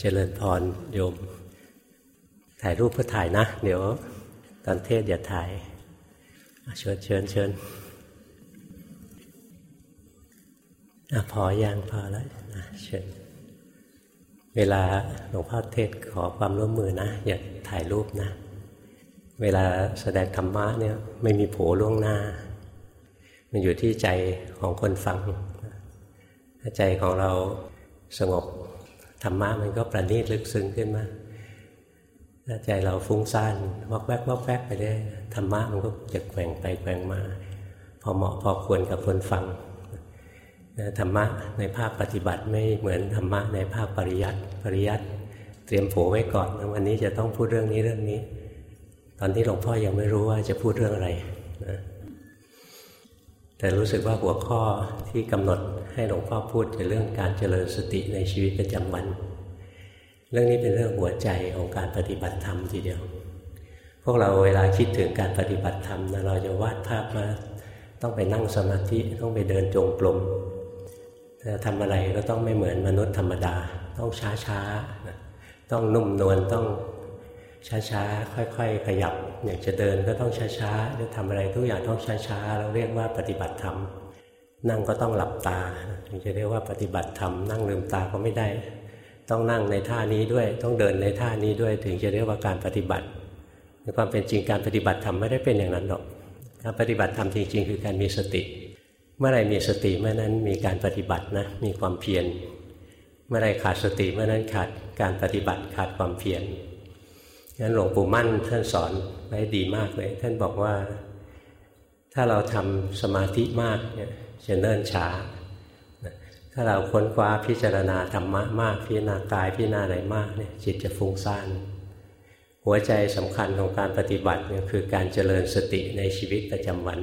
เจริญพรโยม ถ่ายรูปเพื่อถ่ายนะ เดี๋ยวตอนเทศอย่าถ่าย เชิญเชิญเชิญอพอยังพอแล้วนะเชิญเวลาหลวงพ่อเทศขอความร่วมมือนะ อย่าถ่ายรูปนะ เวลาแสดงธรรมะเนี่ยไม่มีโผล่วงหน้า มันอยู่ที่ใจของคนฟัง ถ้าใจของเราสงบ ธรรมะมันก็ประณีตลึกซึ้งขึ้นมาถ้าใจเราฟุ้งซ่านวอกแวกวอกแวกไปได้ธรรมะมันก็จะแกว่งไปแกว่งมา พอเหมาะพอควรกับคนฟังธรรมะในภาคปฏิบัติไม่เหมือนธรรมะในภาคปริยัติปริยัติเตรียมโผไว้ก่อนวันนี้จะต้องพูดเรื่องนี้เรื่องนี้ ตอนที่หลวงพ่อยังไม่รู้ว่าจะพูดเรื่องอะไรนะ แต่รู้สึกว่าหัวข้อที่กำหนดให้หลวงพ่อพูดในเรื่องการเจริญสติในชีวิตประจำวัน เรื่องนี้เป็นเรื่องหัวใจของการปฏิบัติธรรมทีเดียว พวกเราเวลาคิดถึงการปฏิบัติธรรมนะเราจะวาดภาพมาต้องไปนั่งสมาธิต้องไปเดินจงกรมจะทำอะไรก็ต้องไม่เหมือนมนุษย์ธรรมดา ต้องช้าช้าต้องนุ่มนวลต้อง ช้าๆ ค่อยๆ ขยับ อยากจะเดินก็ต้องช้าๆ จะทำอะไรทุกอย่างต้องช้าๆ เราเรียกว่าปฏิบัติธรรม นั่งก็ต้องหลับตา ถึงจะเรียกว่าปฏิบัติธรรม นั่งลืมตาก็ไม่ได้ ต้องนั่งในท่านี้ด้วย ต้องเดินในท่านี้ด้วย ถึงจะเรียกว่าการปฏิบัติ ในความเป็นจริงการปฏิบัติธรรมไม่ได้เป็นอย่างนั้นหรอก การปฏิบัติธรรมจริง ๆ คือการมีสติ เมื่อไรมีสติเมื่อนั้นมีการปฏิบัตินะ มีความเพียร เมื่อไรขาดสติเมื่อนั้นขาดการปฏิบัติขาดความเพียร งั้นหลวงปู่มั่นท่านสอนไว้ดีมากเลย ท่านบอกว่า ถ้าเราทำสมาธิมากเนี่ยจะเนิ่นช้า ถ้าเราค้นคว้าพิจารณาธรรมะมาก พิจารณากายพิจารณาอะไรมากเนี่ยจิตจะฟุ้งซ่านหัวใจสำคัญของการปฏิบัติเนี่ยคือการเจริญสติในชีวิตประจำวัน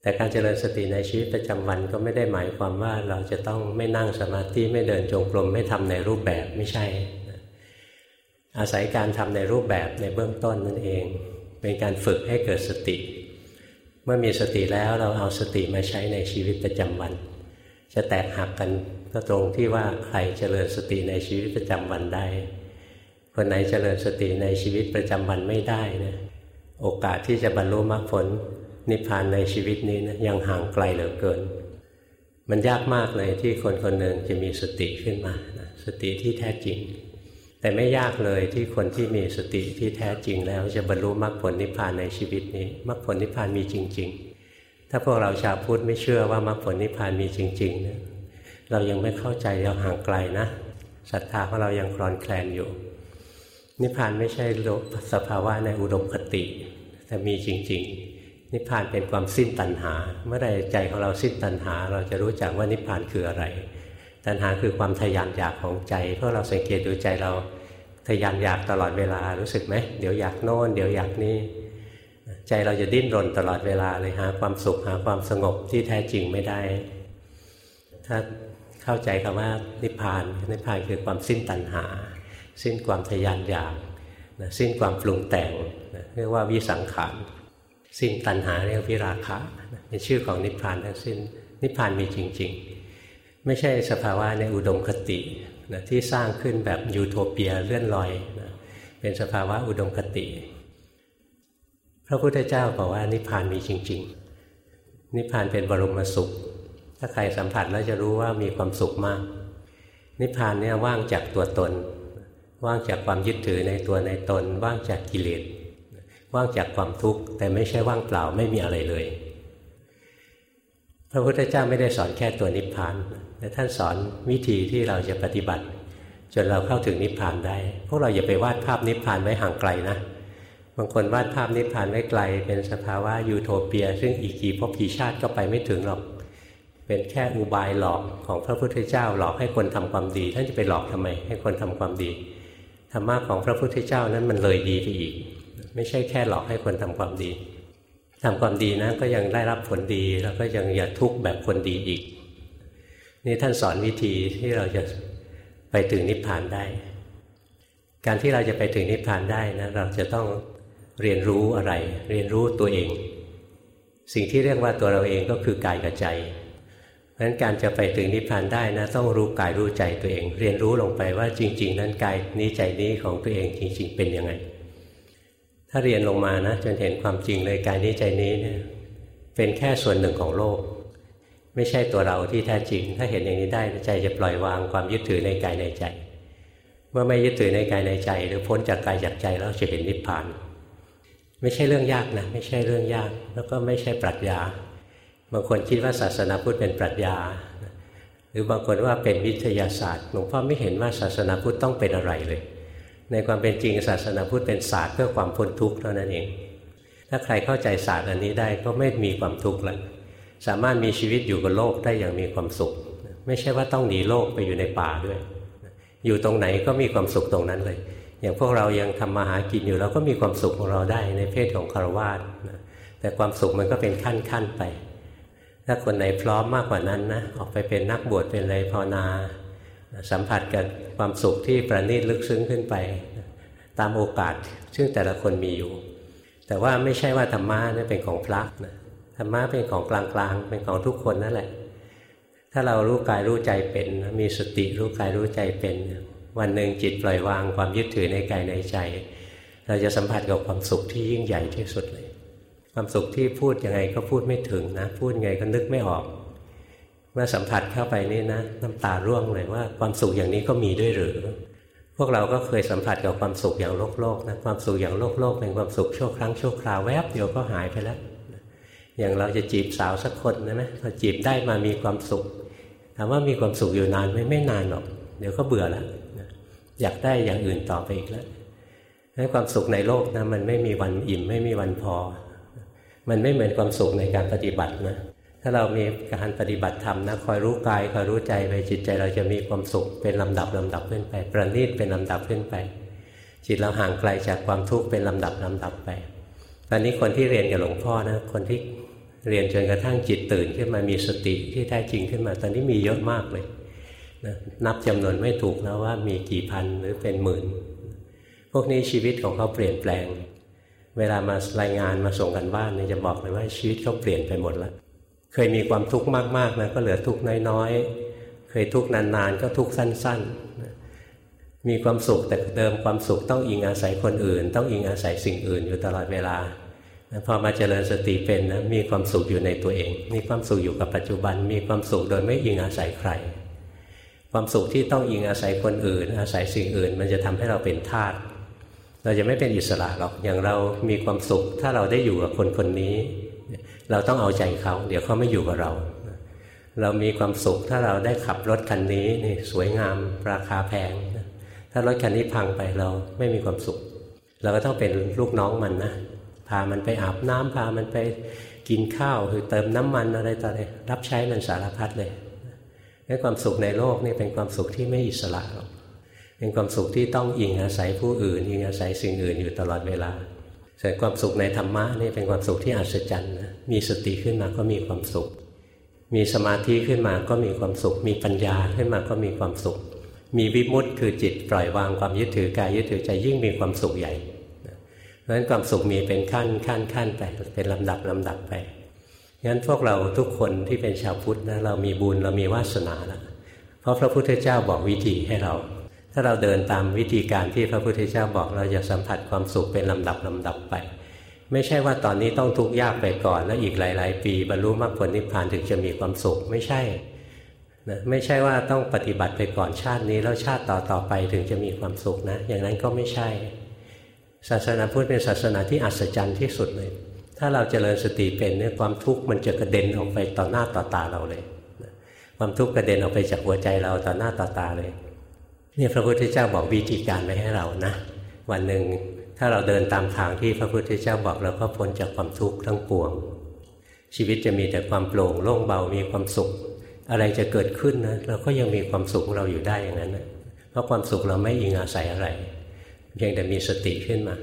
แต่การเจริญสติในชีวิตประจำวันก็ไม่ได้หมายความว่าเราจะต้องไม่นั่งสมาธิไม่เดินจงกรมไม่ทำในรูปแบบไม่ใช่ อาศัยการทำในรูปแบบในเบื้องต้นนั่นเอง เป็นการฝึกให้เกิดสติ เมื่อมีสติแล้วเราเอาสติมาใช้ในชีวิตประจำวัน จะแตกหักกันก็ตรงที่ว่าใครเจริญสติในชีวิตประจำวันได้ คนไหนเจริญสติในชีวิตประจำวันไม่ได้นะโอกาสที่จะบรรลุมรรคผลนิพพานในชีวิตนี้นะยังห่างไกลเหลือเกิน มันยากมากเลยที่คนคนหนึ่งจะมีสติขึ้นมานะสติที่แท้จริง แต่ไม่ยากเลยที่คนที่มีสติที่แท้จริงแล้วจะบรรลุมรรคผลนิพพานในชีวิตนี้มรรคผลนิพพานมีจริง ๆ ถ้าพวกเราชาวพุทธไม่เชื่อว่ามรรคผลนิพพานมีจริงๆเนี่ยเรายังไม่เข้าใจเราห่างไกลนะศรัทธาของเรายังคลอนแคลนอยู่ นิพพานไม่ใช่สภาวะในอุดมคติ แต่มีจริง ๆ นิพพานเป็นความสิ้นตัณหา เมื่อใดใจของเราสิ้นตัณหา เราจะรู้จักว่านิพพานคืออะไร ตัณหาคือความทยานอยากของใจเพราะเราสังเกตดูใจเราทยานอยากตลอดเวลารู้สึกไหมเดี๋ยวอยากโน่นเดี๋ยวอยากนี่ใจเราจะดิ้นรนตลอดเวลาเลยหาความสุขหาความสงบที่แท้จริงไม่ได้ ถ้าเข้าใจคำว่านิพพานนิพพานคือความสิ้นตัณหา สิ้นความทยานอยากสิ้นความปรุงแต่งเรียกว่าวิสังขารสิ้นตัณหาเรียกวิราคะเป็นชื่อของนิพพานทั้งสิ้นนิพพานมีจริง ๆ ไม่ใช่สภาวะในอุดมคตินะที่สร้างขึ้นแบบยูโทเปียเลื่อนลอยนะเป็นสภาวะอุดมคติ พระพุทธเจ้าบอกว่านิพพานมีจริง ๆ นิพพานเป็นบรมสุข ถ้าใครสัมผัสแล้วจะรู้ว่ามีความสุขมาก นิพพานเนี่ยว่างจากตัวตน ว่างจากความยึดถือในตัวในตน ว่างจากกิเลสว่างจากความทุกข์แต่ไม่ใช่ว่างเปล่าไม่มีอะไรเลย พระพุทธเจ้าไม่ได้สอนแค่ตัวนิพพาน ท่านสอนวิธีที่เราจะปฏิบัติ จนเราเข้าถึงนิพพานได้ พวกเราอย่าไปวาดภาพนิพพานไว้ห่างไกลนะ บางคนวาดภาพนิพพานไว้ไกล เป็นสภาวะยูโทเปีย ซึ่งอีกกี่ภพกี่ชาติก็ไปไม่ถึงหรอก เป็นแค่อุบายหลอกของพระพุทธเจ้าหลอกให้คนทำความดี ท่านจะไปหลอกทำไม ให้คนทำความดีธรรมะของพระพุทธเจ้านั้นมันเลยดีไปอีก ไม่ใช่แค่หลอกให้คนทำความดีทำความดีนะก็ยังได้รับผลดีแล้วก็ยังอย่าทุกข์แบบคนดีอีก นี่ท่านสอนวิธีที่เราจะไปถึงนิพพานได้ การที่เราจะไปถึงนิพพานได้นะเราจะต้องเรียนรู้อะไร เรียนรู้ตัวเอง สิ่งที่เรียกว่าตัวเราเองก็คือกายกับใจเพราะฉะนั้นการจะไปถึงนิพพานได้นะต้องรู้กายรู้ใจตัวเอง เรียนรู้ลงไปว่าจริง ๆ นั้นกายนี้ใจนี้ของตัวเองจริง ๆ เป็นยังไง ถ้าเรียนลงมานะจนเห็นความจริงเลยกายนี้ใจนี้เนี่ยเป็นแค่ส่วนหนึ่งของโลก ไม่ใช่ตัวเราที่แท้จริง ถ้าเห็นอย่างนี้ได้ใจจะปล่อยวางความยึดถือในกายในใจ เมื่อไม่ยึดถือในกายในใจ หรือพ้นจากกายจากใจแล้วจะเห็นนิพพาน ไม่ใช่เรื่องยากนะไม่ใช่เรื่องยาก แล้วก็ไม่ใช่ปรัชญาบางคนคิดว่าศาสนาพุทธเป็นปรัชญา หรือบางคนว่าเป็นวิทยาศาสตร์หลวงพ่อไม่เห็นว่าศาสนาพุทธต้องเป็นอะไรเลย ในความเป็นจริงศาสนาพุทธเป็นศาสตร์เพื่อความพ้นทุกข์เท่านั้นเอง ถ้าใครเข้าใจศาสตร์อันนี้ได้ก็ไม่มีความทุกข์แล้ว สามารถมีชีวิตอยู่กับโลกได้อย่างมีความสุข ไม่ใช่ว่าต้องหนีโลกไปอยู่ในป่าด้วย อยู่ตรงไหนก็มีความสุขตรงนั้นเลย อย่างพวกเรายังทำมาหากินอยู่เราก็มีความสุขของเราได้ในเพศของคารวาสแต่ความสุขมันก็เป็นขั้นๆไป ถ้าคนไหนพร้อมมากกว่านั้นนะออกไปเป็นนักบวชเป็นอะไรภาวนา สัมผัสกับความสุขที่ประณีตลึกซึ้งขึ้นไป ตามโอกาสซึ่งแต่ละคนมีอยู่ แต่ว่าไม่ใช่ว่าธรรมะนี่เป็นของพระนะ รรมะเป็นของกลางๆ เป็นของทุกคนนั่นแหละ ถ้าเรารู้กายรู้ใจเป็น มีสติรู้กายรู้ใจเป็น วันหนึ่งจิตปล่อยวางความยึดถือในกายในใจ เราจะสัมผัสกับความสุขที่ยิ่งใหญ่ที่สุดเลย ความสุขที่พูดยังไงก็พูดไม่ถึงนะ พูดไงก็นึกไม่ออก เมื่อสัมผัสเข้าไปนี่นะ น้ำตาร่วงเลยว่าความสุขอย่างนี้ก็มีด้วยหรือ พวกเราก็เคยสัมผัสกับความสุขอย่างโลกโลกนะ ความสุขอย่างโลกโลกเป็นความสุขชั่วครั้งชั่วคราวแวบเดียวก็หายไปแล้ว อย่างเราจะจีบสาวสักคนนะไหมพอจีบได้มามีความสุขถามว่ามีความสุขอยู่นานไหมไม่นานหรอก เดี๋ยวก็เบื่อแล้วอยากได้อย่างอื่นต่อไปอีกแล้วให้ความสุขในโลกนะมันไม่มีวันอิ่มไม่มีวันพอ มันไม่เหมือนความสุขในการปฏิบัตินะถ้าเรามีการปฏิบัติธรรมนะคอยรู้กายคอยรู้ใจไปจิตใจเราจะมีความสุขเป็นลำดับลำดับขึ้นไป ประณีตเป็นลำดับขึ้นไป จิตเราห่างไกลจากความทุกข์เป็นลำดับลำดับไป ตอนนี้คนที่เรียนกับหลวงพ่อนะคนที่ เรียนจนกระทั่งจิตตื่นขึ้นมามีสติที่แท้จริงขึ้นมา ตอนนี้มีเยอะมากเลยนะนับจำนวนไม่ถูกนะว่ามีกี่พันหรือเป็นหมื่น พวกนี้ชีวิตของเขาเปลี่ยนแปลง เวลามารายงานมาส่งกันบ้านเนี่ยจะบอกเลยว่าชีวิตเขาเปลี่ยนไปหมดแล้วเคยมีความทุกข์มากๆนะก็เหลือทุกข์น้อยๆ เคยทุกข์นานๆ ก็ทุกข์สั้นๆ มีความสุขแต่เดิมความสุขต้องอิงอาศัยคนอื่น ต้องอิงอาศัยสิ่งอื่นอยู่ตลอดเวลา พอมาเจริญสติเป็นนะมีความสุขอยู่ในตัวเอง มีความสุขอยู่กับปัจจุบัน มีความสุขโดยไม่อิงอาศัยใคร ความสุขที่ต้องอิงอาศัยคนอื่น อาศัยสิ่งอื่น มันจะทำให้เราเป็นทาสเราจะไม่เป็นอิสระหรอกอย่างเรามีความสุข ถ้าเราได้อยู่กับคนคนนี้ เราต้องเอาใจเขา เดี๋ยวเขาไม่อยู่กับเรา เรามีความสุขถ้าเราได้ขับรถคันนี้นี่สวยงาม ราคาแพง ถ้ารถคันนี้พังไปเราไม่มีความสุข เราก็ต้องเป็นลูกน้องมันนะามันไปอาบน้ำพามันไปกินข้าวคือเติมน้ำมันอะไรต่ออะไรรับใช้มันสารพัดเลยนี่ความสุขในโลกนี่เป็นความสุขที่ไม่อิสระหรอกเป็นความสุขที่ต้องอิงอาศัยผู้อื่นอิงอาศัยสิ่งอื่นอยู่ตลอดเวลาส่วนความสุขในธรรมะนี่เป็นความสุขที่อัศจรรย์นะมีสติขึ้นมาก็มีความสุข มีสมาธิขึ้นมาก็มีความสุข มีปัญญาขึ้นมาก็มีความสุข มีวิมุตต์คือจิตปล่อยวางความยึดถือกายยึดถือใจยิ่งมีความสุขใหญ่ เพราะฉะนั้นความสุขมีเป็นขั้นขั้นขั้นไปเป็นลำดับลำดับไปงั้นพวกเราทุกคนที่เป็นชาวพุทธนะเรามีบุญเรามีวาสนาแล้วเพราะพระพุทธเจ้าบอกวิธีให้เรา ถ้าเราเดินตามวิธีการที่พระพุทธเจ้าบอกเราจะสัมผัสความสุขเป็นลำดับลำดับไป ไม่ใช่ว่าตอนนี้ต้องทุกข์ยากไปก่อน แล้วอีกหลาย ๆ ปีบรรลุมรรคผลนิพพานถึงจะมีความสุขไม่ใช่นะไม่ใช่ว่าต้องปฏิบัติไปก่อนชาตินี้แล้วชาติต่อต่อไปถึงจะมีความสุขนะ อย่างนั้นก็ไม่ใช่ ศาสนาพุทธเป็นศาสนาที่อัศจรรย์ที่สุดเลย ถ้าเราจเจริญสติเป็นเนี่ยความทุกข์มันจะกระเด็นออกไปต่อหน้าต่อตาเราเลย ความทุกข์กระเด็นออกไปจากหัวใจเราต่อหน้าต่อตาเลยนี่พระพุทธเจ้าบอกวิธีการไว้ให้เรานะ วันหนึ่งถ้าเราเดินตามทางที่พระพุทธเจ้าบอกเราก็พ้นจากความทุกข์ทั้งปวง ชีวิตจะมีแต่ความโปร่งโล่งเบามีความสุข อะไรจะเกิดขึ้นนะเราก็ยังมีความสุขเราอยู่ได้อย่างนั้นนะเพราะความสุขเราไม่อิงอาศัยอะไร เพียงแต่มีสติขึ้นมา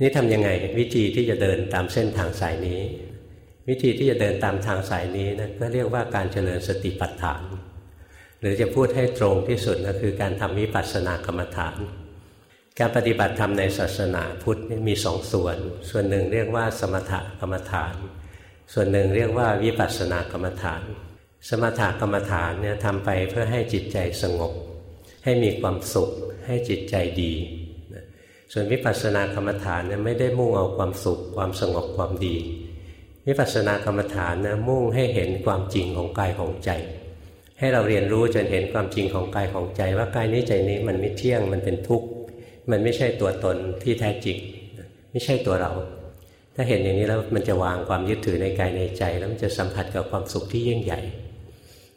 นี่ทำยังไงวิธีที่จะเดินตามเส้นทางสายนี้ วิธีที่จะเดินตามทางสายนี้นะก็เรียกว่าการเจริญสติปัฏฐาน หรือจะพูดให้ตรงที่สุดก็คือการทำวิปัสสนากรรมฐาน การปฏิบัติธรรมในศาสนาพุทธมีสองส่วน ส่วนหนึ่งเรียกว่าสมถกรรมฐาน ส่วนหนึ่งเรียกว่าวิปัสสนากรรมฐาน สมถกรรมฐานเนี่ยทำไปเพื่อให้จิตใจสงบ ให้มีความสุขให้จิตใจดี ส่วนวิปัสสนากรรมฐานเนี่ยไม่ได้มุ่งเอาความสุข ความสงบความดี วิปัสสนากรรมฐานนะมุ่งให้เห็นความจริงของกายของใจ ให้เราเรียนรู้จนเห็นความจริงของกายของใจ ว่ากายนี้ใจนี้มันไม่เที่ยงมันเป็นทุกข์มันไม่ใช่ตัวตนที่แท้จริงไม่ใช่ตัวเรา ถ้าเห็นอย่างนี้แล้วมันจะวางความยึดถือในกายในใจ แล้วมันจะสัมผัสกับความสุขที่ยิ่งใหญ่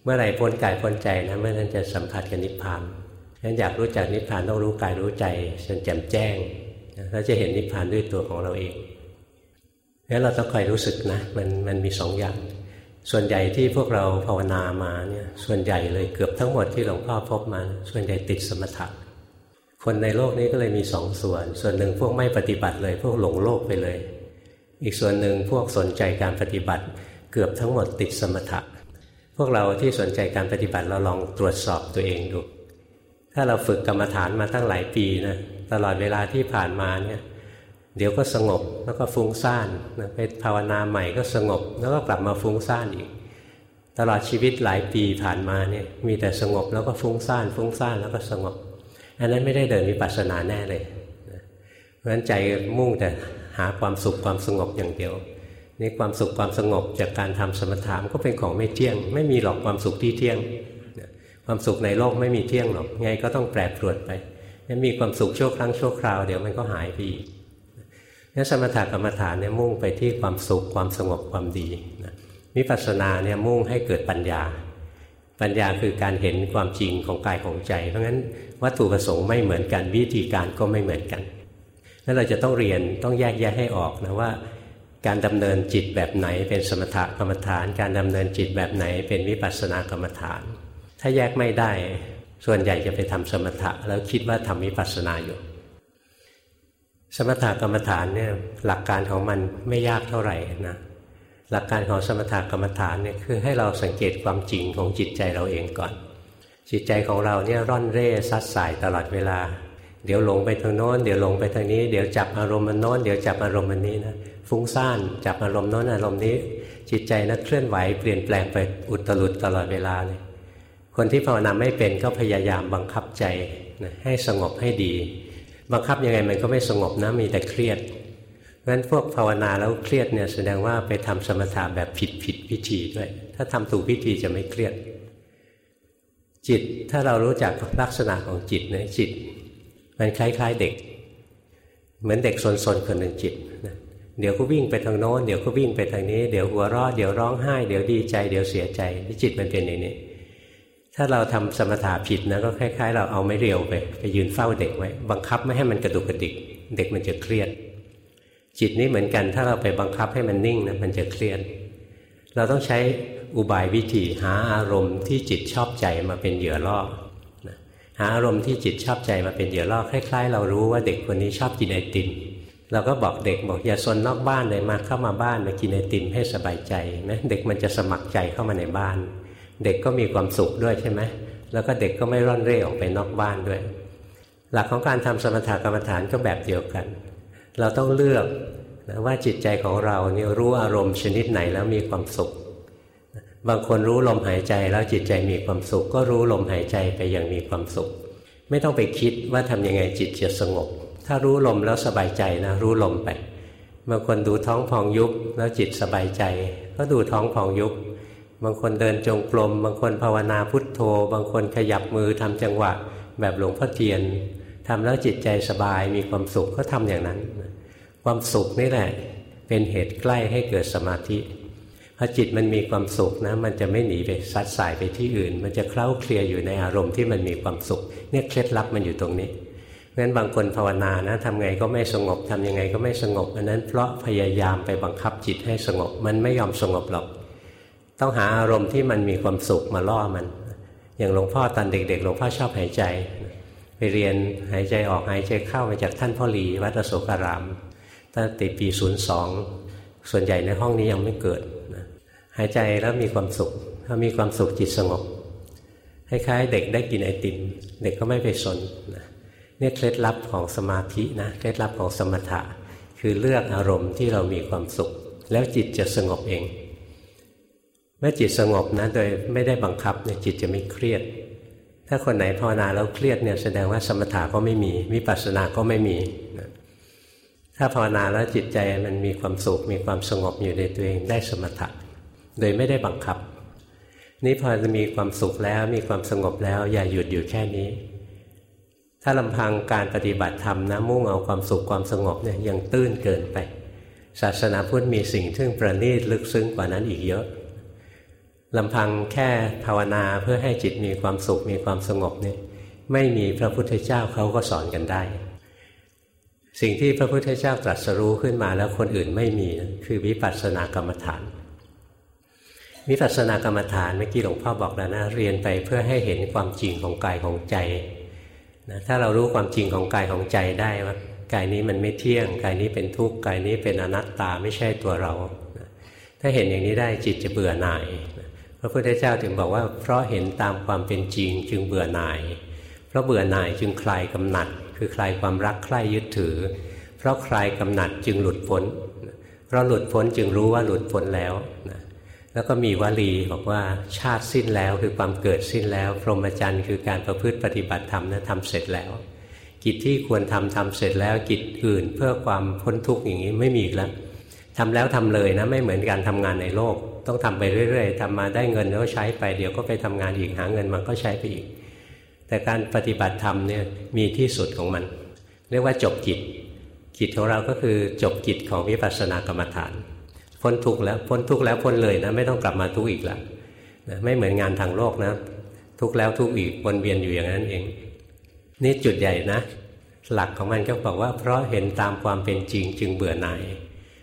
เมื่อไหร่พ้นกายพ้นใจนะเมื่อนั้นจะสัมผัสกับนิพพาน งั้นอยากรู้จักนิพพานต้องรู้กายรู้ใจจนแจ่มแจ้งเราจะเห็นนิพพานด้วยตัวของเราเองงั้นเราต้องคอยรู้สึกนะมันมันมีสองอย่าง ส่วนใหญ่ที่พวกเราภาวนามาเนี่ยส่วนใหญ่เลยเกือบทั้งหมดที่หลวงพ่อพบมา ส่วนใหญ่ติดสมถะคนในโลกนี้ก็เลยมีสองส่วน ส่วนหนึ่งพวกไม่ปฏิบัติเลย พวกหลงโลกไปเลย อีกส่วนหนึ่งพวกสนใจการปฏิบัติ เกือบทั้งหมดติดสมถะ พวกเราที่สนใจการปฏิบัติเราลองตรวจสอบตัวเองดู ถ้าเราฝึกกรรมฐานมาตั้งหลายปีนะตลอดเวลาที่ผ่านมาเนี่ยเดี๋ยวก็สงบแล้วก็ฟุ้งซ่านนะไปภาวนาใหม่ก็สงบ แล้วก็กลับมาฟุ้งซ่านอีก ตลอดชีวิตหลายปีผ่านมาเนี่ยมีแต่สงบแล้วก็ฟุ้งซ่านฟุ้งซ่านแล้วก็สงบ อันนั้นไม่ได้เดินวิปัสสนาแน่เลยเพราะฉะนั้นใจมุ่งแต่หาความสุขความสงบอย่างเดียวนี่ความสุขความสงบจากการทำสมถะมันก็เป็นของไม่เที่ยง ไม่มีหรอกความสุขที่เที่ยง ความสุขในโลกไม่มีเที่ยงหรอกไงก็ต้องแปรปรวนไปถ้ามีความสุขชั่วครั้งชั่วคราวเดี๋ยวมันก็หายไปอีกนี่สมถะกรรมฐานเนี่ยมุ่งไปที่ความสุขความสงบความดีมิปัสสนาเนี่ยมุ่งให้เกิดปัญญา ปัญญาคือการเห็นความจริงของกายของใจ เพราะงั้นวัตถุประสงค์ไม่เหมือนกันวิธีการก็ไม่เหมือนกันนั้นเราจะต้องเรียนต้องแยกแยะให้ออกนะว่า การดำเนินจิตแบบไหนเป็นสมถกรรมฐาน การดำเนินจิตแบบไหนเป็นวิปัสสนากรรมฐาน ถ้าแยกไม่ได้ ส่วนใหญ่จะไปทำสมถะ แล้วคิดว่าทำวิปัสสนาอยู่ สมถะกรรมฐานเนี่ยหลักการของมันไม่ยากเท่าไหร่นะหลักการของสมถกรรมฐานเนี่ยคือให้เราสังเกตความจริงของจิตใจเราเองก่อน จิตใจของเราเนี่ยร่อนเร่ซัดสายตลอดเวลา เดี๋ยวหลงไปทางโน้นเดี๋ยวหลงไปทางนี้ เดี๋ยวจับอารมณ์มันโน้นเดี๋ยวจับอารมณ์มันนี้นะฟุ้งซ่านจับอารมณ์โน้นอารมณ์นี้ จิตใจนะเคลื่อนไหวเปลี่ยนแปลงไปอุตลุดตลอดเวลาเลย คนที่ภาวนาไม่เป็นก็พยายามบังคับใจนะให้สงบให้ดี บังคับยังไงมันก็ไม่สงบนะมีแต่เครียดเพราะฉะนั้นพวกภาวนาแล้วเครียดเนี่ยแสดงว่าไปทำสมถะแบบผิดผิดวิธีด้วย ถ้าทำถูกวิธีจะไม่เครียด จิตถ้าเรารู้จักลักษณะของจิตเนี่ยจิต มันคล้ายๆเด็ก เหมือนเด็กสนๆคนหนึ่งจิตนะเดี๋ยวก็วิ่งไปทางโน้นเดี๋ยวก็วิ่งไปทางนี้ เดี๋ยวหัวเราะเดี๋ยวร้องไห้ เดี๋ยวดีใจ เดี๋ยวเสียใจจิตมันเป็นอย่างนี้ ถ้าเราทำสมถะผิดนะก็คล้ายๆ เราเอาไม่เรียวไป ไปยืนเฝ้าเด็กไว้ บังคับไม่ให้มันกระดุกกระดิก เด็กมันจะเครียด จิตนี้เหมือนกัน ถ้าเราไปบังคับให้มันนิ่งนะมันจะเครียด เราต้องใช้อุบายวิธีหาอารมณ์ที่จิตชอบใจมาเป็นเหยื่อล่อหาอารมณ์ที่จิตชอบใจมาเป็นเหยื่อล่อคล้าย ๆ เรารู้ว่าเด็กคนนี้ชอบกินไอติมเราก็บอกเด็กบอกอย่าซนนอกบ้านเลยมาเข้ามาบ้านมากินไอติมให้สบายใจนะเด็กมันจะสมัครใจเข้ามาในบ้าน เด็กก็มีความสุขด้วยใช่ไหมแล้วก็เด็กก็ไม่ร่อนเร่ออกไปนอกบ้านด้วย หลักของการทำสมถกรรมฐานก็แบบเดียวกัน เราต้องเลือกนะว่าจิตใจของเราเนี่ยรู้อารมณ์ชนิดไหนแล้วมีความสุข บางคนรู้ลมหายใจแล้วจิตใจมีความสุข ก็รู้ลมหายใจไปอย่างมีความสุข ไม่ต้องไปคิดว่าทำยังไงจิตจะสงบ ถ้ารู้ลมแล้วสบายใจนะรู้ลมไปบางคนดูท้องพองยุบแล้วจิตสบายใจ ก็ดูท้องพองยุบ บางคนเดินจงกรมบางคนภาวนาพุทโธ บางคนขยับมือทำจังหวะ แบบหลวงพ่อเทียนทำแล้วจิตใจสบายมีความสุขก็ทำอย่างนั้น ความสุขนี่แหละเป็นเหตุใกล้ให้เกิดสมาธิพอจิตมันมีความสุขนะ มันจะไม่หนีไปซัดสายไปที่อื่น มันจะเคล้าเคลียอยู่ในอารมณ์ที่มันมีความสุข เนี่ยเคล็ดลับมันอยู่ตรงนี้งั้นบางคนภาวนานะทำไงก็ไม่สงบทำยังไงก็ไม่สงบอันนั้นเพราะพยายามไปบังคับจิตให้สงบ มันไม่ยอมสงบหรอก ต้องหาอารมณ์ที่มันมีความสุขมาล่อมัน อย่างหลวงพ่อตอนเด็กๆหลวงพ่อชอบหายใจ ไปเรียนหายใจออกหายใจเข้ามาจากท่านพ่อหลีวัดอโศการามตั้งแต่ปีศูนย์สองส่วนใหญ่ในห้องนี้ยังไม่เกิดหายใจแล้วมีความสุข ถ้ามีความสุขจิตสงบคล้ายๆเด็กได้กินไอติม เด็กก็ไม่ไปสนนะนี่เคล็ดลับของสมาธินะเคล็ดลับของสมถะ คือเลือกอารมณ์ที่เรามีความสุข แล้วจิตจะสงบเอง เมื่อจิตสงบนะโดยไม่ได้บังคับเนี่ยจิตจะไม่เครียด ถ้าคนไหนภาวนาแล้วเครียดเนี่ยแสดงว่าสมถะก็ไม่มีวิปัสสนาก็ไม่มีถ้าภาวนาแล้วจิตใจมันมีความสุขมีความสงบอยู่ในตัวเองได้สมถะ โดยไม่ได้บังคับ นี่พอจะมีความสุขแล้วมีความสงบแล้วอย่าหยุดอยู่แค่นี้ ถ้าลำพังการปฏิบัติธรรมนะมุ่งเอาความสุขความสงบเนี่ยยังตื้นเกินไป ศาสนาพุทธมีสิ่งที่ประณีตลึกซึ้งกว่านั้นอีกเยอะ ลำพังแค่ภาวนาเพื่อให้จิตมีความสุขมีความสงบเนี่ยไม่มีพระพุทธเจ้าเขาก็สอนกันได้ สิ่งที่พระพุทธเจ้าตรัสรู้ขึ้นมาแล้วคนอื่นไม่มีคือวิปัสสนากรรมฐานวิปัสสนากรรมฐานเมื่อกี้หลวงพ่อบอกแล้วนะเรียนไปเพื่อให้เห็นความจริงของกายของใจนะถ้าเรารู้ความจริงของกายของใจได้ว่ากายนี้มันไม่เที่ยงกายนี้เป็นทุกข์กายนี้เป็นอนัตตาไม่ใช่ตัวเรา ถ้าเห็นอย่างนี้ได้จิตจะเบื่อหน่าย พระพุทธเจ้าถึงบอกว่า เพราะเห็นตามความเป็นจริงจึงเบื่อหน่าย เพราะเบื่อหน่ายจึงคลายกำหนัด คือคลายความรักใคร่ยึดถือ เพราะคลายกำหนัดจึงหลุดพ้น เพราะหลุดพ้นจึงรู้ว่าหลุดพ้นแล้วนะแล้วก็มีวลีบอกว่าชาติสิ้นแล้วคือความเกิดสิ้นแล้ว พรหมจรรย์คือการประพฤติปฏิบัติธรรมนะทำเสร็จแล้ว กิจที่ควรทำทำเสร็จแล้วกิจอื่นเพื่อความพ้นทุกข์อย่างนี้ไม่มีอีกแล้วทำแล้วทำเลยนะไม่เหมือนการทำงานในโลก ต้องทำไปเรื่อยๆทำมาได้เงินแล้วใช้ไปเดี๋ยวก็ไปทำงานอีกหาเงินมันก็ใช้ไปอีก แต่การปฏิบัติธรรมเนี่ยมีที่สุดของมัน เรียกว่าจบกิจกิจของเราก็คือจบกิจของวิปัสสนากรรมฐานพ้นทุกข์แล้วพ้นทุกข์แล้วพ้นเลยนะไม่ต้องกลับมาทุกข์อีกแล้วนะไม่เหมือนงานทางโลกนะ ทุกข์แล้วทุกข์อีกวนเวียนอยู่อย่างนั้นเอง นี่จุดใหญ่นะ หลักของมันก็บอกว่าเพราะเห็นตามความเป็นจริงจึงเบื่อหน่าย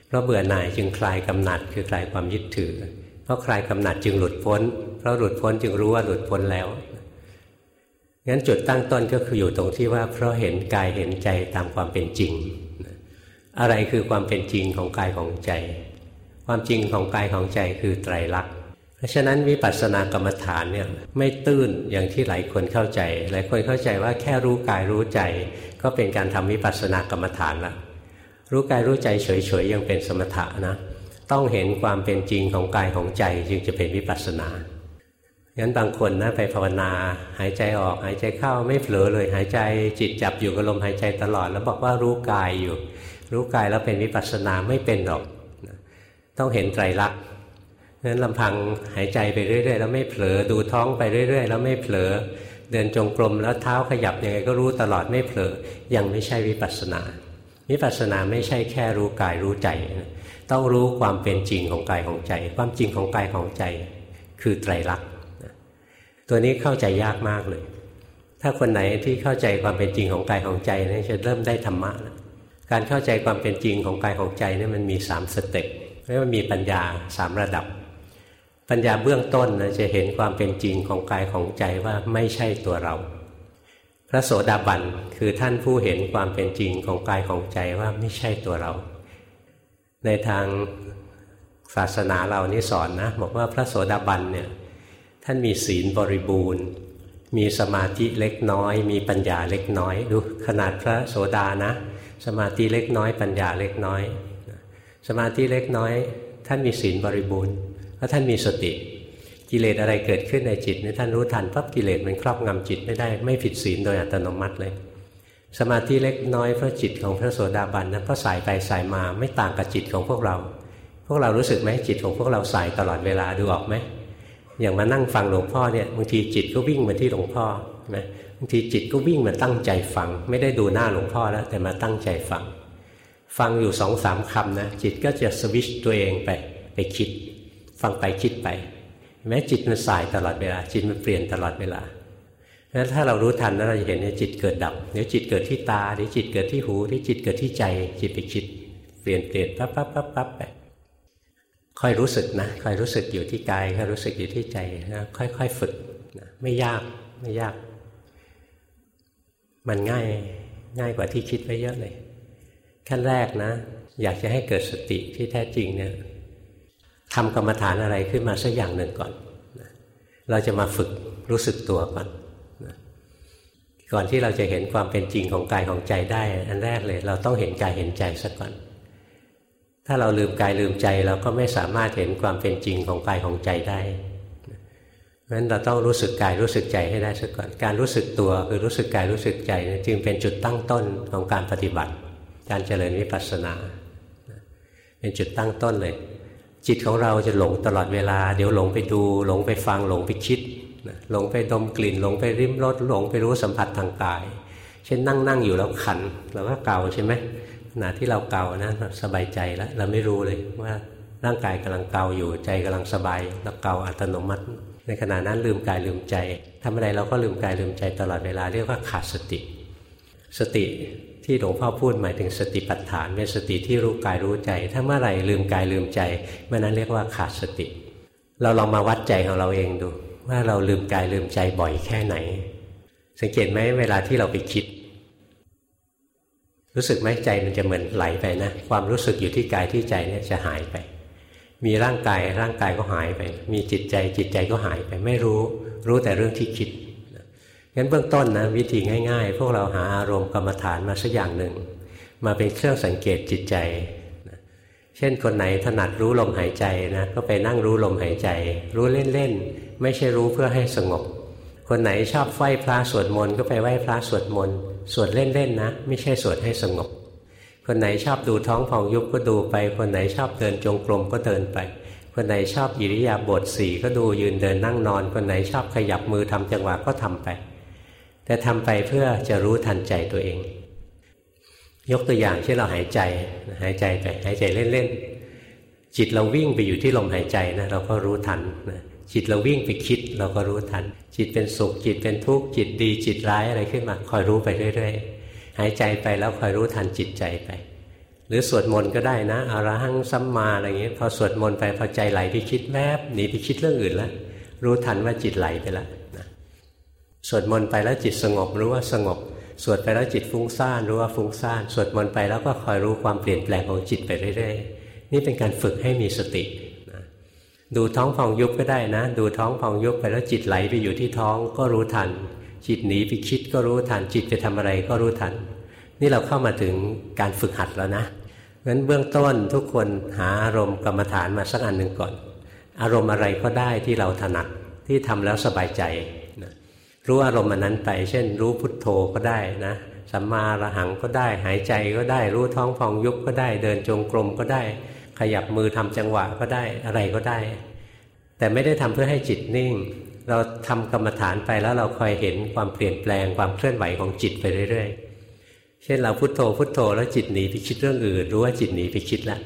เพราะเบื่อหน่ายจึงคลายกำหนัดคือคลายความยึดถือ เพราะคลายกำหนัดจึงหลุดพ้น เพราะหลุดพ้นจึงรู้ว่าหลุดพ้นแล้วงั้นจุดตั้งต้นก็คืออยู่ตรงที่ว่า เพราะเห็นกายเห็นใจตามความเป็นจริง อะไรคือความเป็นจริงของกายของใจ ความจริงของกายของใจคือไตรลักษณ์เพราะฉะนั้นวิปัสสนากรรมฐานเนี่ยไม่ตื้นอย่างที่หลายคนเข้าใจ หลายคนเข้าใจว่าแค่รู้กายรู้ใจ ก็เป็นการทำวิปัสสนากรรมฐานละ รู้กายรู้ใจเฉยๆยังเป็นสมถะนะ ต้องเห็นความเป็นจริงของกายของใจจึงจะเป็นวิปัสสนางั้นบางคนนะไปภาวนา หายใจออกหายใจเข้าไม่เผลอเลยหายใจจิตจับอยู่กับลมหายใจตลอด แล้วบอกว่ารู้กายอยู่ รู้กายแล้วเป็นวิปัสสนาไม่เป็นหรอกต้องเห็นไตรลักษณ์นั้นลำพังหายใจไปเรื่อย ๆ แล้วไม่เผลอดูท้องไปเรื่อย ๆ แล้วไม่เผลอ เดินจงกรมแล้วเท้าขยับยังไงก็รู้ตลอดไม่เผลอยังไม่ใช่วิปัสสนา วิปัสสนาไม่ใช่แค่รู้กายรู้ใจ ต้องรู้ความเป็นจริงของกายของใจ ความจริงของกายของใจ คือไตรลักษณ์ตัวนี้เข้าใจยากมากเลย ถ้าคนไหนที่เข้าใจความเป็นจริงของกายของใจนี่จะเริ่มได้ธรรมะการเข้าใจความเป็นจริงของกายของใจนี่มันมีสามสเต็ปเรียกว่ามีปัญญาสามระดับ ปัญญาเบื้องต้นนะจะเห็นความเป็นจริงของกายของใจว่าไม่ใช่ตัวเรา พระโสดาบันคือท่านผู้เห็นความเป็นจริงของกายของใจว่าไม่ใช่ตัวเรา ในทางศาสนาเรานี่สอนนะบอกว่าพระโสดาบันเนี่ยท่านมีศีลบริบูรณ์ มีสมาธิเล็กน้อย มีปัญญาเล็กน้อย ดูขนาดพระโสดานะ สมาธิเล็กน้อย ปัญญาเล็กน้อย สมาธิเล็กน้อย ท่านมีศีลบริบูรณ์เพราะท่านมีสติ กิเลสอะไรเกิดขึ้นในจิตนี่ท่านรู้ทันปั๊บกิเลสมันครอบงำจิตไม่ได้ไม่ผิดศีลโดยอัตโนมัติเลย สมาธิเล็กน้อยเพราะจิตของพระโสดาบันนั้นเพราะสายไปสายมาไม่ต่างกับจิตของพวกเรา พวกเรารู้สึกไหมจิตของพวกเราสายตลอดเวลาดูออกไหมอย่างมานั่งฟังหลวงพ่อเนี่ยบางทีจิตก็วิ่งมาที่หลวงพ่อนะบางทีจิตก็วิ่งมาตั้งใจฟัง ไม่ได้ดูหน้าหลวงพ่อแล้ว แต่มาตั้งใจฟัง ฟังอยู่สองสามคำนะจิตก็จะสวิชตัวเองไปไปคิด ฟังไปคิดไป แม้จิตมันสายตลอดเวลา จิตมันเปลี่ยนตลอดเวลาแล้วถ้าเรารู้ทันแล้วเราจะเห็นจิตเกิดดับเดี๋ยวจิตเกิดที่ตาเดี๋ยวจิตเกิดที่หูเดี๋ยวจิตเกิดที่ใจ จิตไปคิดเปลี่ยนเปลี่ยนปั๊บปั๊บปั๊บปั๊บไปค่อยรู้สึกนะค่อยรู้สึกอยู่ที่กายค่อยรู้สึกอยู่ที่ใจนะค่อยๆฝึกนะไม่ยากไม่ยาก มันง่ายง่ายกว่าที่คิดไว้เยอะเลยขั้นแรกนะ อยากจะให้เกิดสติที่แท้จริงเนี่ย ทำกรรมฐานอะไรขึ้นมาสักอย่างหนึ่งก่อน เราจะมาฝึกรู้สึกตัวก่อนก่อนที่เราจะเห็นความเป็นจริงของกายของใจได้ อันแรกเลย เราต้องเห็นกายเห็นใจสักก่อน ถ้าเราลืมกายลืมใจเราก็ไม่สามารถเห็นความเป็นจริงของกายของใจได้เพราะฉะนั้นเราต้องรู้สึกกายรู้สึกใจให้ได้ซะก่อน การรู้สึกตัวคือรู้สึกกายรู้สึกใจจึงเป็นจุดตั้งต้นของการปฏิบัติ การเจริญวิปัสสนา เป็นจุดตั้งต้นเลย จิตของเราจะหลงตลอดเวลา เดี๋ยวหลงไปดู หลงไปฟังหลงไปคิดหลงไปดมกลิ่น หลงไปริมรสหลงไปรู้สัมผัสทางกาย เช่นนั่งนั่งอยู่แล้วขันเราก็เกาใช่ไหมขณะที่เราเกานะสบายใจแล้ว เราไม่รู้เลยว่าร่างกายกำลังเกาอยู่ใจกำลังสบายแล้วเกาอัตโนมัติ ในขณะนั้นลืมกายลืมใจทำอะไรเราก็ลืมกายลืมใจตลอดเวลาเรียกว่าขาดสติ สติ ที่หลวงพ่อพูดหมายถึงสติปัฏฐานเป็นสติที่รู้กายรู้ใจ ถ้าเมื่อไหร่ลืมกายลืมใจเมื่อนั้นเรียกว่าขาดสติ เราลองมาวัดใจของเราเองดู ว่าเราลืมกายลืมใจบ่อยแค่ไหน สังเกตไหมเวลาที่เราไปคิด รู้สึกไหมใจมันจะเหมือนไหลไปนะ ความรู้สึกอยู่ที่กายที่ใจเนี่ยจะหายไป มีร่างกายร่างกายก็หายไป มีจิตใจจิตใจก็หายไป ไม่รู้ รู้แต่เรื่องที่คิด งั้นเบื้องต้นนะวิธีง่าย ๆ พวกเราหาอารมณ์กรรมฐานมาสักอย่างหนึ่ง มาเป็นเครื่องสังเกตจิตใจเช่นคนไหนถนัดรู้ลมหายใจนะก็ไปนั่งรู้ลมหายใจ รู้เล่นๆไม่ใช่รู้เพื่อให้สงบ คนไหนชอบไหว้พระสวดมนต์ก็ไปไหว้พระสวดมนต์สวดเล่นๆนะ ไม่ใช่สวดให้สงบ คนไหนชอบดูท้องพองยุบก็ดูไป คนไหนชอบเดินจงกรมก็เดินไปคนไหนชอบอิริยาบถสี่ก็ดูยืนเดินนั่งนอน คนไหนชอบขยับมือทำจังหวะก็ทำไป แต่ทำไปเพื่อจะรู้ทันใจตัวเอง ยกตัวอย่างเช่นเราหายใจหายใจไปหายใจเล่นๆจิตเราวิ่งไปอยู่ที่ลมหายใจนะเราก็รู้ทันนะจิตเราวิ่งไปคิดเราก็รู้ทัน จิตเป็นสุขจิตเป็นทุกข์จิตดีจิตร้ายอะไรขึ้นมา คอยรู้ไปเรื่อยๆหายใจไปแล้วคอยรู้ทันจิตใจไป หรือสวดมนต์ก็ได้นะอาระหังซัมมาอะไรเงี้ยพอสวดมนต์ไปพอใจไหลไปคิดแวบหนีไปคิดเรื่องอื่นแล้วรู้ทันว่าจิตไหลไปแล้ว สวดมนต์ไปแล้วจิตสงบรู้ว่าสงบ สวดไปแล้วจิตฟุ้งซ่านรู้ว่าฟุ้งซ่านสวดมนต์ไปแล้วก็คอยรู้ความเปลี่ยนแปลงของจิตไปเรื่อยๆ นี่เป็นการฝึกให้มีสตินะดูท้องพองยุบก็ได้นะ ดูท้องพองยุบไปแล้วจิตไหลไปอยู่ที่ท้องก็รู้ทัน จิตหนีไปคิดก็รู้ทันจิตไปทำอะไรก็รู้ทัน นี่เราเข้ามาถึงการฝึกหัดแล้วนะงั้นเบื้องต้นทุกคนหาอารมณ์กรรมฐานมาสักอันหนึ่งก่อน อารมณ์อะไรก็ได้ที่เราถนัดที่ทำแล้วสบายใจ รู้อารมณ์มันนั้นไป เช่น รู้พุทโธก็ได้นะสัมมาระหังก็ได้ หายใจก็ได้ รู้ท้องพองยุบก็ได้ เดินจงกรมก็ได้ ขยับมือทำจังหวะก็ได้อะไรก็ได้ แต่ไม่ได้ทำเพื่อให้จิตนิ่ง เราทำกรรมฐานไปแล้วเราคอยเห็นความเปลี่ยนแปลงความเคลื่อนไหวของจิตไปเรื่อย ๆ เช่นเราพุทโธพุทโธแล้วจิตหนีไปคิดเรื่องอื่น รู้ว่าจิตหนีไปคิดแล้ว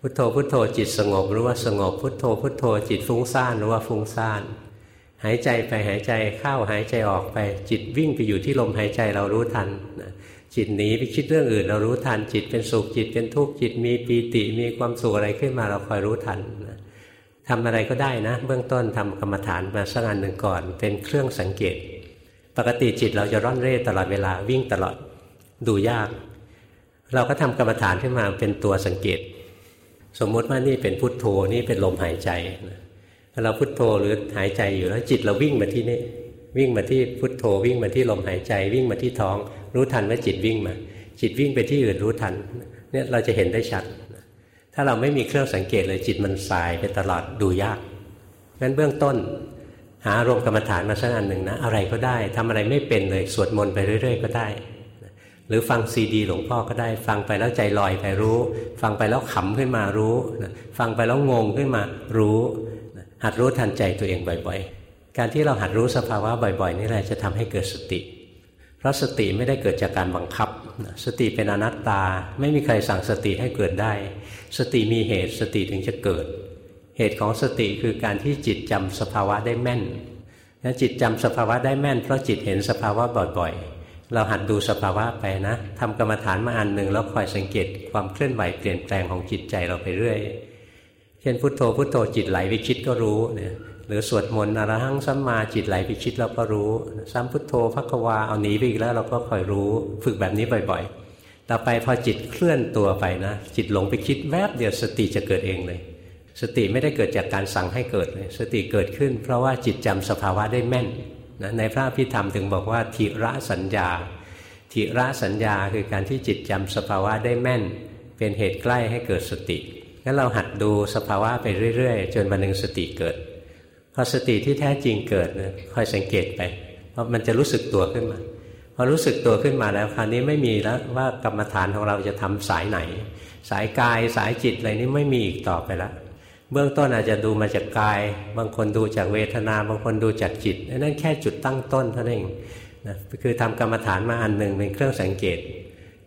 พุทโธพุทโธจิตสงบรู้ว่าสงบพุทโธพุทโธจิตฟุ้งซ่านรู้ว่าฟุ้งซ่าน หายใจไปหายใจเข้าหายใจออกไป จิตวิ่งไปอยู่ที่ลมหายใจเรารู้ทันนะจิตหนีไปคิดเรื่องอื่น เรารู้ทันจิตเป็นสุขจิตเป็นทุกข์จิตมีปีติมีความสุขอะไรขึ้นมาเราคอยรู้ทันนะทำอะไรก็ได้นะ เบื้องต้นทำกรรมฐานมาสักอันหนึ่งก่อน เป็นเครื่องสังเกต ปกติจิตเราจะร่อนเร่ตลอดเวลาวิ่งตลอดดูยาก เราก็ทำกรรมฐานขึ้นมาเป็นตัวสังเกต สมมุติว่านี่เป็นพุทโธนี่เป็นลมหายใจนะ เราพุทโธหรือหายใจอยู่แล้วจิตเราวิ่งมาที่นี่วิ่งมาที่พุทโธวิ่งมาที่ลมหายใจ วิ่งมาที่ท้อง รู้ทันว่าจิตวิ่งมา จิตวิ่งไปที่อื่นรู้ทันเนี่ยเราจะเห็นได้ชัด ถ้าเราไม่มีเครื่องสังเกตเลยจิตมันสายไปตลอดดูยากงั้นเบื้องต้น หาอารมณ์กรรมฐานมาสักอันหนึ่งนะ อะไรก็ได้ทำอะไรไม่เป็นเลยสวดมนต์ไปเรื่อย ๆ ก็ได้ หรือฟังซีดีหลวงพ่อก็ได้ ฟังไปแล้วใจลอยไปรู้ ฟังไปแล้วขำขึ้นมารู้ ฟังไปแล้วงงขึ้นมารู้ หัดรู้ทันใจตัวเองบ่อยๆ การที่เราหัดรู้สภาวะบ่อยๆ นี่แหละจะทำให้เกิดสติ เพราะสติไม่ได้เกิดจากการบังคับ สติเป็นอนัตตา ไม่มีใครสั่งสติให้เกิดได้ สติมีเหตุสติถึงจะเกิด เหตุของสติคือการที่จิตจำสภาวะได้แม่นนะจิตจำสภาวะได้แม่น เพราะจิตเห็นสภาวะบ่อยๆ เราหัดดูสภาวะไปนะทำกรรมฐานมาอันหนึ่งแล้วคอยสังเกตความเคลื่อนไหวเปลี่ยนแปลงของจิตใจเราไปเรื่อย ช่นพุทโธพุทโธจิตไหลไปคิดก็รู้เนี่ยหรือสวดมนต์อรหังสัมมาจิตไหลไปคิดเราก็รู้ ซ้ำพุทโธพักวาเอาหนีไปอีกแล้วเราก็คอยรู้ ฝึกแบบนี้บ่อยๆ ต่อไปพอจิตเคลื่อนตัวไปนะ จิตหลงไปคิดแวบเดียวสติจะเกิดเองเลย สติไม่ได้เกิดจากการสั่งให้เกิดเลย สติเกิดขึ้น เพราะว่าจิตจำสภาวะได้แม่นนะในพระพิธรรมถึงบอกว่าทิระสัญญาทิระสัญญาคือการที่จิตจำสภาวะได้แม่น เป็นเหตุใกล้ให้เกิดสติ งั้นเราหัดดูสภาวะไปเรื่อยๆ จนวันหนึ่งสติเกิด พอสติที่แท้จริงเกิดนะคอยสังเกตไป เพราะมันจะรู้สึกตัวขึ้นมา พอรู้สึกตัวขึ้นมาแล้วคราวนี้ไม่มีแล้วว่ากรรมฐานของเราจะทำสายไหน สายกายสายจิตอะไรนี้ไม่มีอีกต่อไปแล้วเบื้องต้นอาจจะดูมาจากกาย บางคนดูจากเวทนา บางคนดูจากจิตนั่นแค่จุดตั้งต้นเท่านั้นเองนะคือทำกรรมฐานมาอันหนึ่งเป็นเครื่องสังเกต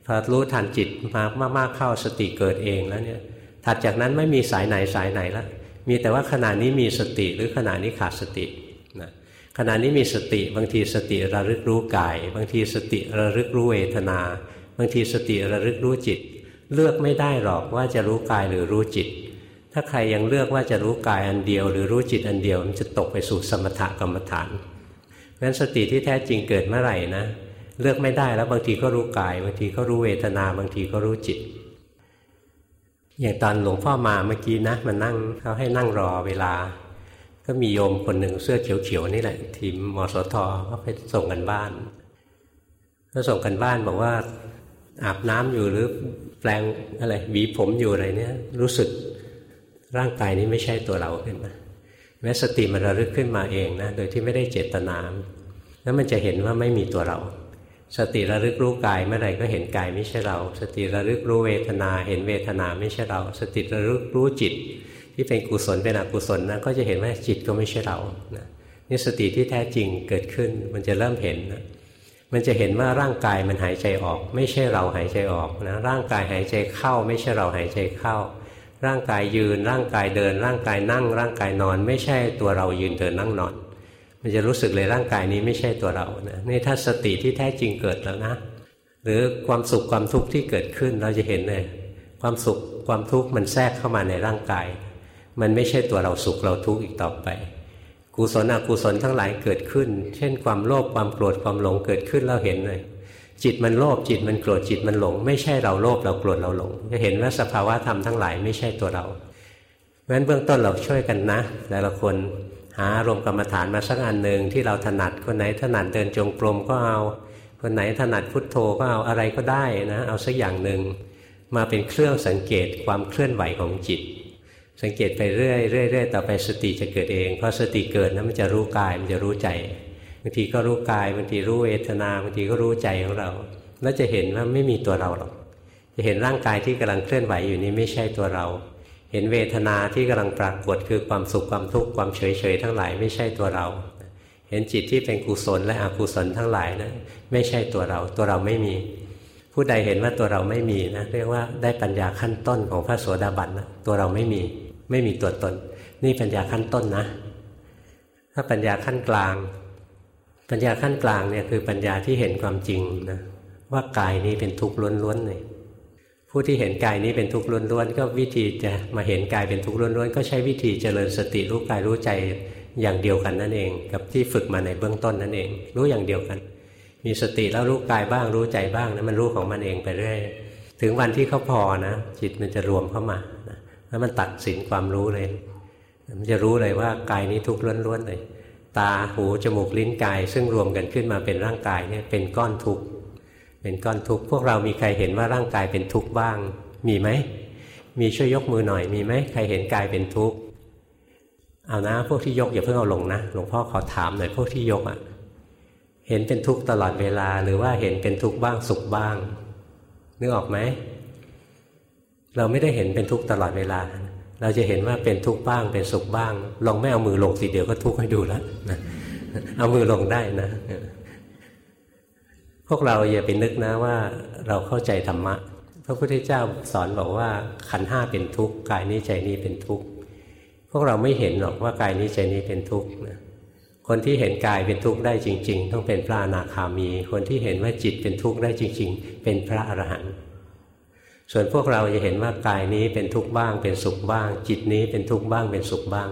พอรู้ทันจิตมามากๆเข้าสติเกิดเองแล้วเนี่ย ถัดจากนั้นไม่มีสายไหนสายไหนแล้วมีแต่ว่าขณะนี้มีสติหรือขณะนี้ขาดสตินะขณะนี้มีสติบางทีสติระลึกรู้กาย บางทีสติระลึกรู้เวทนา บางทีสติระลึกรู้จิต เลือกไม่ได้หรอกว่าจะรู้กายหรือรู้จิต ถ้าใครยังเลือกว่าจะรู้กายอันเดียว หรือรู้จิตอันเดียวมันจะตกไปสู่สมถกรรมฐานเพราะฉะนั้นสติที่แท้จริงเกิดเมื่อไหร่นะ เลือกไม่ได้แล้วบางทีก็รู้กาย บางทีก็รู้เวทนา บางทีก็รู้จิต อย่างตอนหลวงพ่อมาเมื่อกี้นะมันนั่งเขาให้นั่งรอเวลา ก็มีโยมคนหนึ่งเสื้อเขียวๆนี่แหละ ทีมมสทก็ไปส่งกันบ้านก็ส่งกันบ้านบอกว่าอาบน้ำอยู่หรือแปลงอะไรหวีผมอยู่อะไรเนี่ย รู้สึกร่างกายนี้ไม่ใช่ตัวเราขึ้นมาแม้สติมันระลึกขึ้นมาเองนะโดยที่ไม่ได้เจตนาแล้วมันจะเห็นว่าไม่มีตัวเรา สติระลึกรู้กายเมื่อไหร่ก็เห็นกายไม่ใช่เรา สติระลึกรู้เวทนาเห็นเวทนาไม่ใช่เรา สติระลึกรู้จิต ที่เป็นกุศลเป็นอกุศลนะก็จะเห็นว่าจิตก็ไม่ใช่เรานะนี่สติที่แท้จริงเกิดขึ้นมันจะเริ่มเห็นนะมันจะเห็นว่าร่างกายมันหายใจออก ไม่ใช่เราหายใจออกนะร่างกายหายใจเข้า ไม่ใช่เราหายใจเข้า ร่างกายยืนร่างกายเดิน ร่างกายนั่ง ร่างกายนอน ไม่ใช่ตัวเรายืนเดินนั่งนอน มันจะรู้สึกเลยร่างกายนี้ไม่ใช่ตัวเรานะนี่ถ้าสติที่แท้จริงเกิดแล้วนะ หรือความสุขความทุกข์ที่เกิดขึ้นเราจะเห็นเลย ความสุขความทุกข์มันแทรกเข้ามาในร่างกาย มันไม่ใช่ตัวเราสุขเราทุกข์อีกต่อไปกุศลอกุศลทั้งหลายเกิดขึ้น เช่น ความโลภความโกรธความหลงเกิดขึ้นเราเห็นเลย จิตมันโลภจิตมันโกรธจิตมันหลง ไม่ใช่เราโลภเราโกรธเราหลงจะเห็นว่าสภาวะธรรมทั้งหลายไม่ใช่ตัวเราเพราะฉะนั้นเบื้องต้นเราช่วยกันนะแต่ละคน หาอารมณ์กรรมฐานมาสักอันหนึ่งที่เราถนัดคนไหนถนัดเดินจงกรมก็เอา คนไหนถนัดพุทโธก็เอาอะไรก็ได้นะเอาสักอย่างหนึ่งมาเป็นเครื่องสังเกตความเคลื่อนไหวของจิต สังเกตไปเรื่อยเรื่อยต่อไปสติจะเกิดเองพอสติเกิดนะมันจะรู้กายมันจะรู้ใจบางทีก็รู้กายบางทีรู้เวทนาบางทีก็รู้ใจของเรา แล้วจะเห็นว่าไม่มีตัวเราหรอกจะเห็นร่างกายที่กำลังเคลื่อนไหวอยู่นี้ไม่ใช่ตัวเรา เห็นเวทนาที่กำลังปรากฏคือความสุขความทุกข์ความเฉยเฉยทั้งหลายไม่ใช่ตัวเรา เห็นจิตที่เป็นกุศลและอกุศลทั้งหลายนะไม่ใช่ตัวเรา ตัวเราไม่มี ผู้ใดเห็นว่าตัวเราไม่มีนะเรียกว่าได้ปัญญาขั้นต้นของพระโสดาบันนะตัวเราไม่มีไม่มีตัวตน นี่ปัญญาขั้นต้นนะ ถ้าปัญญาขั้นกลาง ปัญญาขั้นกลางเนี่ยคือปัญญาที่เห็นความจริงนะว่ากายนี้เป็นทุกข์ล้วนๆเลย ผู้ที่เห็นกายนี้เป็นทุกข์ล้วนๆก็วิธีจะมาเห็นกายเป็นทุกข์ล้วนๆก็ใช้วิธีเจริญสติรู้กายรู้ใจอย่างเดียวกันนั่นเอง กับที่ฝึกมาในเบื้องต้นนั่นเอง รู้อย่างเดียวกัน มีสติแล้วรู้กายบ้างรู้ใจบ้างนะมันรู้ของมันเองไปเรื่อยถึงวันที่เขาพอนะจิตมันจะรวมเข้ามานะแล้วมันตัดสินความรู้เลย มันจะรู้เลยว่ากายนี้ทุกข์ล้วนๆเลย ตาหูจมูกลิ้นกาย ซึ่งรวมกันขึ้นมาเป็นร่างกายเนี่ยเป็นก้อนทุกข์ เป็นก้อนทุกข์พวกเรามีใครเห็นว่าร่างกายเป็นทุกข์บ้าง มีไหมมีช่วยยกมือหน่อยมีไหมใครเห็นกายเป็นทุกข์เอานะ พวกที่ยกอย่าเพิ่งเอาลงนะหลวงพ่อขอถามหน่อยพวกที่ยกอะ่ะ เห็นเป็นทุกข์ตลอดเวลา หรือว่าเห็นเป็นทุกข์บ้างสุขบ้างนึกออกไหมเราไม่ได้เห็นเป็นทุกข์ตลอดเวลา เราจะเห็นว่าเป็นทุกข์บ้างเป็นสุขบ้าง ลองไม่เอามือลงสิเดี๋ยวก็ทุกข์ให้ดูแล้วนะเอามือลงได้นะ วกเราอย่าไปนึกนะว่าเราเข้าใจธรรมะ พระพุทธเจ้าสอนบอกว่าขันห้าเป็นทุกข์กายนี้ใจนี้เป็นทุกข์พวกเราไม่เห็นหรอกว่ากายนี้ใจนี้เป็นทุกข์นะคนที่เห็นกายเป็นทุกข์ได้จริง ๆ ต้องเป็นพระอนาคามี คนที่เห็นว่าจิตเป็นทุกข์ได้จริง ๆ เป็นพระอรหันต์ส่วนพวกเราจะเห็นว่ากายนี้เป็นทุกข์บ้าง เป็นสุขบ้าง จิตนี้เป็นทุกข์บ้างเป็นสุขบ้าง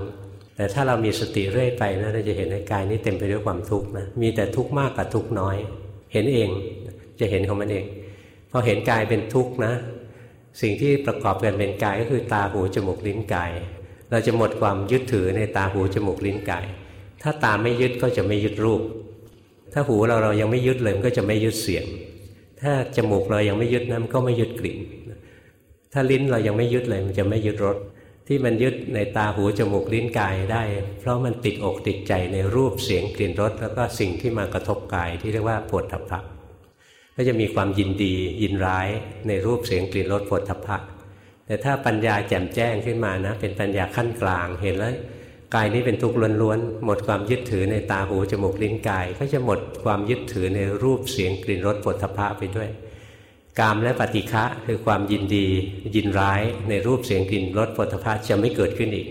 แต่ถ้าเรามีสติเรื่อยไปนะเราจะเห็นในกายนี้เต็มไปด้วยความทุกข์นะมีแต่ทุกข์มากกับทุกข์น้อย เห็นเองจะเห็นของมันเองพอเห็นกายเป็นทุกข์นะ สิ่งที่ประกอบกันเป็นกายก็คือตาหูจมูกลิ้นกาย เราจะหมดความยึดถือในตาหูจมูกลิ้นกาย ถ้าตาไม่ยึดก็จะไม่ยึดรูป ถ้าหูเราเรายังไม่ยึดเลยมันก็จะไม่ยึดเสียง ถ้าจมูกเรายังไม่ยึดนะมันก็ไม่ยึดกลิ่น ถ้าลิ้นเรายังไม่ยึดเลยมันจะไม่ยึดรส ที่มันยึดในตาหูจมูกลิ้นกายได้ เพราะมันติดอกติดใจในรูปเสียงกลิ่นรสแล้วก็สิ่งที่มากระทบกายที่เรียกว่าปวดทัพพะก็จะมีความยินดียินร้ายในรูปเสียงกลิ่นรสปวดทัพพะแต่ถ้าปัญญาแจ่มแจ้งขึ้นมานะ เป็นปัญญาขั้นกลางเห็นแล้วกายนี้เป็นทุกข์ล้วนๆหมดความยึดถือในตาหูจมูกลิ้นกาย ก็จะหมดความยึดถือในรูปเสียงกลิ่นรสปวดทัพพะไปด้วย กามและปฏิฆะคือความยินดี ยินร้ายในรูปเสียงกลิ่นรสปฐพะจะไม่เกิดขึ้นอีก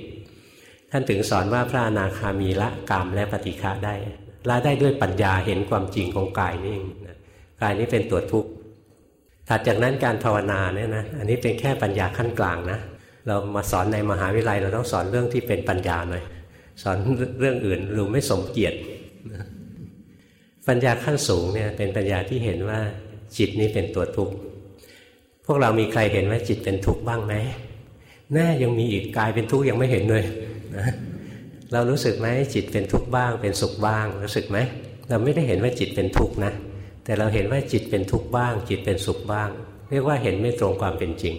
ท่านถึงสอนว่าพระอนาคามีละกามและปฏิฆะได้ละได้ด้วยปัญญาเห็นความจริงของกายนี่เองกายนี้เป็นตัวทุกข์ถัดจากนั้นการภาวนาเนี่ยนะอันนี้เป็นแค่ปัญญาขั้นกลางนะเรามาสอนในมหาวิทยาลัยเราต้องสอนเรื่องที่เป็นปัญญาหน่อยสอนเรื่องอื่นรู้ไม่สมเกียรติปัญญาขั้นสูงเนี่ยเป็นปัญญาที่เห็นว่า จิตนี้เป็นตัวทุกข์พวกเรามีใครเห็นว่าจิตเป็นทุกข์บ้างไหมแน่ยังมีอีกกายเป็นทุกข์ยังไม่เห็นเลยนะเรารู้สึกไหมจิตเป็นทุกข์บ้าง เป็นสุขบ้าง รู้สึกไหมเราไม่ได้เห็นว่าจิตเป็นทุกข์นะ แต่เราเห็นว่าจิตเป็นทุกข์บ้าง จิตเป็นสุขบ้าง เรียกว่าเห็นไม่ตรงความเป็นจริง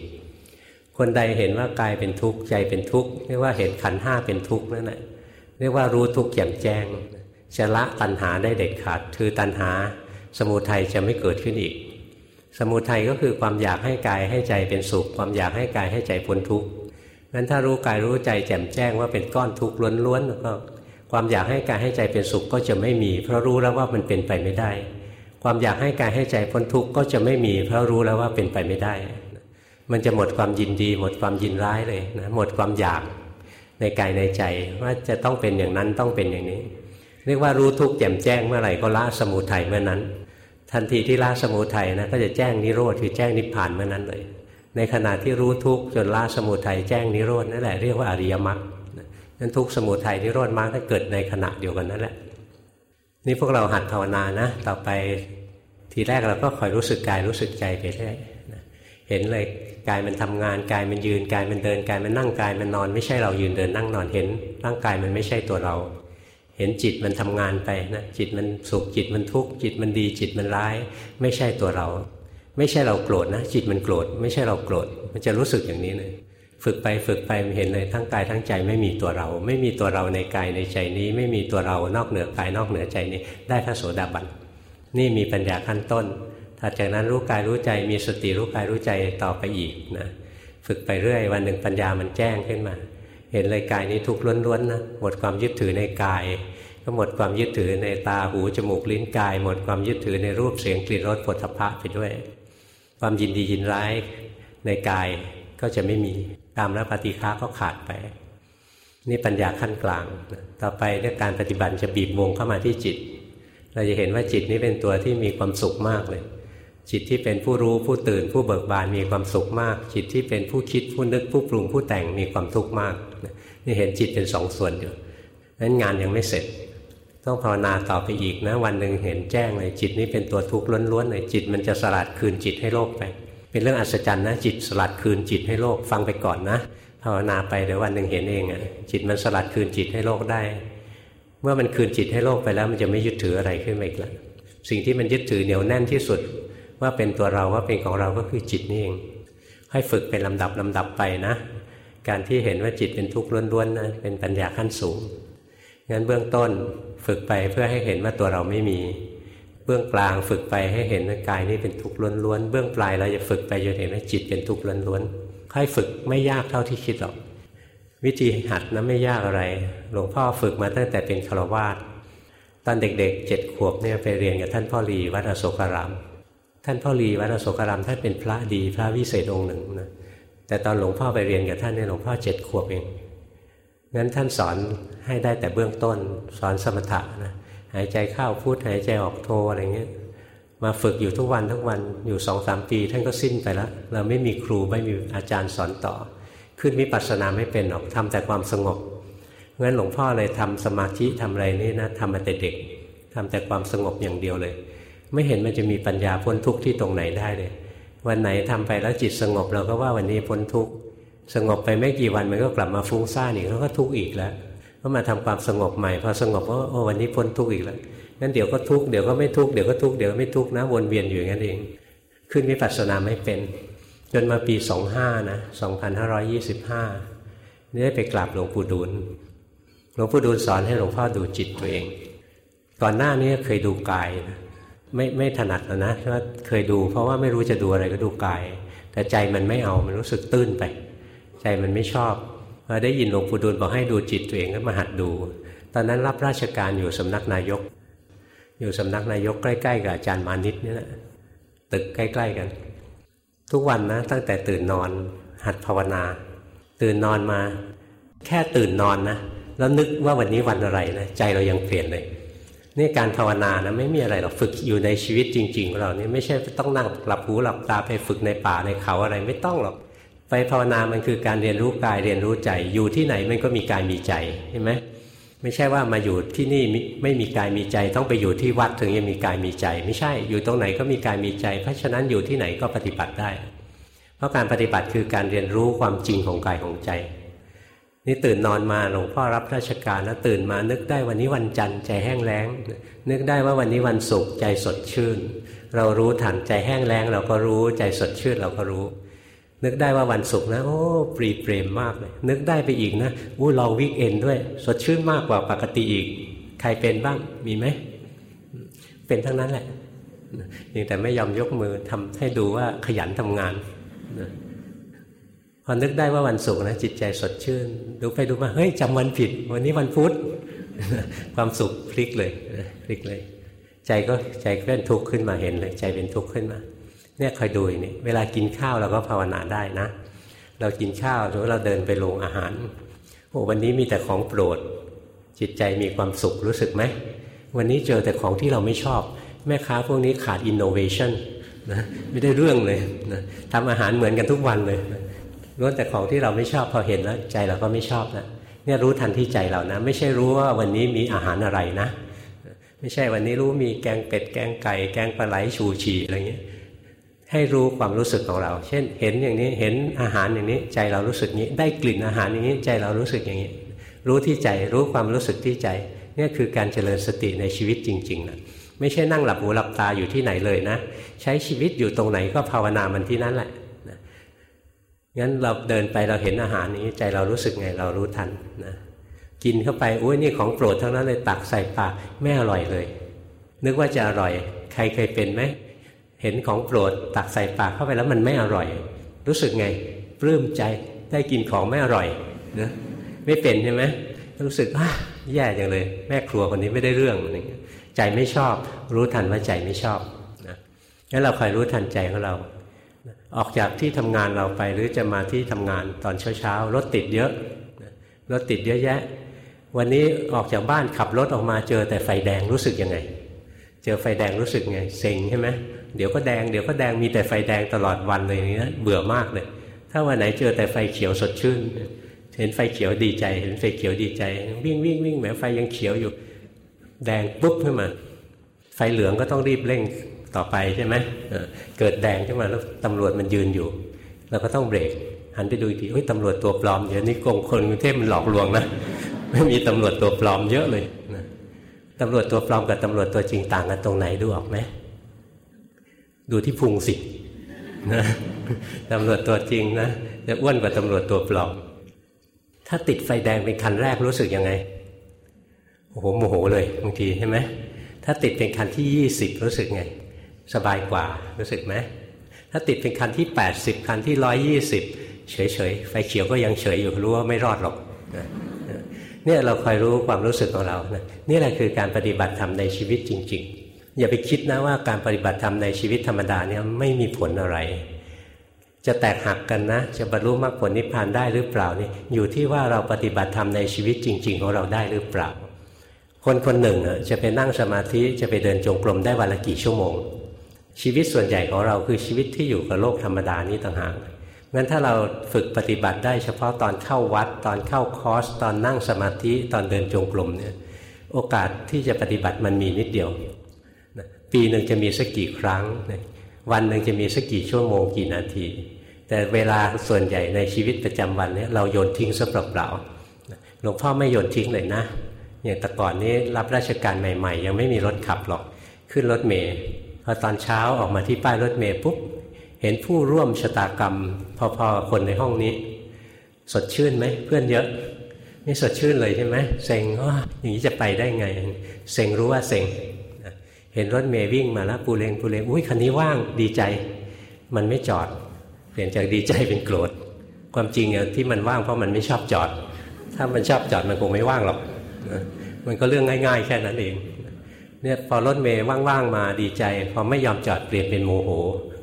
คนใดเห็นว่ากายเป็นทุกข์ใจเป็นทุกข์เรียกว่าเห็นขันห้าเป็นทุกข์นั่นแหละเรียกว่ารู้ทุกข์แจ่มแจ้งจะละตัณหาได้เด็ดขาด คือตัณหา สมุทัยจะไม่เกิดขึ้นอีก สมุทัยก็คือความอยากให้กายให้ใจเป็นสุข ความอยากให้กายให้ใจพ้นทุกข์งั้นถ้ารู้กายรู้ใจแจ่มแจ้งว่าเป็นก้อนทุกข์ล้วนๆก็ความอยากให้กายให้ใจเป็นสุขก็จะไม่มี เพราะรู้แล้วว่ามันเป็นไปไม่ได้ ความอยากให้กายให้ใจพ้นทุกข์ก็จะไม่มี เพราะรู้แล้วว่าเป็นไปไม่ได้ มันจะหมดความยินดี หมดความยินร้ายเลยนะหมดความอยากในกายในใจว่าจะต้องเป็นอย่างนั้นต้องเป็นอย่างนี้ เรียกว่ารู้ทุกข์แจ่มแจ้งเมื่อไหร่ก็ละสมุทัยเมื่อนั้น ทันทีที่ละสมุทัยนะก็จะแจ้งนิโรธคือแจ้งนิพพานเมื่อนั้นเลย ในขณะที่รู้ทุกข์จนละสมุทัยแจ้งนิโรธนั่นแหละเรียกว่าอริยมรรคนั้นทุกสมุทัยนิโรธมรรคถ้าเกิดในขณะเดียวกันนั่นแหละ นี่พวกเราหัดภาวนานะ ต่อไปทีแรกเราก็คอยรู้สึกกายรู้สึกใจไปเรื่อยเห็นเลยกายมันทำงานกายมันยืนกายมันเดินกายมันนั่งกายมันนอน ไม่ใช่เรายืนเดินนั่งนอนเห็น ร่างกายมันไม่ใช่ตัวเรา เห็นจิตมันทำงานไปนะจิตมันสุขจิตมันทุกข์จิตมันดีจิตมันร้าย ไม่ใช่ตัวเรา ไม่ใช่เราโกรธนะ จิตมันโกรธไม่ใช่เราโกรธมันจะรู้สึกอย่างนี้เลยฝึกไปฝึกไปเห็นเลยทั้งกายทั้งใจไม่มีตัวเรา ไม่มีตัวเราในกายในใจนี้ ไม่มีตัวเรานอกเหนือกายนอกเหนือใจนี้ ได้พระโสดาบันนี่มีปัญญาขั้นต้นถัดจากนั้นรู้กายรู้ใจมีสติรู้กายรู้ใจต่อไปอีกนะฝึกไปเรื่อย วันหนึ่งปัญญามันแจ้งขึ้นมา เห็นเลยกายนี้ทุกข์ล้วนๆนะหมดความยึดถือในกาย ก็หมดความยึดถือในตาหูจมูกลิ้นกาย หมดความยึดถือในรูปเสียงกลิ่นรสผลทพะไปด้วย ความยินดียินร้ายในกายก็จะไม่มีตามและปฏิฆาก็ขาดไป นี่ปัญญาขั้นกลาง ต่อไปเรื่องการปฏิบัติจะบีบวงเข้ามาที่จิต เราจะเห็นว่าจิตนี้เป็นตัวที่มีความสุขมากเลย จิตที่เป็นผู้รู้ผู้ตื่นผู้เบิกบานมีความสุขมาก จิตที่เป็นผู้คิดผู้นึกผู้ปรุงผู้แต่งมีความทุกข์มากนี่เห็นจิตเป็นสองส่วนอยู่นั้นงานยังไม่เสร็จ ต้องภาวนาต่อไปอีกนะ วันหนึ่งเห็นแจ้งเลยจิตนี้เป็นตัวทุกข์ล้วนๆเลยจิตมันจะสลัดคืนจิตให้โลกไป เป็นเรื่องอัศจรรย์นะ จิตสลัดคืนจิตให้โลกฟังไปก่อนนะภาวนาไปเดี๋ยววันหนึ่งเห็นเองอะจิตมันสลัดคืนจิตให้โลกได้ เมื่อมันคืนจิตให้โลกไปแล้ว มันจะไม่ยึดถืออะไรขึ้นมาอีกแล้วสิ่งที่มันยึดถือเหนียวแน่นที่สุด ว่าเป็นตัวเราว่าเป็นของเราก็คือจิตนี่เอง ให้ฝึกเป็นลำดับลำดับไปนะ การที่เห็นว่าจิตเป็นทุกข์ล้วนๆนะเป็นปัญญาขั้นสูงงั้นเบื้องต้น ฝึกไปเพื่อให้เห็นว่าตัวเราไม่มี เบื้องกลางฝึกไปให้เห็นว่ากายนี้เป็นทุกข์ล้วนๆเบื้องปลายเราจะฝึกไปจนเห็นว่าจิตเป็นทุกข์ล้วนๆค่อยฝึกไม่ยากเท่าที่คิดหรอก วิธีหัดนะไม่ยากอะไร หลวงพ่อฝึกมาตั้งแต่เป็นฆราวาสตอนเด็กๆเจ็ดขวบเนี่ยไปเรียนกับท่านพ่อรีวัดอโศการาม ท่านพ่อรีวัดอโศการามท่านเป็นพระดีพระวิเศษองค์หนึ่งนะแต่ตอนหลวงพ่อไปเรียนกับท่านเนี่ยหลวงพ่อเจ็ดขวบเอง งั้นท่านสอนให้ได้แต่เบื้องต้น สอนสมถะนะหายใจเข้าพูดหายใจออกโทอะไรเงี้ยมาฝึกอยู่ทุกวันทุกวันอยู่สองสามปี ท่านก็สิ้นไปแล้วเราไม่มีครูไม่มีอาจารย์สอนต่อ ขึ้นวิปัสสนาไม่เป็นหรอกทำแต่ความสงบงั้นหลวงพ่อเลยทำสมาธิทำอะไรนี่นะทำมาแต่เด็กทำแต่ความสงบอย่างเดียวเลย ไม่เห็นมันจะมีปัญญาพ้นทุกข์ที่ตรงไหนได้เลย วันไหนทำไปแล้วจิตสงบเราก็ว่าวันนี้พ้นทุกข์ สงบไปไม่กี่วันมันก็กลับมาฟุ้งซ่านอีกแล้วก็ทุกข์อีกแล้วก็มาทำความสงบใหม่พอสงบก็โอ้วันนี้พ้นทุกข์อีกแล้วงั้นเดี๋ยวก็ทุกข์เดี๋ยวก็ไม่ทุกข์เดี๋ยวก็ทุกข์เดี๋ยวไม่ทุกข์นะวนเวียนอยู่อย่างนั้นเอง ขึ้นวิปัสสนาไม่เป็น จนมาปีสองห้านะสองพันห้าร้อยี่สิบห้านี่ได้ไปกราบหลวงปู่ดูลหลวงปู่ดูลสอนให้หลวงพ่อดูจิตตัวเอง ก่อนหน้านี้เคยดูกายนะไม่ไม่ถนัดนะนะว่าเคยดู เพราะว่าไม่รู้จะดูอะไรก็ดูกาย แต่ใจมันไม่เอามันรู้สึกตื้นไป ใจมันไม่ชอบพอได้ยินหลวงปู่ดูลบอกให้ดูจิตตัวเองก็มาหัดดู ตอนนั้นรับราชการอยู่สำนักนายก อยู่สำนักนายกใกล้ๆกับอาจารย์มานิดนี่แหละตึกใกล้ ๆกัน ทุกวันนะตั้งแต่ตื่นนอนหัดภาวนา ตื่นนอนมา แค่ตื่นนอนนะแล้วนึกว่าวันนี้วันอะไรนะใจเรายังเปลี่ยนเลยนี่การภาวนานะไม่มีอะไรหรอกฝึกอยู่ในชีวิตจริง ๆ ของเรานี่ไม่ใช่ต้องนั่งหลับหูหลับตาไปฝึกในป่าในเขาอะไรไม่ต้องหรอก ไปภาวนามันคือการเรียนรู้กายเรียนรู้ใจ อยู่ที่ไหนมันก็มีกายมีใจเห็นไหมไม่ใช่ว่ามาอยู่ที่นี่ไม่มีกายมีใจ ต้องไปอยู่ที่วัดถึงจะมีกายมีใจ ไม่ใช่อยู่ตรงไหนก็มีกายมีใจ เพราะฉะนั้นอยู่ที่ไหนก็ปฏิบัติได้ เพราะการปฏิบัติคือการเรียนรู้ความจริงของกายของใจ นี่ตื่นนอนมาหลวงพ่อรับราชการแล้วตื่นมานึกได้วันนี้วันจันทร์ใจแห้งแล้ง นึกได้ว่าวันนี้วันศุกร์ใจสดชื่น เรารู้ทันใจแห้งแล้งเราก็รู้ใจสดชื่นเราก็รู้ นึกได้ว่าวันศุกร์นะ โอ้ปรีเปรมมากเลยนึกได้ไปอีกนะอู้เราวิกเอนด้วย สดชื่นมากกว่าปกติอีก ใครเป็นบ้างมีไหม เป็นทั้งนั้นแหละยังแต่ไม่ยอมยกมือทำให้ดูว่าขยันทำงานพอนึกได้ว่าวันศุกร์นะจิตใจสดชื่น ดูไปดูมาเฮ้ยจำวันผิด วันนี้วันพุธความสุขพลิกเลยพลิกเลย ใจก็ใจเคลื่อนทุกข์ขึ้นมาเห็นเลย ใจเป็นทุกข์ขึ้นมา เนี่ยคอยดูนี่เวลากินข้าวเราก็ภาวนาได้นะ เรากินข้าวหรือเราเดินไปโรงอาหารโอ้วันนี้มีแต่ของโปรด จิตใจมีความสุขรู้สึกไหม วันนี้เจอแต่ของที่เราไม่ชอบ แม่ค้าพวกนี้ขาดอินโนเวชันนะไม่ได้เรื่องเลยนะทำอาหารเหมือนกันทุกวันเลยล้วนแต่ของที่เราไม่ชอบพอเห็นแล้วใจเราก็ไม่ชอบนะเนี่ยรู้ทันที่ใจเรานะ ไม่ใช่รู้ว่าวันนี้มีอาหารอะไรนะ ไม่ใช่วันนี้รู้มีแกงเป็ดแกงไก่ แกงปลาไหลชูชีอะไรเงี้ย ให้รู้ความรู้สึกของเรา เช่น เห็นอย่างนี้เห็นอาหารอย่างนี้ใจเรารู้สึกนี้ ได้กลิ่นอาหารอย่างนี้ใจเรารู้สึกอย่างนี้ รู้ที่ใจรู้ความรู้สึกที่ใจนี่คือการเจริญสติในชีวิตจริงๆนะไม่ใช่นั่งหลับหูหลับตาอยู่ที่ไหนเลยนะ ใช้ชีวิตอยู่ตรงไหนก็ภาวนามันที่นั่นแหละงั้นเราเดินไปเราเห็นอาหารนี้ใจเรารู้สึกไงเรารู้ทันนะกินเข้าไปอุ้ยนี่ของโปรดทั้งนั้นเลยตักใส่ปากไม่อร่อยเลย นึกว่าจะอร่อย ใครเคยเป็นไหม เห็นของโปรดตักใส่ปากเข้าไปแล้วมันไม่อร่อย รู้สึกไงปลื้มใจได้กินของไม่อร่อยนะไม่เป็นใช่ไหมรู้สึกอะแย่จังเลย แม่ครัวคนนี้ไม่ได้เรื่องใจไม่ชอบ รู้ทันว่าใจไม่ชอบนะงั้นเราคอยรู้ทันใจของเรา ออกจากที่ทำงานเราไปหรือจะมาที่ทำงานตอนเช้าๆรถติดเยอะรถติดเยอะแยะ วันนี้ออกจากบ้านขับรถออกมาเจอแต่ไฟแดงรู้สึกยังไง เจอไฟแดงรู้สึกไงเซ็งใช่ไหม เดี๋ยวก็แดงเดี๋ยวก็แดงมีแต่ไฟแดงตลอดวันเลยนี้ยเบื่อมากเลย ถ้าวันไหนเจอแต่ไฟเขียวสดชื่น เห็นไฟเขียวดีใจ เห็นไฟเขียวดีใจ วิ่งวิ่งวิ่งแม้ไฟยังเขียวอยู่ แดงปุ๊บขึ้นมา ไฟเหลืองก็ต้องรีบเร่งต่อไปใช่ไหมเกิดแดงขึ้นมาแล้วตำรวจมันยืนอยู่เราก็ต้องเบรกหันไปดูอีกทีเฮ้ยตำรวจตัวปลอมเดี๋ยวนี้กงคนกรุงเทพมันหลอกลวงนะไม่มีตำรวจตัวปลอมเยอะเลยนะตำรวจตัวปลอมกับตำรวจตัวจริงต่างกันตรงไหนดูออกไหม ดูที่พุงสินะตำรวจตัวจริงนะจะอ้วนกว่าตำรวจตัวปลอมถ้าติดไฟแดงเป็นคันแรกรู้สึกยังไงโอ้โหโมโหเลยบางทีใช่ไหมถ้าติดเป็นคันที่ยี่สิบรู้สึกไง สบายกว่ารู้สึกไหมถ้าติดเป็นคันที่80คันที่120เฉยๆไฟเขียวก็ยังเฉยอยู่รู้ว่าไม่รอดหรอกเนี่ยเราคอยรู้ความรู้สึกของเรานะนี่แหละคือการปฏิบัติธรรมในชีวิตจริง ๆ อย่าไปคิดนะว่าการปฏิบัติธรรมในชีวิตธรรมดาเนี่ยไม่มีผลอะไร จะแตกหักกันนะ จะบรรลุมรรคผลนิพพานได้หรือเปล่านี่อยู่ที่ว่าเราปฏิบัติธรรมในชีวิตจริง ๆ ของเราได้หรือเปล่า คนคนหนึ่งจะไปนั่งสมาธิจะไปเดินจงกรมได้วันละกี่ชั่วโมง ชีวิตส่วนใหญ่ของเราคือชีวิตที่อยู่กับโลกธรรมดานี้ต่างหากงั้นถ้าเราฝึกปฏิบัติได้เฉพาะตอนเข้าวัด ตอนเข้าคอร์ส ตอนนั่งสมาธิตอนเดินจงกรมเนี่ยโอกาสที่จะปฏิบัติมันมีนิดเดียว ปีหนึ่งจะมีสักกี่ครั้ง วันหนึ่งจะมีสักกี่ชั่วโมงกี่นาที แต่เวลาส่วนใหญ่ในชีวิตประจำวันนี้เราโยนทิ้งซะเปล่าๆหลวงพ่อไม่โยนทิ้งเลยนะอย่างแต่ก่อนนี้รับราชการใหม่ๆ ยังไม่มีรถขับหรอกขึ้นรถเมย์พอตอนเช้าออกมาที่ป้ายรถเมย์ปุ๊บเห็นผู้ร่วมชะตากรรม พอๆคนในห้องนี้ สดชื่นไหมเพื่อนเยอะไม่สดชื่นเลยใช่ไหมเซ็งว่าอย่างนี้จะไปได้ไง เซ็งรู้ว่าเซ็ง ห็นรถเมย์วิ่งมาแล้วปูเลงปูเลงอุ้ยคันนี้ว่างดีใจ มันไม่จอด เปลี่ยนจากดีใจเป็นโกรธ ความจริงที่มันว่างเพราะมันไม่ชอบจอด ถ้ามันชอบจอดมันคงไม่ว่างหรอกมันก็เรื่องง่าย ๆ แค่นั้นเองเนี่ยพอรถเมย์ว่างๆมาดีใจพอไม่ยอมจอดเปลี่ยนเป็นโมโห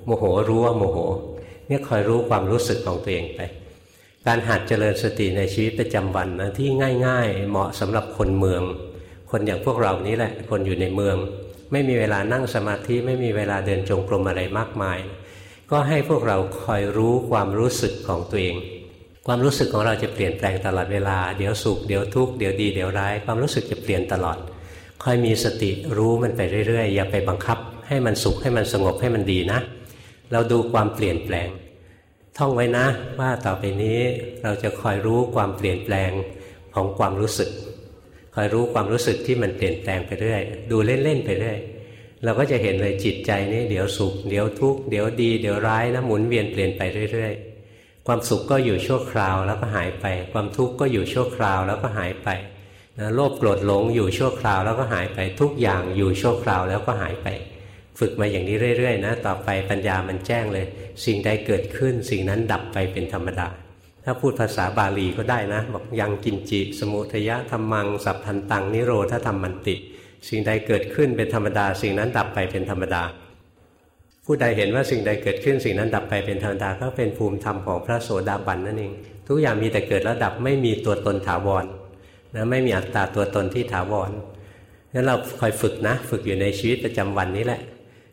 โมโหรู้ว่าโมโห เนี่ยคอยรู้ความรู้สึกของตัวเองไป การหัดเจริญสติในชีวิตประจำวันนะที่ง่าย ๆ เหมาะสำหรับคนเมือง คนอย่างพวกเรานี้แหละ คนอยู่ในเมือง ไม่มีเวลานั่งสมาธิไม่มีเวลาเดินจงกรมอะไรมากมาย ก็ให้พวกเราคอยรู้ความรู้สึกของตัวเอง ความรู้สึกของเราจะเปลี่ยนแปลงตลอดเวลาเดี๋ยวสุขเดี๋ยวทุกข์เดี๋ยวดีเดี๋ยวร้าย ความรู้สึกจะเปลี่ยนตลอดคอยมีสติรู้มันไปเรื่อยๆ อย่าไปบังคับ ให้มันสุขให้มันสงบให้มันดีนะ เราดูความเปลี่ยนแปลง ท่องไว้นะว่าต่อไปนี้เราจะคอยรู้ความเปลี่ยนแปลงของความรู้สึก คอยรู้ความรู้สึกที่มันเปลี่ยนแปลงไปเรื่อย ดูเล่นๆไปเรื่อย เราก็จะเห็นเลยจิตใจนี้เดี๋ยวสุข เดี๋ยวทุกข์ เดี๋ยวดี เดี๋ยวร้ายนะหมุนเวียนเปลี่ยนไปเรื่อย ๆ ความสุขก็อยู่ชั่วคราวแล้วก็หายไป ความทุกข์ก็อยู่ชั่วคราวแล้วก็หายไปนะโลภโกรธหลงอยู่ชั่วคราวแล้วก็หายไปทุกอย่างอยู่ชั่วคราวแล้วก็หายไป ฝึกมาอย่างนี้เรื่อยๆนะ ต่อไปปัญญามันแจ้งเลย สิ่งใดเกิดขึ้น สิ่งนั้นดับไปเป็นธรรมดา ถ้าพูดภาษาบาลีก็ได้นะ บอกยังกินจิ สมุทยะธรรมัง สัพพันตัง นิโรธธรรมมันติ สิ่งใดเกิดขึ้นเป็นธรรมดา สิ่งนั้นดับไปเป็นธรรมดา ผู้ใดเห็นว่าสิ่งใดเกิดขึ้นสิ่งนั้นดับไปเป็นธรรมดาก็เป็นภูมิธรรมของพระโสดาบันนั่นเองทุกอย่างมีแต่เกิดแล้วดับไม่มีตัวตนถาวรนะไม่มีอัตตาตัวตนที่ถาวรงั้นเราคอยฝึกนะ ฝึกอยู่ในชีวิตประจำวันนี้แหละ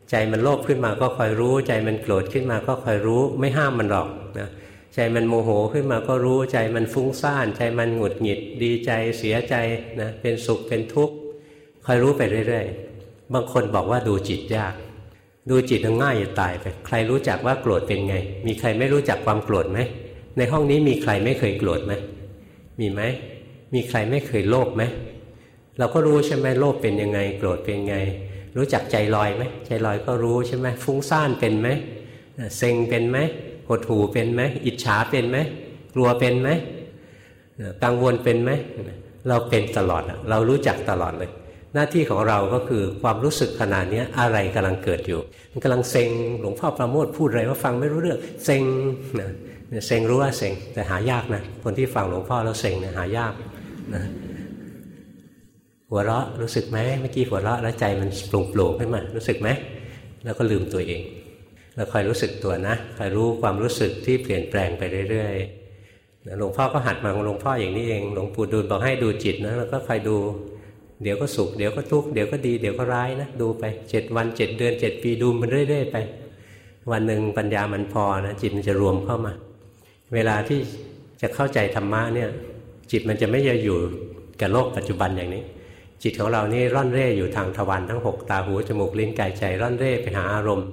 ใจมันโลภขึ้นมาก็คอยรู้ ใจมันโกรธขึ้นมาก็คอยรู้ ไม่ห้ามมันหรอกนะ ใจมันโมโหขึ้นมาก็รู้ใจมันฟุ้งซ่าน ใจมันหงุดหงิด ดีใจเสียใจนะเป็นสุขเป็นทุกข์คอยรู้ไปเรื่อยๆ บางคนบอกว่าดูจิตยาก ดูจิตง่ายจะตายไปใครรู้จักว่าโกรธเป็นไง มีใครไม่รู้จักความโกรธไหมในห้องนี้มีใครไม่เคยโกรธไหมมีไหมมีใครไม่เคยโลภไหมเราก็รู้ใช่ไหมโลภเป็นยังไง โกรธเป็นไง รู้จักใจลอยไหมใจลอยก็รู้ใช่ไหมฟุ้งซ่านเป็นไหมเซ็งเป็นไหม หดหูเป็นไหมอิจฉาเป็นไหมกลัวเป็นไหมกังวลเป็นไหมเราเป็นตลอดเรารู้จักตลอดเลย หน้าที่ของเราก็คือความรู้สึกขนาดนี้อะไรกำลังเกิดอยู่ มันกำลังเซ็งหลวงพ่อประโมทพูดอะไรว่าฟังไม่รู้เรื่องเซ็งนะเซ็งรู้ว่าเซ็งแต่หายากนะคนที่ฟังหลวงพ่อแล้วเซ็งเนี่ยหายากนะหัวเราะรู้สึกไหมเมื่อกี้หัวเราะแล้วใจมันปลุกปลุกขึ้นมารู้สึกไหมแล้วก็ลืมตัวเอง เราคอยรู้สึกตัวนะคอยรู้ความรู้สึกที่เปลี่ยนแปลงไปเรื่อยๆหลวงพ่อก็หัดมาของหลวงพ่ออย่างนี้เอง หลวงปู่ดูลบอกให้ดูจิตนะแล้วก็คอยดู เดี๋ยวก็สุขเดี๋ยวก็ทุกข์เดี๋ยวก็ดีเดี๋ยวก็ร้ายนะดูไปเจ็ดวันเจ็ดเดือนเจ็ดปีดูมันเรื่อย ๆ ไป วันหนึ่งปัญญามันพอนะจิตมันจะรวมเข้ามา เวลาที่จะเข้าใจธรรมะเนี่ย จิตมันจะไม่จะอยู่กับโลกปัจจุบันอย่างนี้ จิตของเรานี่ร่อนเร่อยู่ทางทวารทั้ง 6 ตาหูจมูกลิ้นกายใจร่อนเร่ไปหาอารมณ์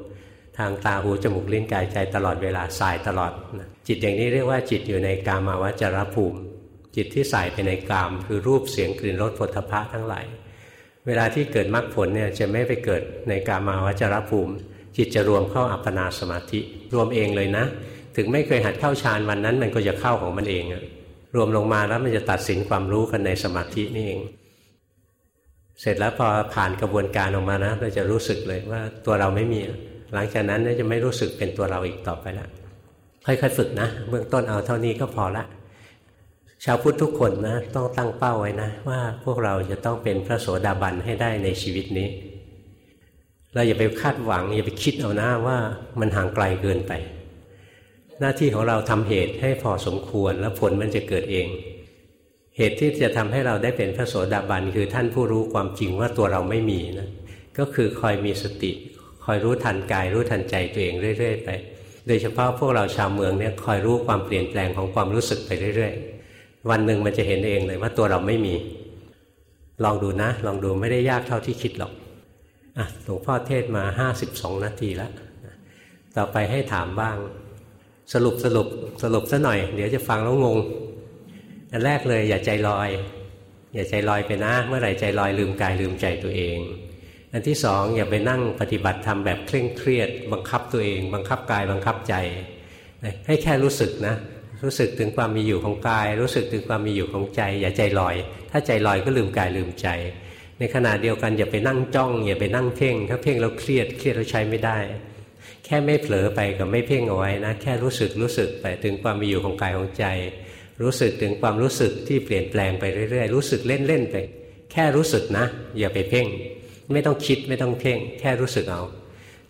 ทางตาหูจมูกลิ้นกายใจตลอดเวลาสายตลอดจิตอย่างนี้เรียกว่าจิตอยู่ในกามาวจรภูมิ จิตที่สายไปในกาม คือรูปเสียงกลิ่นรสผลพะทั้งหลายเวลาที่เกิดมรรคผลเนี่ยจะไม่ไปเกิดในกามาวจรภูมิ จิตจะรวมเข้าอัปปนาสมาธิ รวมเองเลยนะ ถึงไม่เคยหัดเข้าฌานวันนั้นมันก็จะเข้าของมันเองรวมลงมาแล้วมันจะตัดสินความรู้กันในสมาธินี่เอง เสร็จแล้วพอผ่านกระบวนการออกมานะเราจะรู้สึกเลยว่าตัวเราไม่มี หลังจากนั้นจะไม่รู้สึกเป็นตัวเราอีกต่อไปแล้วค่อยๆฝึกนะ เบื้องต้นเอาเท่านี้ก็พอละชาวพุทธทุกคนนะต้องตั้งเป้าไว้นะ ว่าพวกเราจะต้องเป็นพระโสดาบันให้ได้ในชีวิตนี้ เราอย่าไปคาดหวัง อย่าไปคิดเอานะว่ามันห่างไกลเกินไป หน้าที่ของเราทำเหตุให้พอสมควรแล้วผลมันจะเกิดเอง เหตุที่จะทำให้เราได้เป็นพระโสดาบันคือท่านผู้รู้ความจริงว่าตัวเราไม่มีนะก็คือคอยมีสติ คอยรู้ทันกายรู้ทันใจตัวเองเรื่อย ๆ ไป โดยเฉพาะพวกเราชาวเมืองเนี่ยคอยรู้ความเปลี่ยนแปลงของความรู้สึกไปเรื่อย ๆ วันหนึ่งมันจะเห็นเองเลยว่าตัวเราไม่มี ลองดูนะ ลองดูไม่ได้ยากเท่าที่คิดหรอกอะหลวงพ่อเทศมาห้าสิบสองนาทีแล้วต่อไปให้ถามบ้าง สรุปสรุปสรุปซะหน่อย เดี๋ยวจะฟังแล้วงง อันแรกเลยอย่าใจลอย อย่าใจลอยไปนะ เมื่อไหร่ใจลอยลืมกายลืมใจตัวเอง อันที่สองอย่าไปนั่งปฏิบัติธรรมแบบเคร่งเครียด บังคับตัวเอง บังคับกายบังคับใจ ให้แค่รู้สึกนะ รู้สึกถึงความมีอยู่ของกาย รู้สึกถึงความมีอยู่ของใจ อย่าใจลอย ถ้าใจลอยก็ลืมกายลืมใจ ในขณะเดียวกันอย่าไปนั่งจ้องอย่าไปนั่งเพ่ง ถ้าเพ่งแล้วเครียดเครียดแล้วใช้ไม่ได้ แค่ไม่เผลอไปกับไม่เพ่งเอาไว้นะแค่รู้สึกรู้สึกไปถึงความมีอยู่ของกายของใจ รู้สึกถึงความรู้สึกที่เปลี่ยนแปลงไปเรื่อยๆรู้สึกเล่นๆไป แค่รู้สึกนะ อย่าไปเพ่ง ไม่ต้องคิดไม่ต้องเพ่งแค่รู้สึกเอา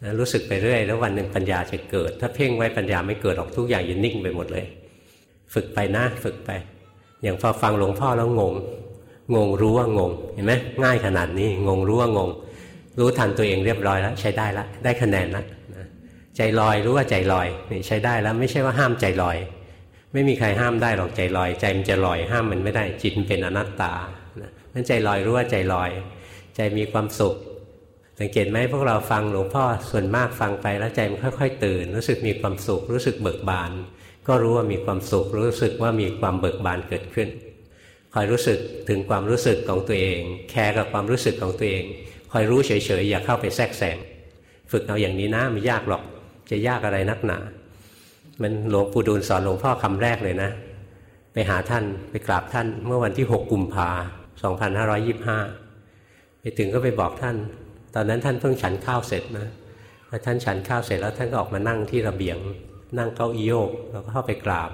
นะรู้สึกไปเรื่อยแล้ววันหนึ่งปัญญาจะเกิด ถ้าเพ่งไว้ปัญญาไม่เกิดออกทุกอย่างจะนิ่งไปหมดเลย ฝึกไปนะฝึกไป อย่างพอฟังหลวงพ่อแล้วงง งงรู้ว่างง เห็นไหมง่ายขนาดนี้ งงรู้ว่างง รู้ทันตัวเองเรียบร้อยแล้ว ใช้ได้แล้วได้คะแนนแล้วใจลอยรู้ว่าใจลอยนี่ใช้ได้แล้ว ไม่ใช่ว่าห้ามใจลอย ไม่มีใครห้ามได้หรอกใจลอย ใจมันจะลอยห้ามมันไม่ได้จิตเป็นอนัตตานั่นใจลอยรู้ว่าใจลอย ใจมีความสุข สังเกตไหมพวกเราฟังหลวงพ่อส่วนมากฟังไปแล้วใจมันค่อย ๆ ตื่น รู้สึกมีความสุข รู้สึกเบิกบาน ก็รู้ว่ามีความสุข รู้สึกว่ามีความเบิกบานเกิดขึ้นคอยรู้สึกถึงความรู้สึกของตัวเอง แคร์กับความรู้สึกของตัวเองคอยรู้เฉยๆอย่าเข้าไปแทรกแซงฝึกเอาอย่างนี้นะไม่ยากหรอก จะยากอะไรนักหนา มันหลวงปู่ดูลสอนหลวงพ่อคำแรกเลยนะ ไปหาท่านไปกราบท่านเมื่อวันที่ 6 กุมภาพันธ์2525 ไปถึงก็ไปบอกท่าน ตอนนั้นท่านเพิ่งฉันข้าวเสร็จนะพอท่านฉันข้าวเสร็จแล้วท่านก็ออกมานั่งที่ระเบียง นั่งเก้าอี้โยกแล้วก็เข้าไปกราบ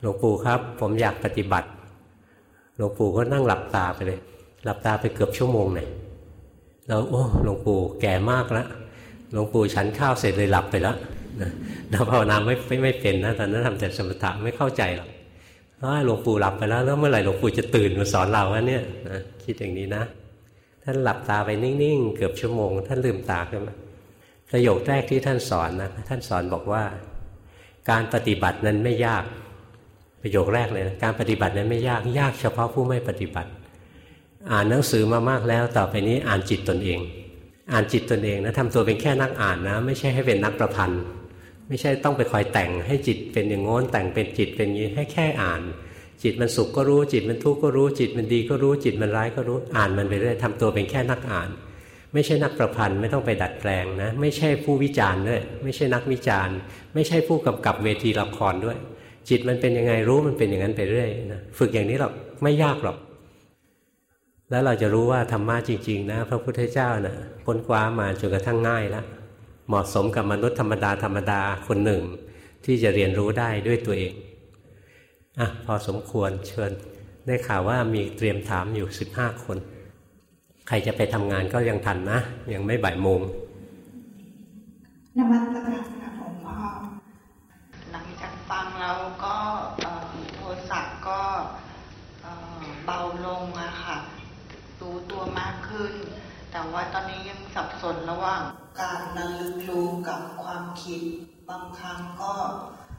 หลวงปู่ครับ ผมอยากปฏิบัติ หลวงปู่ก็นั่งหลับตาไปเลย หลับตาไปเกือบชั่วโมงเลยแล้วโอ้หลวงปู่แก่มากแล้วหลวงปู่ฉันข้าวเสร็จเลยหลับไปแล้วเราภาวนาไม่ไม่ไม่เป็นนะตอนนั้นทำแต่สมถะไม่เข้าใจหรอกหลวงปู่หลับไปแล้วแล้วเมื่อไหร่หลวงปู่จะตื่นมาสอนเราวะเนี่ยนะคิดอย่างนี้นะ ท่านหลับตาไปนิ่งๆ เกือบชั่วโมง ท่านลืมตาขึ้นมาประโยคแรกที่ท่านสอนนะท่านสอนบอกว่า การปฏิบัตินั้นไม่ยาก ประโยคแรกเลยนะการปฏิบัตินั้นไม่ยากยากเฉพาะผู้ไม่ปฏิบัติ อ่านหนังสือมามากแล้ว ต่อไปนี้อ่านจิตตนเอง อ่านจิตตนเองนะทำตัวเป็นแค่นักอ่านนะ ไม่ใช่ให้เป็นนักประพันธ์ ไม่ใช่ต้องไปคอยแต่งให้จิตเป็นอย่างง้นแต่งเป็นจิตเป็นอย่างนี้ให้แค่อ่าน จิตมันสุขก็รู้จิตมันทุกข์ก็รู้จิตมันดีก็รู้จิตมันร้ายก็รู้อ่านมันไปเรื่อยทำตัวเป็นแค่นักอ่าน ไม่ใช่นักประพันธ์ไม่ต้องไปดัดแปลงนะ ไม่ใช่ผู้วิจารณ์ด้วยไม่ใช่นักวิจารณ์ ไม่ใช่ผู้กำกับเวทีละครด้วย จิตมันเป็นยังไงรู้มันเป็นอย่างนั้นไปเรื่อยนะฝึกอย่างนี้หรอกไม่ยากหรอก แล้วเราจะรู้ว่าธรรมะจริง ๆ นะ พระพุทธเจ้านะ่ะค้นคว้ามาจนกระทั่งง่ายแล้วเหมาะสมกับมนุษย์ธรรมดาธรรมดาคนหนึ่ง ที่จะเรียนรู้ได้ด้วยตัวเอง อะพอสมควรเชิญได้ข่าวว่ามีเตรียมถามอยู่สิบห้าคน ใครจะไปทำงานก็ยังทันนะ ยังไม่บ่ายโมงนมัสการค่ะหลวงพ่อหลังจากฟังเราก็โทรศัพท์ก็เบาลงอะค่ะรู้ตัวมากขึ้น แต่ว่าตอนนี้ยังสับสนระหว่างการระลึกรู้กับความคิด บางครั้งก็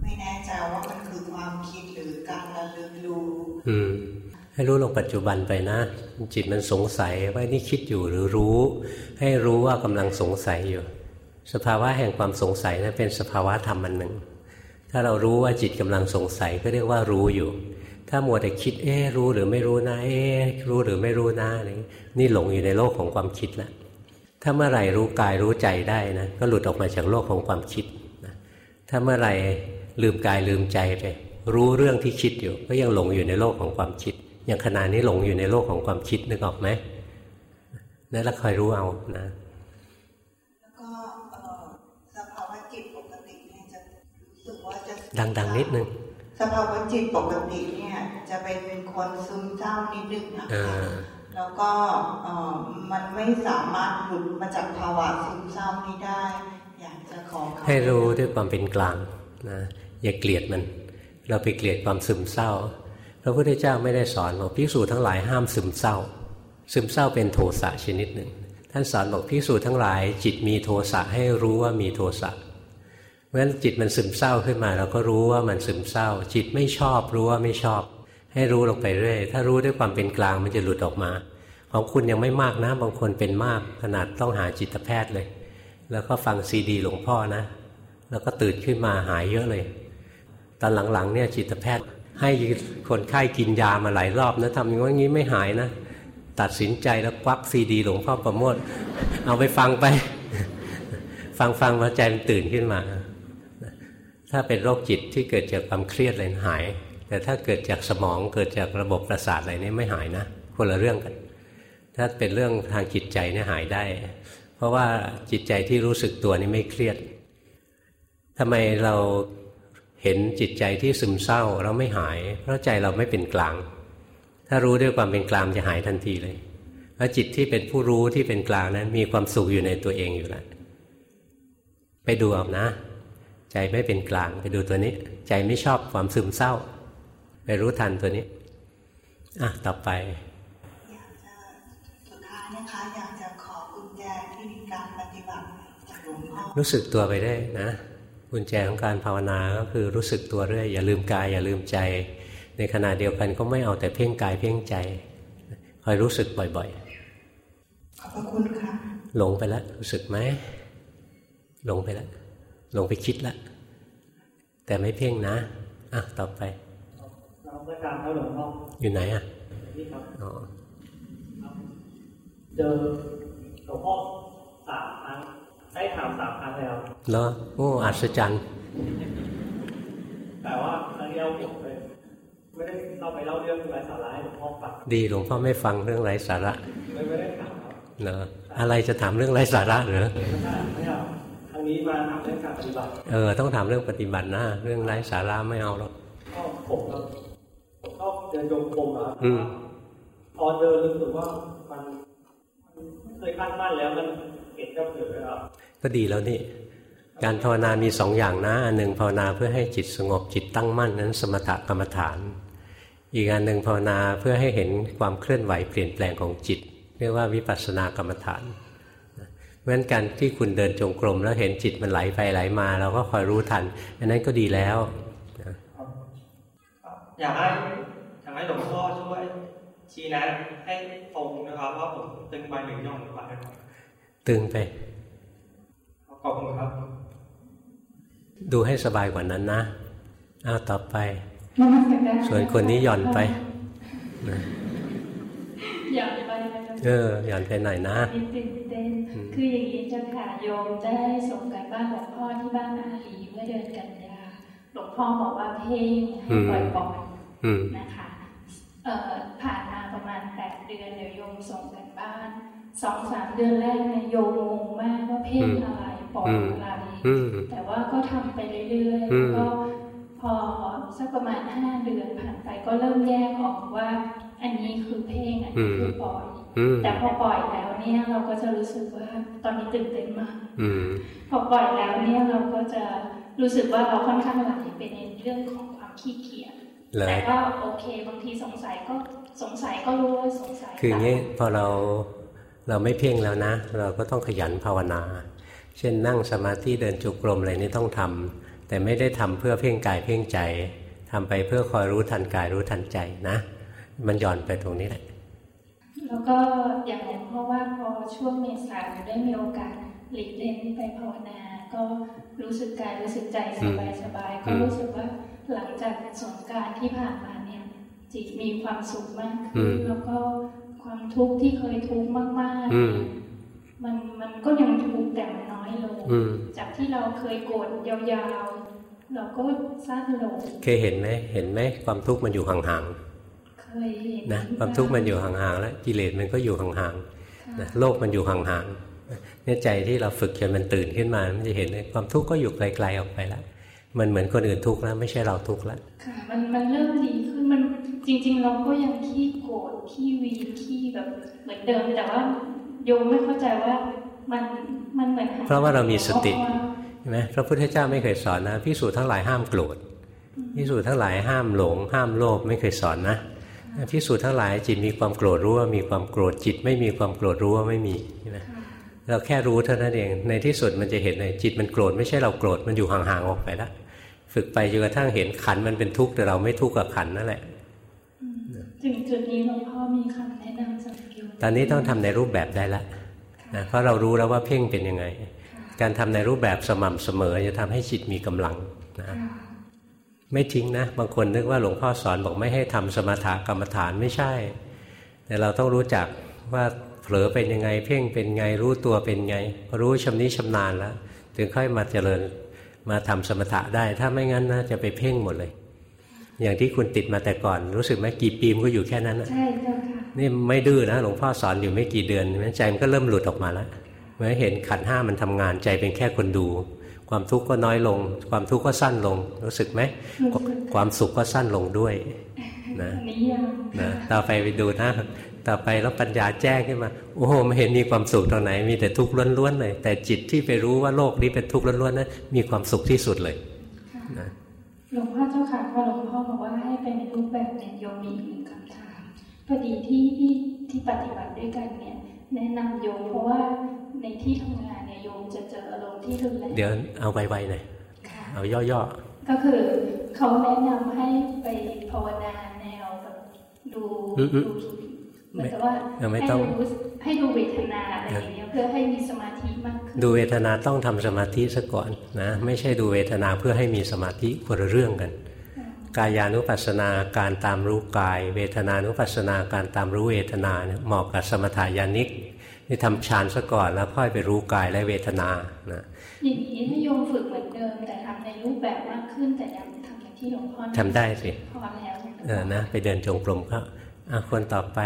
ไม่แน่ใจว่ามันคือความคิดหรือการระลึกรู้อืมให้รู้ลงปัจจุบันไปนะ จิตมันสงสัยว่านี่คิดอยู่หรือรู้ ให้รู้ว่ากำลังสงสัยอยู่ สภาวะแห่งความสงสัยนะั้นเป็นสภาวะธรรมอันหนึ่ง ถ้าเรารู้ว่าจิตกำลังสงสัยก็เรียกว่ารู้อยู่ ถ้ามัวแต่คิดเอ๊รู้หรือไม่รู้นะ เอ๊รู้หรือไม่รู้นะอะไรนี่หลงอยู่ในโลกของความคิดแล้วถ้าเมื่อไหร่รู้กายรู้ใจได้นะก็หลุดออกมาจากโลกของความคิดนะถ้าเมื่อไหร่ ลืมกายลืมใจไป รู้เรื่องที่คิดอยู่ ก็ยังหลงอยู่ในโลกของความคิด อย่างขณะนี้หลงอยู่ในโลกของความคิดนึกออกไหมนั่นแล้วคอยรู้เอานะแล้วก็สภาวะจิตปกติเนี่ยจะรู้สึกว่าจะดังๆนิดนึงสภาวะจิตปกติเนี่ยจะเป็นคนซึมเศร้านิดนึงนะคะแล้วก็มันไม่สามารถหลุดมาจากภาวะซึมเศร้านี้ได้ อยากจะขอให้รู้ด้วยความเป็นกลางนะ อย่าเกลียดมัน เราไปเกลียดความซึมเศร้า พระพุทธเจ้าไม่ได้สอนบอกพิสูจทั้งหลายห้ามซึมเศร้า ซึมเศร้าเป็นโทสะชนิดหนึ่ง ท่านสอนบอกพิสูจทั้งหลาย จิตมีโทสะให้รู้ว่ามีโทสะเพราะฉะนั้นจิตมันซึมเศร้าขึ้นมา เราก็รู้ว่ามันซึมเศร้า จิตไม่ชอบรู้ว่าไม่ชอบ ให้รู้ลงไปเรื่อย ถ้ารู้ด้วยความเป็นกลางมันจะหลุดออกมา ของคุณยังไม่มากนะบางคนเป็นมากขนาดต้องหาจิตแพทย์เลย แล้วก็ฟังซีดีหลวงพ่อนะแล้วก็ตื่นขึ้นมาหายเยอะเลย ตอนหลังๆเนี่ยจิตแพทย์ให้คนไข้กินยามาหลายรอบนะทำอย่างนี้ไม่หายนะ ตัดสินใจแล้วควักซีดีหลวงพ่อประโมทเอาไปฟังไป ฟังฟังมาใจมันตื่นขึ้นมา ถ้าเป็นโรคจิตที่เกิดจากความเครียดอะไรหาย แต่ถ้าเกิดจากสมองเกิดจากระบบประสาทอะไรนี่ไม่หายนะ คนละเรื่องกัน ถ้าเป็นเรื่องทางจิตใจเนี่ยหายได้ เพราะว่าจิตใจที่รู้สึกตัวนี่ไม่เครียดทำไมเรา เห็นจิตใจที่ซึมเศร้าเราไม่หาย เพราะใจเราไม่เป็นกลาง ถ้ารู้ด้วยความเป็นกลางจะหายทันทีเลยเพราะจิตที่เป็นผู้รู้ที่เป็นกลางนั้น มีความสุขอยู่ในตัวเองอยู่แล้วไปดูเอานะ ใจไม่เป็นกลางไปดูตัวนี้ ใจไม่ชอบความซึมเศร้า ไปรู้ทันตัวนี้อะต่อไปอยากจะสุดท้ายนะคะอยากจะขอกุญแจที่มีการปฏิบัติจากหลวงพ่อรู้สึกตัวไปได้นะ กุญแจของการภาวนาก็คือรู้สึกตัวเรื่อยอย่าลืมกายอย่าลืมใจ ในขณะเดียวกันก็ไม่เอาแต่เพ่งกายเพ่งใจคอยรู้สึกบ่อยขอบพระคุณค่ะๆหลงไปแล้วรู้สึกไหมหลงไปแล้วหลงไปคิดแล้วแต่ไม่เพ่งนะอะต่อไปน้องประการครับหลวงพ่ออยู่ไหนอะนี่ครับอ๋อเจอหลวงพ่อสามครั้ง ได้ถามสามครั้งแล้วแล้วโอ้อัศจรรย์แต่ว่าครั้งเดียวผมเลยไม่ได้เข้าไปเล่าเรื่องไร้สาระให้หลวงพ่อฟังดีหลวงพ่อไม่ฟังเรื่องไร้สาระเลยไม่ได้ถามครับเนอะอะไรจะถามเรื่องไร้สาระเหรอไม่ได้ไม่เอาครั้งนี้มาถามเรื่องการปฏิบัติเออต้องถามเรื่องปฏิบัตินะเรื่องไร้สาระไม่เอาหรอกก็ผมก็ผมก็เดินโยงกลมอะครับอืมพอเดินรู้สึกว่ามันมันไม่เคยตั้งมั่นแล้วมันเห็น ก็เผลอครับก็ดีแล้วนี่ การภาวนามีสองอย่างนะ อันหนึ่งภาวนาเพื่อให้จิตสงบจิตตั้งมั่นนั้น สมถกรรมฐาน อีกอันหนึ่งภาวนาเพื่อให้เห็นความเคลื่อนไหวเปลี่ยนแปลงของจิต เรียกว่าวิปัสสนากรรมฐานเพราะฉะนั้นการที่คุณเดินจงกรมแล้วเห็นจิตมันไหลไปไหลมาเราก็คอยรู้ทัน อันนั้นก็ดีแล้วอยากให้อยากให้หลวงพ่อช่วยชี้แนะให้ตรงนะครับว่าผมตึงไปหรือย่องไปครับ ตึงไปขอบคุณครับ ดูให้สบายกว่านั้นนะอ้าวต่อไปนมัสการส่วนคนนี้หย่อนไปนะหย่อนไปนะคะเออหย่อนไปหน่อยนะนิดตื่นเต้นคืออย่างนี้เจ้าค่ะโยมได้ส่งการบ้านหลวงพ่อที่บ้านอาลีเมื่อเดือนกันยาหลวงพ่อบอกว่าเพ่งให้ปล่อยปล่อยอืมนะคะเอ่อผ่านมาประมาณแปดเดือนเดี๋ยวโยมส่งกันบ้าน สองสามเดือนแรกเนี่ยโยมงงมากว่าเพ่งอะไรปล่อยอะไรอืมแต่ว่าก็ทำไปเรื่อยอืมๆแล้วก็พอสักประมาณห้าเดือนผ่านไปก็เริ่มแยกออกว่า อันนี้คือเพ่งอันนี้คือปล่อยอืมแต่พอปล่อยแล้วเนี่ยเราก็จะรู้สึกว่าตอนนี้ตื่นเต้นมากอืมพอปล่อยแล้วเนี่ยเราก็จะรู้สึกว่าเราค่อนข้างไหลไปในเรื่องของความขี้เกียจเหรอแต่ก็โอเคบางทีสงสัยก็สงสัยก็รู้ว่าสงสัย คืออย่างนี้พอเรา เราไม่เพ่งแล้วนะ เราก็ต้องขยันภาวนา เช่นนั่งสมาธิเดินจุกรมอะไรนี่ต้องทำแต่ไม่ได้ทำเพื่อเพ่งกายเพ่งใจทำไปเพื่อคอยรู้ทันกายรู้ทันใจนะ มันหย่อนไปตรงนี้แหละ แล้วก็อย่างหลวงพ่อว่าพอช่วงเมษาได้มีโอกาสหลีกเล่นไปภาวนา ก็รู้สึกกายรู้สึกใจสบายสบายๆก็รู้สึกว่าหลังจากสงกรารที่ผ่านมาเนี่ยจิตมีความสุขมากอืขึ้นมแล้วก็ ความทุกข์ที่เคยทุกข์มากอืมๆมันมันก็ยังทุกข์แต่มันน้อยลงอืมจากที่เราเคยโกรธยาวๆ เราก็สั้นลงเคยเห็นไหมเห็นไหมความทุกข์มันอยู่ห่างเคยเห็นๆนะความทุกข์มันอยู่ห่างๆแล้วกิเลสมันก็อยู่ห่างๆนะโลกมันอยู่ห่างๆเนี่ยใจที่เราฝึกจนมันตื่นขึ้นมา มันจะเห็นเลยความทุกข์ก็อยู่ไกลๆออกไปแล้วมันเหมือนคนอื่นทุกข์แล้วไม่ใช่เราทุกข์แล้วค่ะมันมันเริ่มดีขึ้นมัน จริง ๆ เราก็ยังขี้โกรธขี้วีนขี้แบบเหมือนเดิมแต่ว่าโยมไม่เข้าใจว่ามันมันเหมือนหยเพราะว่าเรามีสติออกมาใช่ไหมพระพุทธเจ้าไม่เคยสอนนะพิสูจน์ทั้งหลายห้ามโกรธพิสูจน์ทั้งหลายห้ามหลง ห้ามโลภไม่เคยสอนนะพิสูจน์ทั้งหลายจิตมีความโกรธรู้ว่ามีความโกรธจิต ไม่มีความโกรธรู้ว่าไม่มีใช่ไหมเราแค่รู้เท่านั้นเองในที่สุดมันจะเห็นเลยจิตมันโกรธไม่ใช่เราโกรธมันอยู่ห่างๆออกไปแล้วฝึกไปจนกระทั่งเห็นขันมันเป็นทุกข์แต่เราไม่ทุกข์กับขันนั่นแหละ ถึงจุดนี้หลวงพ่อมีคำแนะนำสำหรับโยมตอนนี้ต้องทำในรูปแบบได้แล้วนะเพราะเรารู้แล้วว่าเพ่งเป็นยังไง การทำในรูปแบบสม่ำเสมอจะทำให้จิตมีกำลังนะค่ะไม่ทิ้งนะ บางคนนึกว่าหลวงพ่อสอนบอกไม่ให้ทำสมถะกรรมฐานไม่ใช่ แต่เราต้องรู้จักว่าเผลอเป็นยังไง เพ่งเป็นไงรู้ตัวเป็นไง รู้ชำนิชำนาญแล้ว ถึงค่อยมาเจริญมาทำสมถะได้ ถ้าไม่งั้นนะจะไปเพ่งหมดเลย อย่างที่คุณติดมาแต่ก่อน รู้สึกไหมกี่ปีมันก็อยู่แค่นั้นใช่เจ้าค่ะนี่ไม่ดื้อนะหลวงพ่อสอนอยู่ไม่กี่เดือนใจมันก็เริ่มหลุดออกมาแล้วเมื่อเห็นขันห้ามันทำงานใจเป็นแค่คนดู ความทุกข์ก็น้อยลง ความทุกข์ก็สั้นลง รู้สึกไหมความสุขก็สั้นลงด้วยนะนะต่อไปไปดูนะต่อไปแล้วปัญญาแจ้งขึ้นมา โอ้โหไม่เห็นมีความสุขตรงไหน มีแต่ทุกข์ล้วนๆเลยแต่จิตที่ไปรู้ว่าโลกนี้เป็นทุกข์ล้วนๆนั้นมีความสุขที่สุดเลยนะ หลวงพ่อเจ้าค่ะพอหลวงพ่อบอกว่าให้เป็นรูปแบบเนี่ยโยมมีหนึ่งคำถามพอดีที่ที่ที่ปฏิบัติด้วยกันเนี่ย แนะนำโยมเพราะว่าในที่ทำงานเนี่ยโยมจะเจออารมณ์ที่รุนแรงเดี๋ยวเอาไวๆหน่อยเอาย่อๆก็คือเขาแนะนำให้ไปภาวนาแนวแบบดูดู เหมือนกับว่าให้ดูให้ดูเวทนาอะไรอย่างเงี้ยเพื่อให้มีสมาธิมากขึ้นดูเวทนาต้องทำสมาธิซะก่อนนะไม่ใช่ดูเวทนาเพื่อให้มีสมาธิคนละเรื่องกัน กายานุปัสสนาการตามรู้กาย เวทนานุปัสสนาการตามรู้เวทนาเนี่ยเหมาะกับสมถายานิกนี่ทำฌานซะก่อนแล้วค่อยไปรู้กายและเวทนานะอย่างนี้ถ้าโยมฝึกเหมือนเดิมแต่ทำในรูปแบบมากขึ้นแต่ยังทำอย่างที่หลวงพ่อทำได้สิพอแล้วเออนะไปเดินจงกรมก็คนต่อไป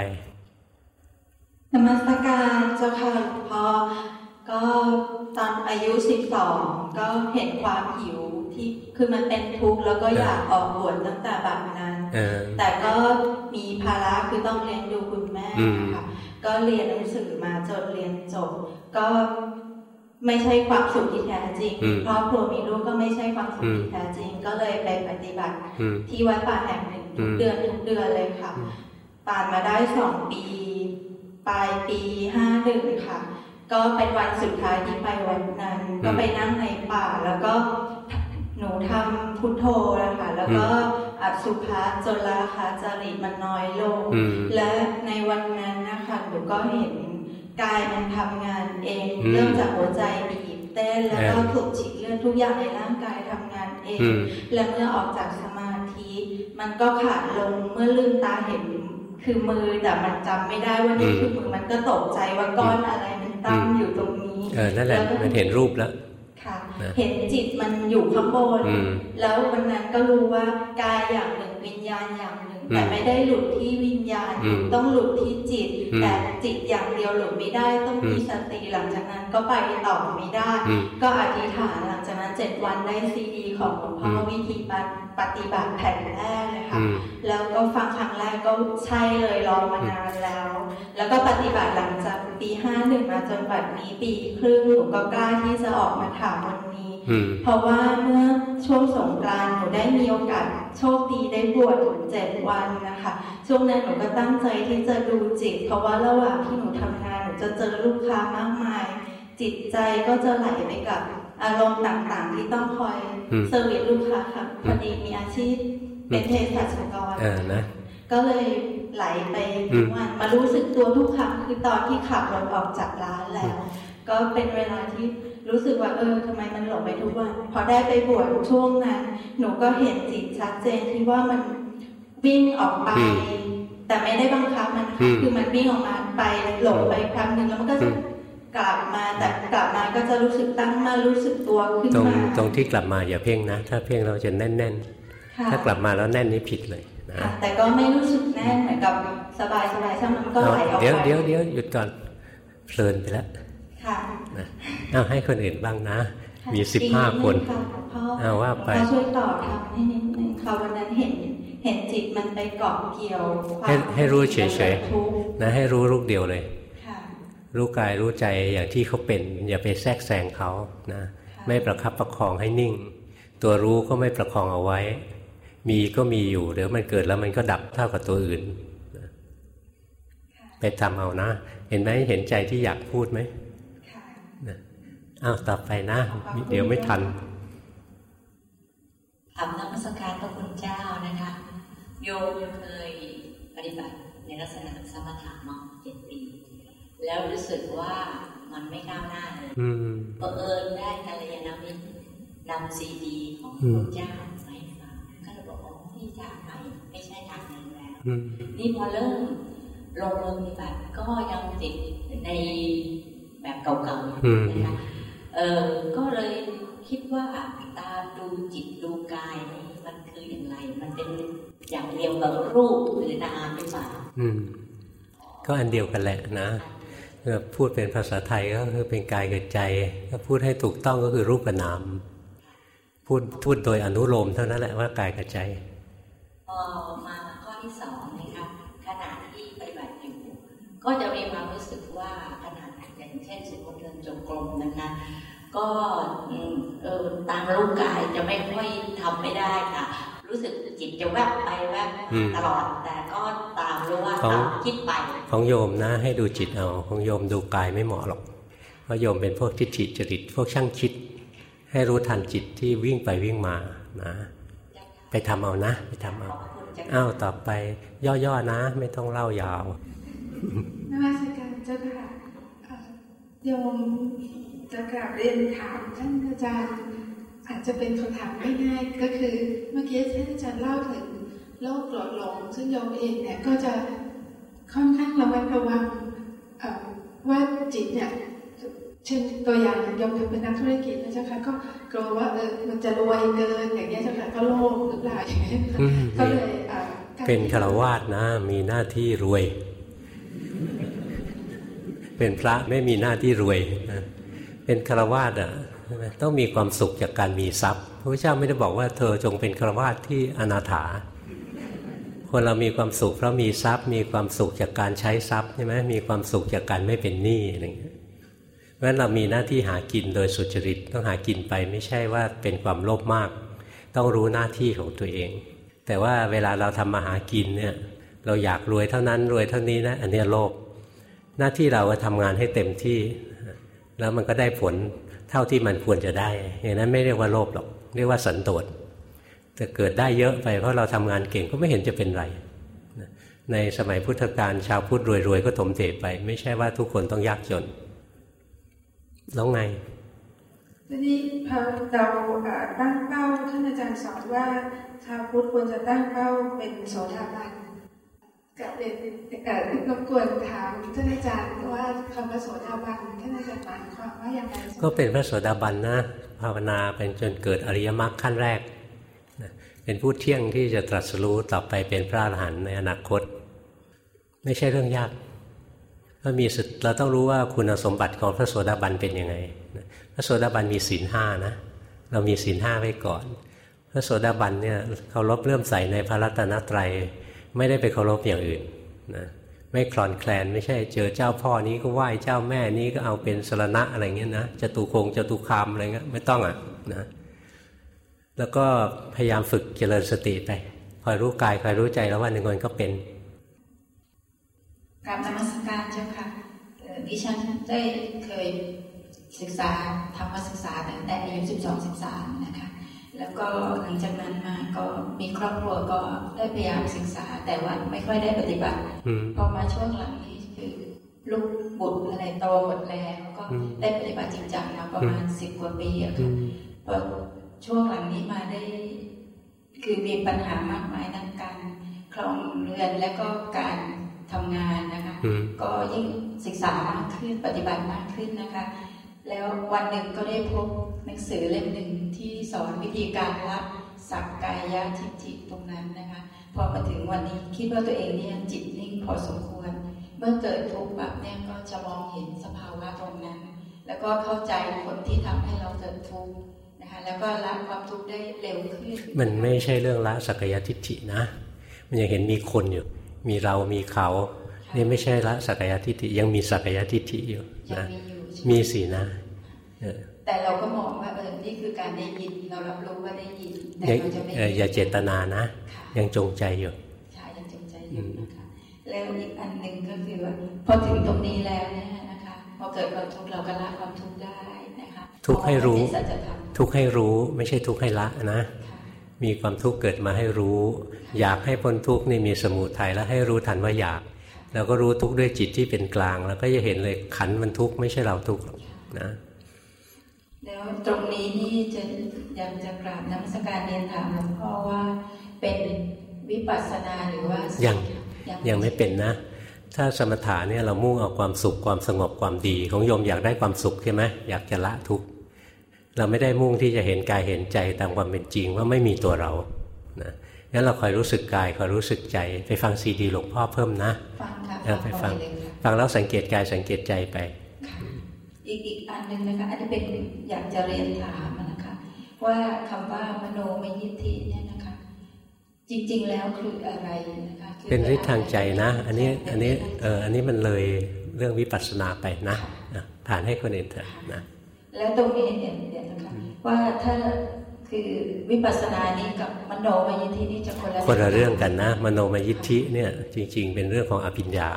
นมัสการเจ้าค่ะพอก็ตอนอายุสิบสองก็เห็นความหิวที่คือมันเป็นทุกข์แล้วก็อยากออกบวชตั้งแต่แบบนั้นแต่ก็มีภาระคือต้องเลี้ยงดูคุณแม่ค่ะก็เรียนหนังสือมาจนเรียนจบ ก็ไม่ใช่ความสุขที่แท้จริงครอบครัวมีลูกก็ไม่ใช่ความสุขที่แท้จริง ก็เลยไปปฏิบัติที่วัดป่าแห่งหนึ่งทุกเดือนทุกเดือนเลยค่ะผ่านมาได้สองปี ปลายปีห้าหนึ่งค่ะ ก็เป็นวันสุดท้ายที่ไปวันนั้น ก็ไปนั่งในป่าแล้วก็หนูทำพุทโธนะคะแล้วก็อัสุภาจลาคาจริตมันน้อยลง และในวันนั้นนะคะหนูก็เห็นกายมันทำงานเองเริ่มจากหัวใจบีบเต้นแล้วก็ถูกฉีดเลือดทุกอย่างในร่างกายทำงานเอง และเมื่อออกจากสมาธิ มันก็ขาดลงเมื่อลืมตาเห็น คือมือแต่มันจำไม่ได้ว่านี่คือมือมันก็ตกใจว่าก้อนอะไรมันตั้งอยู่ตรงนี้เออนั่นแหละมันเห็นรูปแล้วค่ะ เห็นจิตมันอยู่ข้างบน แล้ววันนั้นก็รู้ว่ากายอย่างหนึ่งวิญญาณอย่างหนึ่ง แต่ไม่ได้หลุดที่วิญญาณ ต้องหลุดที่จิต แต่จิตอย่างเดียวหลุดไม่ได้ต้องมีสติหลังจากนั้นก็ไปต่อไม่ได้ ก็อธิษฐานหลังจากนั้นเจ็ดวันได้ซีดีของหลวงพ่อวิธีปฏิบัติแผ่นแรกเลยค่ะแล้วก็ฟังครั้งแรกก็ใช่เลยรอมานานแล้ว แล้วก็ปฏิบัติหลังจากปีห้าหนึ่งมาจนบัดนี้ปีครึ่งหนูก็กล้าที่จะออกมาถามวันนี้ เพราะว่าเมื่อช่วงสงกรานต์หนูได้มีโอกาสโชคดีได้บวชถึงเจ็ดวันนะคะ ช่วงนั้นหนูก็ตั้งใจที่จะดูจิต เพราะว่าระหว่างที่หนูทำงานหนูจะเจอลูกค้ามากมาย จิตใจก็จะไหลไปกับอารมณ์ต่างๆ ที่ต้องคอย service ลูกค้าค่ะพอดีมีอาชีพเป็นเภสัชกรก็เลยไหลไปทุกวันมารู้สึกตัวทุกครั้งคือตอนที่ขับรถออกจากร้านแล้ว ก็เป็นเวลาที่ รู้สึกว่าเออทำไมมันหลงไปทุกวัน พอได้ไปบวชช่วงนั้น หนูก็เห็นจิตชัดเจนที่ว่ามันวิ่งออกไป แต่ไม่ได้บังคับมันคือมันวิ่งออกมาไปหลงไปครั้งหนึ่งแล้วมันก็จะกลับมาแต่กลับมาก็จะรู้สึกตั้งมารู้สึกตัวขึ้นมาตรงที่กลับมาอย่าเพ่งนะ ถ้าเพ่งเราจะแน่น ๆ ถ้ากลับมาแล้วแน่นนี่ผิดเลยนะแต่ก็ไม่รู้สึกแน่นเหมือนกับสบายสบายช่างมันก็ไหลออกไปเดี๋ยวเดี๋ยวเดี๋ยวหยุดก่อนเพลินไปแล้ว ค่ะเอาให้คนอื่นบ้างนะ มีสิบห้าคนเอาว่าไปช่วยต่อทำให้นิดนึงค่ะวันนั้นเห็นเห็นจิตมันไปเกาะเกี่ยวให้ให้รู้เฉยๆนะให้รู้ลูกเดียวเลยรู้กายรู้ใจอย่างที่เขาเป็น อย่าไปแทรกแซงเขานะไม่ประคับประคองให้นิ่ง ตัวรู้ก็ไม่ประคองเอาไว้ มีก็มีอยู่เดี๋ยวมันเกิดแล้วมันก็ดับเท่ากับตัวอื่น ไปทำเอานะ เห็นไหมเห็นใจที่อยากพูดไหม อ้าวต่อไปนะ เดี๋ยวไม่ทันทำนมัสการพระคุณเจ้านะคะ โยมเคยปฏิบัติในลักษณะสมถะมาเจ็ดปี แล้วรู้สึกว่ามันไม่ก้าวหน้าเลยบังเอิญได้กัลยาณมิตรนำซีดีของพระเจ้ามาให้ฟังก็เลยบอกว่าที่ทางไปไม่ใช่ทางนั้นแล้ว นี่พอเริ่มลงมือปฏิบัติก็ยังติดในแบบเก่าๆนะคะ เออก็เลยคิดว่าตาดูจิตดูกายนี่มันคืออย่างไร มันเป็นอย่างเดียวกับรูปหรือนามหรือเปล่าอืม ก็อันเดียวกันแหละนะพูดเป็นภาษาไทยก็คือเป็นกายกับใจถ้าพูดให้ถูกต้องก็คือรูปกับนาม พูดพูดโดยอนุโลมเท่านั้นแหละว่ากายกับใจพอมาข้อที่สองนะคะขณะที่ปฏิบัติอยู่ก็จะมีความรู้สึกว่าขณะอย่างเช่นสุขเดินจงกรมนะคะ ก็เออตามรูปกายจะไม่ค่อยทำไม่ได้ค่ะ รู้สึกจิตจะแวบไปแวบตลอด แต่ก็ตามรู้ว่าตามคิดไป ของโยมนะให้ดูจิตเอา ของโยมดูกายไม่เหมาะหรอกเพราะโยมเป็นพวกทิฏฐิจริตพวกช่างคิด ให้รู้ทันจิตที่วิ่งไปวิ่งมานะไปทำเอานะ ไปทำเอาอ้าวต่อไปย่อๆนะ ไม่ต้องเล่ายาวนวัตการเจ้าค่ะ โยมจะกลับเรียนถามท่านอาจารย์อาจจะเป็นคำถามง่ายๆก็คือเมื่อกี้ท่านอาจารย์เล่าถึงโรคโกรธหลง ซึ่งโยมเองเนี่ยก็จะค่อนข้างระมัดระวังว่าจิตเนี่ยเช่นตัวอย่างยมเป็นนักธุรกิจนะเจ้าค่ะก็กลัวว่าเออมันจะรวยเกินอย่างเงี้ยเจ้าค่ะก็โลภหรือเปล่าอย่างเงี้ยก็เลยเป็นคารวาสนะมีหน้าที่รวย เป็นพระไม่มีหน้าที่รวยนะเป็นคาวาสอะต้องมีความสุขจากการมีทรัพย์พระเจ้าไม่ได้บอกว่าเธอจงเป็นคาวาสที่อนาถา คนเรามีความสุขเพราะมีทรัพย์ มีความสุขจากการใช้ทรัพย์ใช่ไหมมีความสุขจากการไม่เป็นหนี้อะไรอย่างเงี้ยพราะฉะนั้นเรามีหน้าที่หากินโดยสุจริตต้องหากินไปไม่ใช่ว่าเป็นความโลภมาก ต้องรู้หน้าที่ของตัวเอง แต่ว่าเวลาเราทำมาหากินเนี่ยเราอยากรวยเท่านั้นรวยเท่านี้นะอันนี้โลภ หน้าที่เราก็ทำงานให้เต็มที่ แล้วมันก็ได้ผลเท่าที่มันควรจะได้อย่างนั้นไม่เรียกว่าโลภหรอก เรียกว่าสันโดษแต่เกิดได้เยอะไปเพราะเราทำงานเก่งก็ไม่เห็นจะเป็นไร ในสมัยพุทธกาลชาวพุทธรวยๆ ก็ถมเทไป ไม่ใช่ว่าทุกคนต้องยากจนแล้วไงทีนี้พอเราตั้งเป้าท่านอาจารย์สอนว่าชาวพุทธควรจะตั้งเป้าเป็นโสดาบัน กับเด็กรบกวนถามท่านอาจารย์ว่าคำว่าโสดาบันท่านอาจารย์หมายความว่าอย่างไรก็เป็นพระโสดาบันนะภาวนาเป็นจนเกิดอริยมรรคขั้นแรกเป็นผู้เที่ยงที่จะตรัสรู้ต่อไปเป็นพระอรหันต์ในอนาคต ไม่ใช่เรื่องยากก็มีเราต้องรู้ว่าคุณสมบัติของพระโสดาบันเป็นยังไงพระโสดาบันมีศีลห้านะเรามีศีลห้าไว้ก่อน พระโสดาบันเนี่ยเคารพเลื่อมใสในพระรัตนตรัย ไม่ได้ไปเคารพอย่างอื่นนะไม่คลอนแคลนไม่ใช่เจอเจ้าพ่อนี้ก็ไหว้เจ้าแม่นี้ก็เอาเป็นสรณะอะไรเงี้ยนะจะตุคงจะตุคามอะไรเงี้ยไม่ต้องอะนะแล้วก็พยายามฝึกเจริญสติไปคอยรู้กายคอยรู้ใจแล้ววันหนึ่งวันก็เป็นกราบนมัสการเจ้าค่ะดิฉันได้เคยศึกษาธรรมศึกษาตั้งแต่อายุสิบสองสิบสามนะคะ แล้วก็หลังจากนั้นมาก็มีครอบครัวก็ได้พยายามศึกษา แต่ว่าไม่ค่อยได้ปฏิบัติพอมาช่วงหลังนี้คือลูกบุตรอะไรโตหมดแล้วก็ได้ปฏิบัติจริงจังมาประมาณสิบกว่าปีอะค่ะพอช่วงหลังนี้มาได้ คือมีปัญหามากมายทั้งการคลองเรือนและก็การทำงานนะคะ ก็ยิ่งศึกษามากขึ้นปฏิบัติมากขึ้นนะคะ แล้ววันหนึ่งก็ได้พบหนังสือเล่มหนึ่งที่สอนวิธีการละสักกายะทิฏฐิตรงนั้นนะคะ พอมาถึงวันนี้คิดว่าตัวเองเนี่ยจิตนิ่งพอสมควร เมื่อเกิดทุกข์แบบเนี่ยก็จะมองเห็นสภาวะตรงนั้น แล้วก็เข้าใจคนที่ทำให้เราเกิดทุกข์นะคะแล้วก็ละความทุกข์ได้เร็วขึ้น มันไม่ใช่เรื่องละสักกายทิฏฐินะ มันยังเห็นมีคนอยู่ มีเรามีเขานี่ไม่ใช่ละสักยทิฏฐิยังมีสักยทิฏฐิอยู่นะมีสีนะ แต่เราก็มองว่าเออนี่คือการได้ยิน เรารับรู้ว่าได้ยินแต่เราจะไม่อย่าเจตนานะ ยังจงใจอยู่ใช่ยังจงใจอยู่นะคะแล้วอีกอันหนึ่งก็คือว่าพอถึงตรงนี้แล้วเนี่ยนะคะพอเกิดความทุกข์เราก็ละความทุกข์ได้นะคะทุกข์ให้รู้ ทุกข์ให้รู้ไม่ใช่ทุกข์ให้ละนะ มีความทุกข์เกิดมาให้รู้ อยากให้พ้นทุกข์นี่มีสมุทัยแล้วให้รู้ทันว่าอยากเราก็รู้ทุกข์ด้วยจิตที่เป็นกลาง แล้วก็จะเห็นเลยขันมันทุกข์ไม่ใช่เราทุกข์นะ แล้วตรงนี้นี่จะอยากจะกราบน้ำสการเรียนถามหลวงพ่อว่าเป็นวิปัสสนาหรือว่ายังยังไม่เป็นนะ ถ้าสมถะเนี่ยเรามุ่งเอาความสุขความสงบความดี ของโยมอยากได้ความสุขใช่ไหมอยากจะละทุกข์เราไม่ได้มุ่งที่จะเห็นกายเห็นใจตามความเป็นจริงว่าไม่มีตัวเรานะงั้นเราคอยรู้สึกกายคอยรู้สึกใจ ไปฟังซีดีหลวงพ่อเพิ่มนะฟังค่ะไปฟัง ฟังแล้วสังเกตกายสังเกตใจไป อีกอีกอันหนึ่งนะคะ อันนี้เป็นอยากจะเรียนถามนะคะ ว่าคำว่ามโนมยิทธิเนี่ยนะคะ จริง ๆ แล้วคืออะไรนะคะเป็นฤทธิ์ทางใจนะ อันนี้อันนี้เอออันนี้มันเลยเรื่องวิปัสสนาไปนะผ่านให้คนอื่นเถอะนะแล้วตรงนี้เนี่ยเนี่ยนะคะว่าถ้าคือวิปัสสนานี้กับมโนมยิทธินี่จะคนละคนละเรื่องกันนะ มโนมยิทธิเนี่ยจริง ๆ เป็นเรื่องของอภิญญา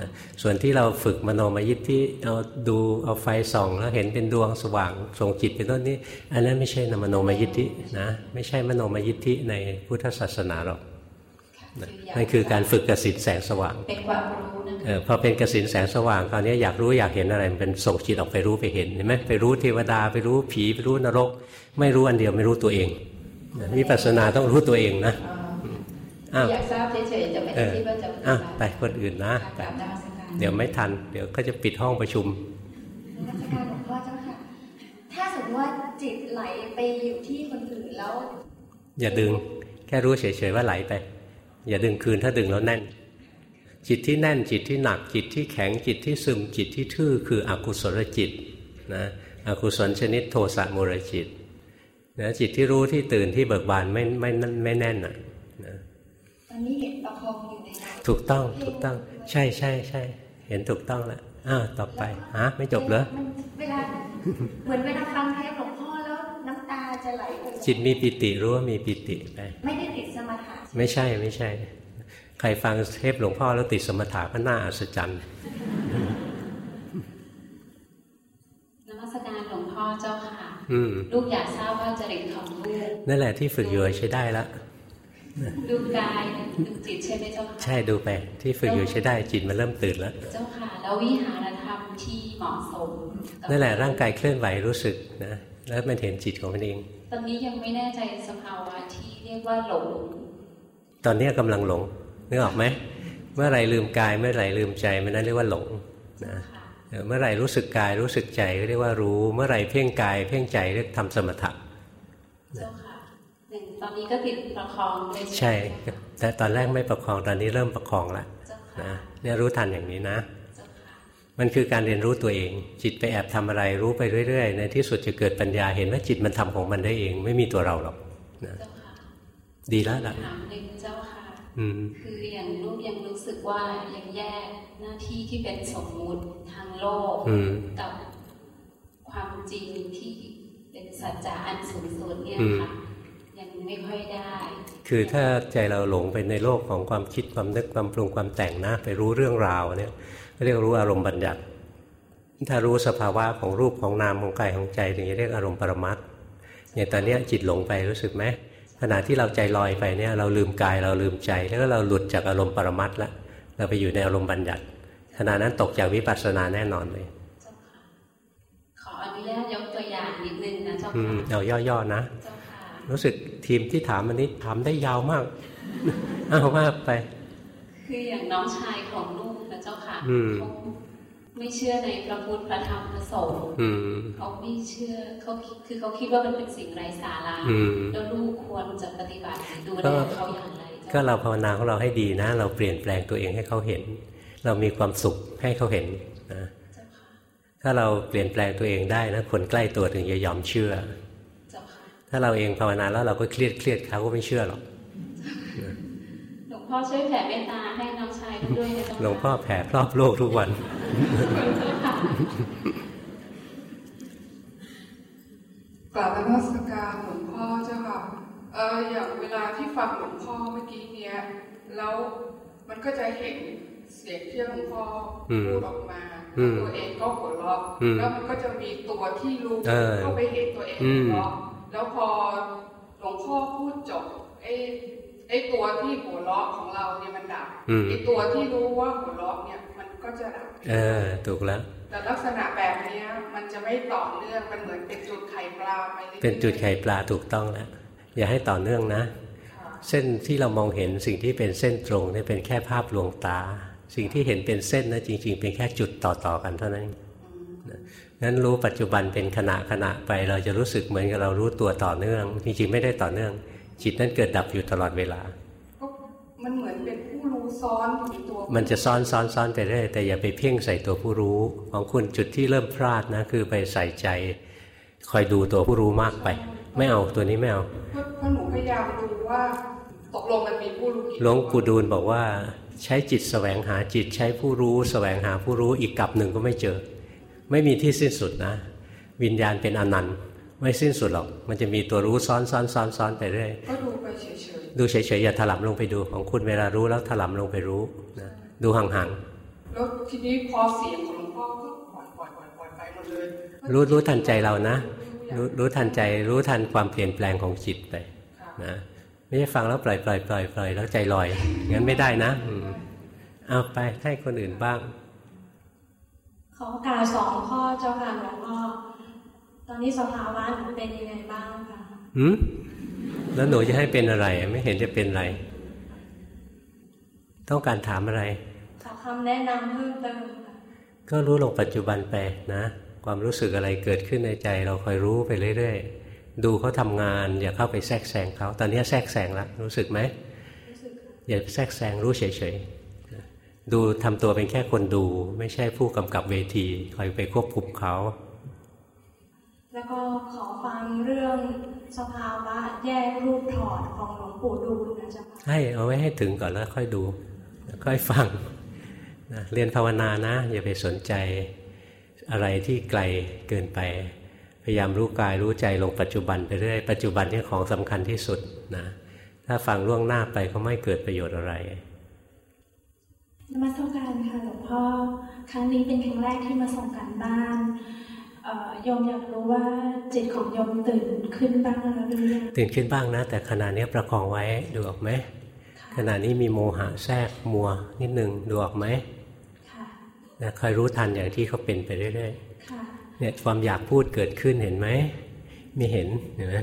นะส่วนที่เราฝึกมโนมยิทธิเอาดูเอาไฟส่อง แล้วเห็นเป็นดวงสว่างส่งจิตเป็นต้นนี้อันนั้นไม่ใช่นมโนมยิทธินะไม่ใช่มโนมยิทธิในพุทธศาสนาหรอกนั่นคือการฝึกกสินแสงสว่าง เป็นความรู้นะพอเป็นกสินแสงสว่างคราวนี้อยากรู้อยากเห็นอะไรมันเป็นส่งจิตออกไปรู้ไปเห็นเห็นไหมไปรู้เทวดาไปรู้ผีไปรู้นรก ไม่รู้อันเดียวไม่รู้ตัวเองวิปัสสนาต้องรู้ตัวเองนะ อยากทราบเฉยๆจะไม่ได้คิดว่าจะอะไปคนอื่นนะไปเดี๋ยวไม่ทัน เดี๋ยวก็จะปิดห้องประชุมนักการหลวงพ่อเจ้าค่ะถ้าสมมติว่าจิตไหลไปอยู่ที่คนอื่นแล้ว อย่าดึง แค่รู้เฉยๆว่าไหลไป อย่าดึงคืนถ้าดึงแล้วแน่น จิตที่แน่นจิตที่หนักจิตที่แข็งจิตที่ซึมจิตที่ทื่อคืออกุศลจิตนะอกุศลชนิดโทสะมูรจิตนะจิตที่รู้ที่ตื่นที่เบิกบานไม่ไม่ไม่แน่นอะนะ ตอนนี้เห็นประคองอยู่ในถูกต้องถูกต้อง ใช่ใช่ใช่เห็นถูกต้องแล้วอ้าวต่อไปฮะไม่จบเหรอเวลาเหมือนเวลาฟังเทปหลวงพ่อแล้วน้ำตาจะไหลจิตมีปิติรู้ว่ามีปิติไปไม่ได้ติดสมถะไม่ใช่ไม่ใช่ ใครฟังเทปหลวงพ่อแล้วติดสมถะก็น่าอัศจรรย์นมัสการหลวงพ่อเจ้าค่ะลูกอยากทราบว่าจริตของลูกนั่นแหละที่ฝึกอยู่ใช้ได้แล้ว ดูกายดูจิตใช่ไหมเจ้าค่ะใช่ดูไปที่ฝึกอยู่ใช้ได้จิตมันเริ่มตื่นแล้ว เจ้าค่ะแล้ววิหารธรรมที่เหมาะสมนั่นแหละร่างกายเคลื่อนไหวรู้สึกนะแล้วมันเห็นจิตของมันเอง ตอนนี้ยังไม่แน่ใจสภาวะที่เรียกว่าหลง ตอนนี้กำลังหลงนึกออกไหมเมื่อไรลืมกายเมื่อไรลืมใจมันนั่นเรียกว่าหลงนะเมื่อไรรู้สึกกายรู้สึกใจเรียกว่ารู้ เมื่อไรเพ่งกาย เพ่งใจเรียกทำสมถะเจ้าค่ะ ตอนนี้ก็ติดประคองเลยใช่ แต่ตอนแรกไม่ประคองตอนนี้เริ่มประคองแล้วนะเนี่ยรู้ทันอย่างนี้นะ มันคือการเรียนรู้ตัวเอง จิตไปแอบทำอะไรรู้ไปเรื่อย ๆ ในที่สุดจะเกิดปัญญาเห็นว่าจิตมันทำของมันได้เอง ไม่มีตัวเราหรอกนะดีแล้วล่ะเจ้าค่ะคืออย่างลูกยังรู้สึกว่ายังแยกหน้าที่ที่เป็นสมมุติทางโลกกับความจริงที่เป็นสัจจะอันสูงสุดเนี่ยค่ะ ยังไม่ค่อยได้ คือถ้าใจเราหลงไปในโลกของความคิดความนึกความปรุงความแต่งนะไปรู้เรื่องราวเนี่ยเรียกรู้อารมณ์บัญญัติ ถ้ารู้สภาวะของรูปของนามของกายของใจถึงจะเรียกอารมณ์ปรมัตอย่างตอนนี้จิตหลงไปรู้สึกไหมขณะที่เราใจลอยไปเนี่ยเราลืมกายเราลืมใจแล้วก็เราหลุดจากอารมณ์ปรมัตแล้วเราไปอยู่ในอารมณ์บัญญัติขณะนั้นตกจากวิปัสสนาแน่นอนเลยขออนุญาตยกตัวอย่างนิดนึงนะเจ้าค่ะเอาย่อๆนะ รู้สึกทีมที่ถามอันนี้ถามได้ยาวมากเอามากไป คืออย่างน้องชายของลูกนะเจ้าค่ะเขาไม่เชื่อในพระพุทธพระธรรมพระสงฆ์เขาไม่เชื่อเขาคือเขาคิดว่ามันเป็นสิ่งไร้สาระแล้วลูกควรจะปฏิบัติดูแลเขาอย่างไรก็เราภาวนาของเราให้ดีนะ เราเปลี่ยนแปลงตัวเองให้เขาเห็น เรามีความสุขให้เขาเห็นนะถ้าเราเปลี่ยนแปลงตัวเองได้นะคนใกล้ตัวถึงจะยอมเชื่อ ถ้าเราเองภาวนาแล้วเราก็เครียดเครียดเขาก็ไม่เชื่อหรอกหลวงพ่อช่วยแผ่เมตตาให้น้องชายด้วยนะหลวงพ่อแผ่ครอบโลกทุกวันกราบนมัสการหลวงพ่อเจ้าค่ะเอออย่างเวลาที่ฟังหลวงพ่อเมื่อกี้เนี้ยแล้วมันก็จะเห็นเสียงที่หลวงพ่อพูดออกมาตัวเองก็หัวเราะแล้วมันก็จะมีตัวที่รู้เข้าไปเห็นตัวเองหัวเราะ แล้วพอหลวงพ่อพูดจบไอ้ไอ้ตัวที่หัวเราะของเราเนี่ยมันดับไอ้ตัวที่รู้ว่าหัวเราะเนี่ยมันก็จะดับเออถูกแล้วแต่ลักษณะแบบนี้มันจะไม่ต่อเนื่องมันเหมือนเป็นจุดไข่ปลาไปเลยเป็นจุดไข่ปลาถูกต้องแล้วอย่าให้ต่อเนื่องนะ เส้นที่เรามองเห็นสิ่งที่เป็นเส้นตรงนี่เป็นแค่ภาพลวงตา สิ่งที่เห็นเป็นเส้นนะจริง ๆ เป็นแค่จุดต่อๆกันเท่านั้น นั้นรู้ปัจจุบันเป็นขณะขณะไป เราจะรู้สึกเหมือนกับเรารู้ตัวต่อเนื่อง จริงๆไม่ได้ต่อเนื่อง จิตนั้นเกิดดับอยู่ตลอดเวลามันเหมือนเป็นผู้รู้ซ้อนอยู่ในตัว มันจะซ้อนซ้อนซ้อนไปเรื่อยแต่อย่าไปเพ่งใส่ตัวผู้รู้ ของคุณจุดที่เริ่มพลาดนะ คือไปใส่ใจ คอยดูตัวผู้รู้มากไป ไม่เอาตัวนี้ไม่เอาเพราะหนูพยายามดูว่าตกลงมันมีผู้รู้หลวงปู่ดูลบอกว่า ใช้จิตสแสวงหาจิตใช้ผู้รู้สแสวงหาผู้รู้อีกกลับหนึ่งก็ไม่เจอ ไม่มีที่สิ้นสุดนะ วิญญาณเป็นอนันต์ไม่สิ้นสุดหรอก มันจะมีตัวรู้ซ้อนซ้อนซ้อนซ้อนไปเรื่อยก็ดูไปเฉยๆดูเฉยๆอย่าถลำลงไปดูของคุณเวลารู้แล้วถลำลงไปรู้นะดูห่างๆแล้วทีนี้พอเสียงของหลวงพ่อก็ปล่อยปล่อยปล่อยปล่อยไปหมดเลยรู้รู้ทันใจเรานะ รู้รู้ทันใจรู้ทันความเปลี่ยนแปลงของจิตไปนะไม่ใช่ฟังแล้วปล่อยปล่อยปล่อยปล่อยแล้วใจลอยงั้นไม่ได้นะเอาไปให้คนอื่นบ้าง ขอการสองข้อเจ้าค่ะหลวงพ่อตอนนี้สภาวะหนูเป็นยังไงบ้างคะหืมแล้วหนูจะให้เป็นอะไร ไม่เห็นจะเป็นอะไร ต้องการถามอะไรขอคำแนะนำเพิ่มเติมก็รู้ลงปัจจุบันไปนะ ความรู้สึกอะไรเกิดขึ้นในใจ เราคอยรู้ไปเรื่อยๆ ดูเขาทำงาน อย่าเข้าไปแทรกแซงเขา ตอนนี้แทรกแซงแล้วรู้สึกไหมอย่าแทรกแซงรู้เฉยๆ ดูทำตัวเป็นแค่คนดู ไม่ใช่ผู้กำกับเวทีคอยไปควบคุมเขา แล้วก็ขอฟังเรื่องสภาวะแยกรูปถอดของหลวงปู่ดูลนะจ๊ะให้เอาไว้ให้ถึงก่อนแล้วค่อยดู ค่อยฟังนะเรียนภาวนานะอย่าไปสนใจอะไรที่ไกลเกินไป พยายามรู้กายรู้ใจลงปัจจุบันไปเรื่อยปัจจุบันนี่ของสำคัญที่สุดนะถ้าฟังล่วงหน้าไปก็ไม่เกิดประโยชน์อะไร นมัสการค่ะหลวงพ่อ ครั้งนี้เป็นครั้งแรกที่มาส่งการบ้านโยมอยากรู้ว่าจิตของโยมตื่นขึ้นบ้างแล้วหรือยังตื่นขึ้นบ้างนะ แต่ขณะนี้ประคองไว้ดูออกไหมขณะนี้มีโมหะแทรกมัวนิดนึงดูออกไหมนะคอยรู้ทันอย่างที่เขาเป็นไปเรื่อยๆเนี่ยความอยากพูดเกิดขึ้นเห็นไหมไม่เห็นเห็นไหม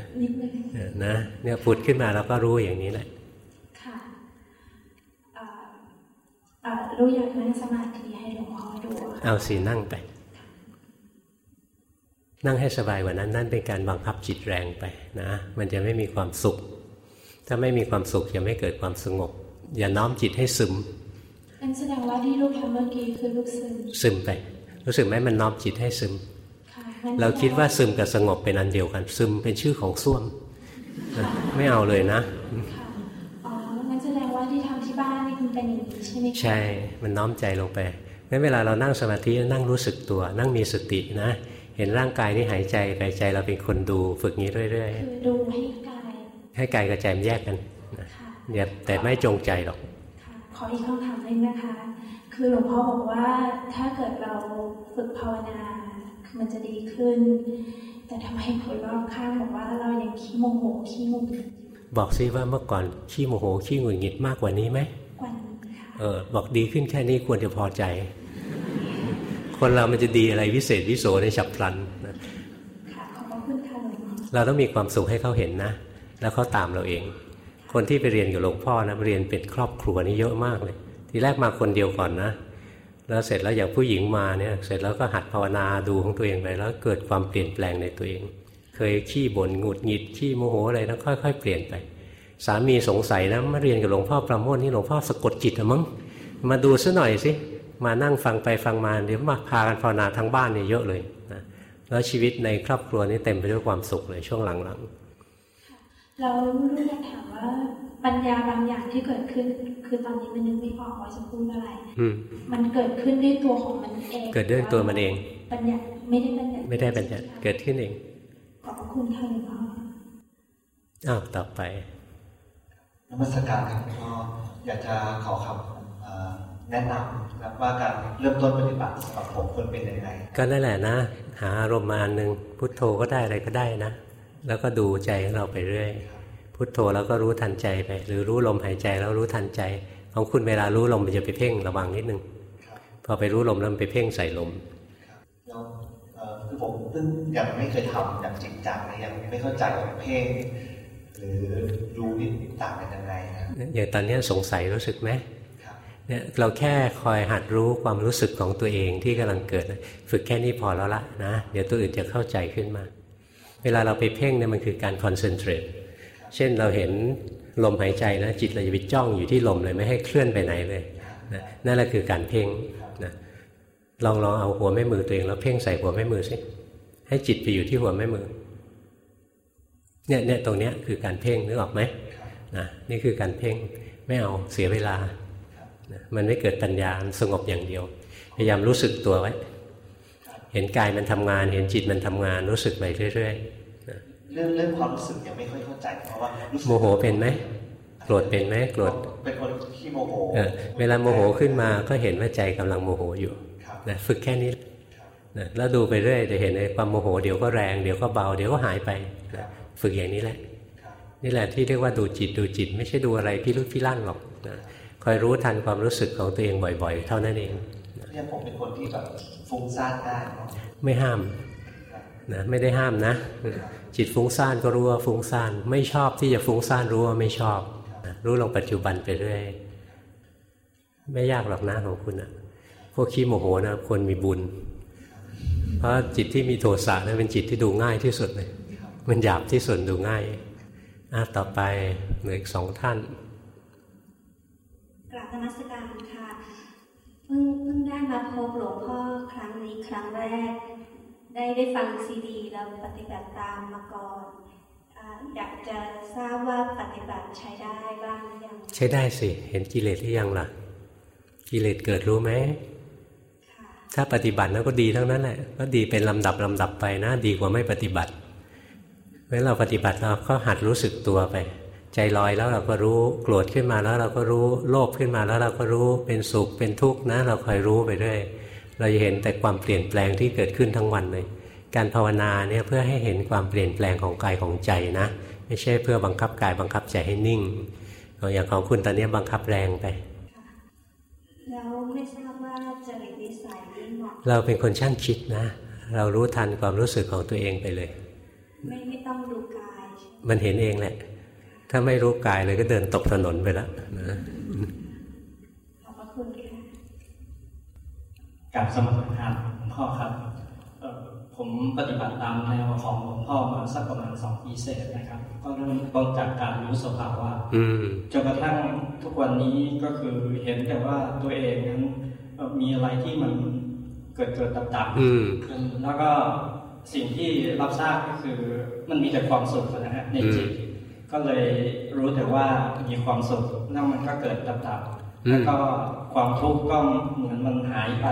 นะเนี่ยพูดขึ้นมาเราก็รู้อย่างนี้แหละค่ะ รู้อยากนั่งสมาธิให้หลวงพ่อดูเอาสีนั่งไป นั่งให้สบายกว่านั้น นั่นเป็นการบังคับจิตแรงไปนะ มันจะไม่มีความสุข ถ้าไม่มีความสุขจะไม่เกิดความสงบ อย่าน้อมจิตให้ซึมนั่นแสดงว่าที่ลูกทำเมื่อกี้คือลูกซึมซึมไป รู้สึกไหมมันน้อมจิตให้ซึมเราคิดว่าซึมกับสงบเป็นอันเดียวกัน ซึมเป็นชื่อของส้วม ไม่เอาเลยนะอ๋องั้นแสดงว่าที่ทำ ที่บ้านนี่คุณเป็นอย่างนี้ใช่ไหมใช่ มันน้อมใจลงไปงั้นเวลาเรานั่งสมาธินั่งรู้สึกตัว นั่งมีสตินะ เห็นร่างกายนี่หายใจไปใจเราเป็นคนดูฝึกนี้เรื่อยๆคือดูให้กายให้กายกับใจมันแยกกันเนี่ยแต่ไม่จงใจหรอกขออีกคำถามนึงนะคะ คือหลวงพ่อบอกว่าถ้าเกิดเราฝึกภาวนามันจะดีขึ้น แต่ทำไมคนรอบข้างบอกว่าเรายังขี้โมโหขี้งุนบอกซิว่าเมื่อก่อนขี้โมโหขี้หงุดหงิดมากกว่านี้ไหมก ว่านี้ค่ะเออบอกดีขึ้นแค่นี้ควรจะพอใจ คนเรามันจะดีอะไรวิเศษวิโสในฉับพลันเราต้องมีความสุขให้เขาเห็นนะ แล้วเขาตามเราเอง คนที่ไปเรียนกับหลวงพ่อนะเรียนเป็นครอบครัวนี่เยอะมากเลย ทีแรกมาคนเดียวก่อนนะแล้วเสร็จแล้วอย่างผู้หญิงมาเนี่ย เสร็จแล้วก็หัดภาวนาดูของตัวเองไปแล้วเกิดความเปลี่ยนแปลงในตัวเอง เคยขี้บ่นหงุดหงิดขี้โมโหอะไรแล้วค่อย ๆ เปลี่ยนไป สามีสงสัยนะมาเรียนกับหลวงพ่อประโมทนี่หลวงพ่อสะกดจิตอะมั้งมาดูซะหน่อยสิมานั่งฟังไปฟังมาเดี๋ยวมาพากันภาวนาทั้งบ้านเนี่ยเยอะเลยนะแล้วชีวิตในครอบครัวนี่เต็มไปด้วยความสุขเลยช่วงหลังๆเรารู้อยากถามว่าปัญญาบางอย่างที่เกิดขึ้น คือตอนนี้มันนึกไม่ออกว่าจะพูดอะไรมันเกิดขึ้นด้วยตัวของมันเอง เกิดด้วยตัวมันเองปัญญาไม่ได้ปัญญาไม่ได้ปัญญาเกิดขึ้นเองขอบคุณค่ะหลวงพ่ออ้าวต่อไป นมัสการครับพ่ออยากจะขอคำแนะนำนะว่าการเริ่มต้นปฏิบัติสำหรับผมควรเป็นยังไงก็นั่นแหละนะ หาอารมณ์มาอันหนึ่งพุทโธก็ได้อะไรก็ได้นะ แล้วก็ดูใจของเราไปเรื่อย พุทโธแล้วก็รู้ทันใจไป หรือรู้ลมหายใจแล้วรู้ทันใจ ของคุณเวลารู้ลมมันจะไปเพ่งระวังนิดนึงพอไปรู้ลมแล้วมันไปเพ่งใส่ลมคือผมเพิ่งยังไม่เคยทำอย่างจริงจังนะยังไม่เข้าใจว่าเพ่ง หรือรู้นี่ต่างกันยังไงอย่างตอนนี้สงสัยรู้สึกไหมเนี่ยเราแค่คอยหัดรู้ความรู้สึกของตัวเองที่กำลังเกิด ฝึกแค่นี้พอแล้วละนะ เดี๋ยวตัวอื่นจะเข้าใจขึ้นมา เวลาเราไปเพ่งเนี่ยมันคือการคอนเซนเทรตเช่นเราเห็นลมหายใจนะจิตเราจะไปจ้องอยู่ที่ลมเลยไม่ให้เคลื่อนไปไหนเลยนะนั่นแหละคือการเพ่งนะลองลองเอาหัวแม่มือตัวเองแล้วเพ่งใส่หัวแม่มือสิให้จิตไปอยู่ที่หัวแม่มือ เนี่ยเนี่ยตรงเนี้ยคือการเพ่งนึกออกไหมนะนี่คือการเพ่งไม่เอาเสียเวลามันไม่เกิดปัญญาสงบอย่างเดียว พยายามรู้สึกตัวไว้ เห็นกายมันทำงาน เห็นจิตมันทำงานรู้สึกไปเรื่อยๆเรื่องเรื่องความรู้สึกยังไม่ค่อยเข้าใจเพราะว่าโมโหเป็นไหมโกรธเป็นไหมโกรธเป็นคนขี้โมโหเวลาโมโหขึ้นมาก็เห็นว่าใจกำลังโมโหอยู่นะฝึกแค่นี้นะแล้วดูไปเรื่อยจะเห็นในความโมโหเดี๋ยวก็แรงเดี๋ยวก็เบาเดี๋ยวก็หายไปนะ ฝึกอย่างนี้แหละ นี่แหละที่เรียกว่าดูจิตดูจิต ไม่ใช่ดูอะไรพิรุธพิลั่นหรอกนะคอยรู้ทันความรู้สึกของตัวเองบ่อย ๆ เท่านั้นเองเนี่ยผมเป็นคนที่แบบฟุ้งซ่านได้ไม่ห้ามนะไม่ได้ห้ามนะ จิตฟุ้งซ่านก็รู้ว่าฟุ้งซ่านไม่ชอบที่จะฟุ้งซ่านรู้ว่าไม่ชอบ รู้ลงปัจจุบันไปเรื่อยไม่ยากหรอกนะของคุณอะพวกขี้โมโหนะคนมีบุญ เพราะจิตที่มีโทสะนะเป็นจิตที่ดูง่ายที่สุดเลย มันหยาบที่สุดดูง่ายอะต่อไปเหลืออีกสองท่านกราบนมัสการค่ะเพิ่งเพิ่งได้มาพบหลวงพ่อครั้งนี้ครั้งแรก ได้ได้ฟังซีดี แล้วปฏิบัติตามมาก่อนอยากจะทราบว่าปฏิบัติใช้ได้บ้างหรือยังใช้ได้สิ เห็นกิเลสหรือยังล่ะ กิเลสเกิดรู้ไหมถ้าปฏิบัติแล้วก็ดีทั้งนั้นแหละ ก็ดีเป็นลำดับลำดับไปนะ ดีกว่าไม่ปฏิบัติ เมื่อเราปฏิบัติเราก็หัดรู้สึกตัวไป ใจลอยแล้วเราก็รู้โกรธขึ้นมาแล้วเราก็รู้โลภขึ้นมาแล้วเราก็รู้เป็นสุขเป็นทุกข์นะ เราคอยรู้ไปเรื่อยเราจะเห็นแต่ความเปลี่ยนแปลงที่เกิดขึ้นทั้งวันเลย การภาวนาเนี่ยเพื่อให้เห็นความเปลี่ยนแปลงของกายของใจนะ ไม่ใช่เพื่อบังคับกายบังคับใจให้นิ่งอย่างของคุณตอนนี้บังคับแรงไปแล้วไม่ทราบว่าจริตนิสัยนี้เหมาะเราเป็นคนช่างคิดนะ เรารู้ทันความรู้สึกของตัวเองไปเลย ไม่ไม่ต้องดูกาย มันเห็นเองแหละ ถ้าไม่รู้กายเลยก็เดินตกถนนไปแล้วนะขอบพระคุณค่ะกับสมัครธรรมพ่อครับผมปฏิบัติตามแนวของหลวงพ่อมาสักประมาณสองปีเศษนะครับ ก็เริ่มต้นจากการรู้สภาวะจนกระทั่งทุกวันนี้ก็คือเห็นแต่ว่าตัวเองนั้นมีอะไรที่มันเกิดเกิดดับดับแล้วก็ สิ่งที่รับทราบก็คือมันมีแต่ความสุขนะฮะในจิตก็เลยรู้แต่ว่ามีความสุขแล้วมันก็เกิดดับดับแล้วก็ความทุกข์ก็เหมือนมันหายไป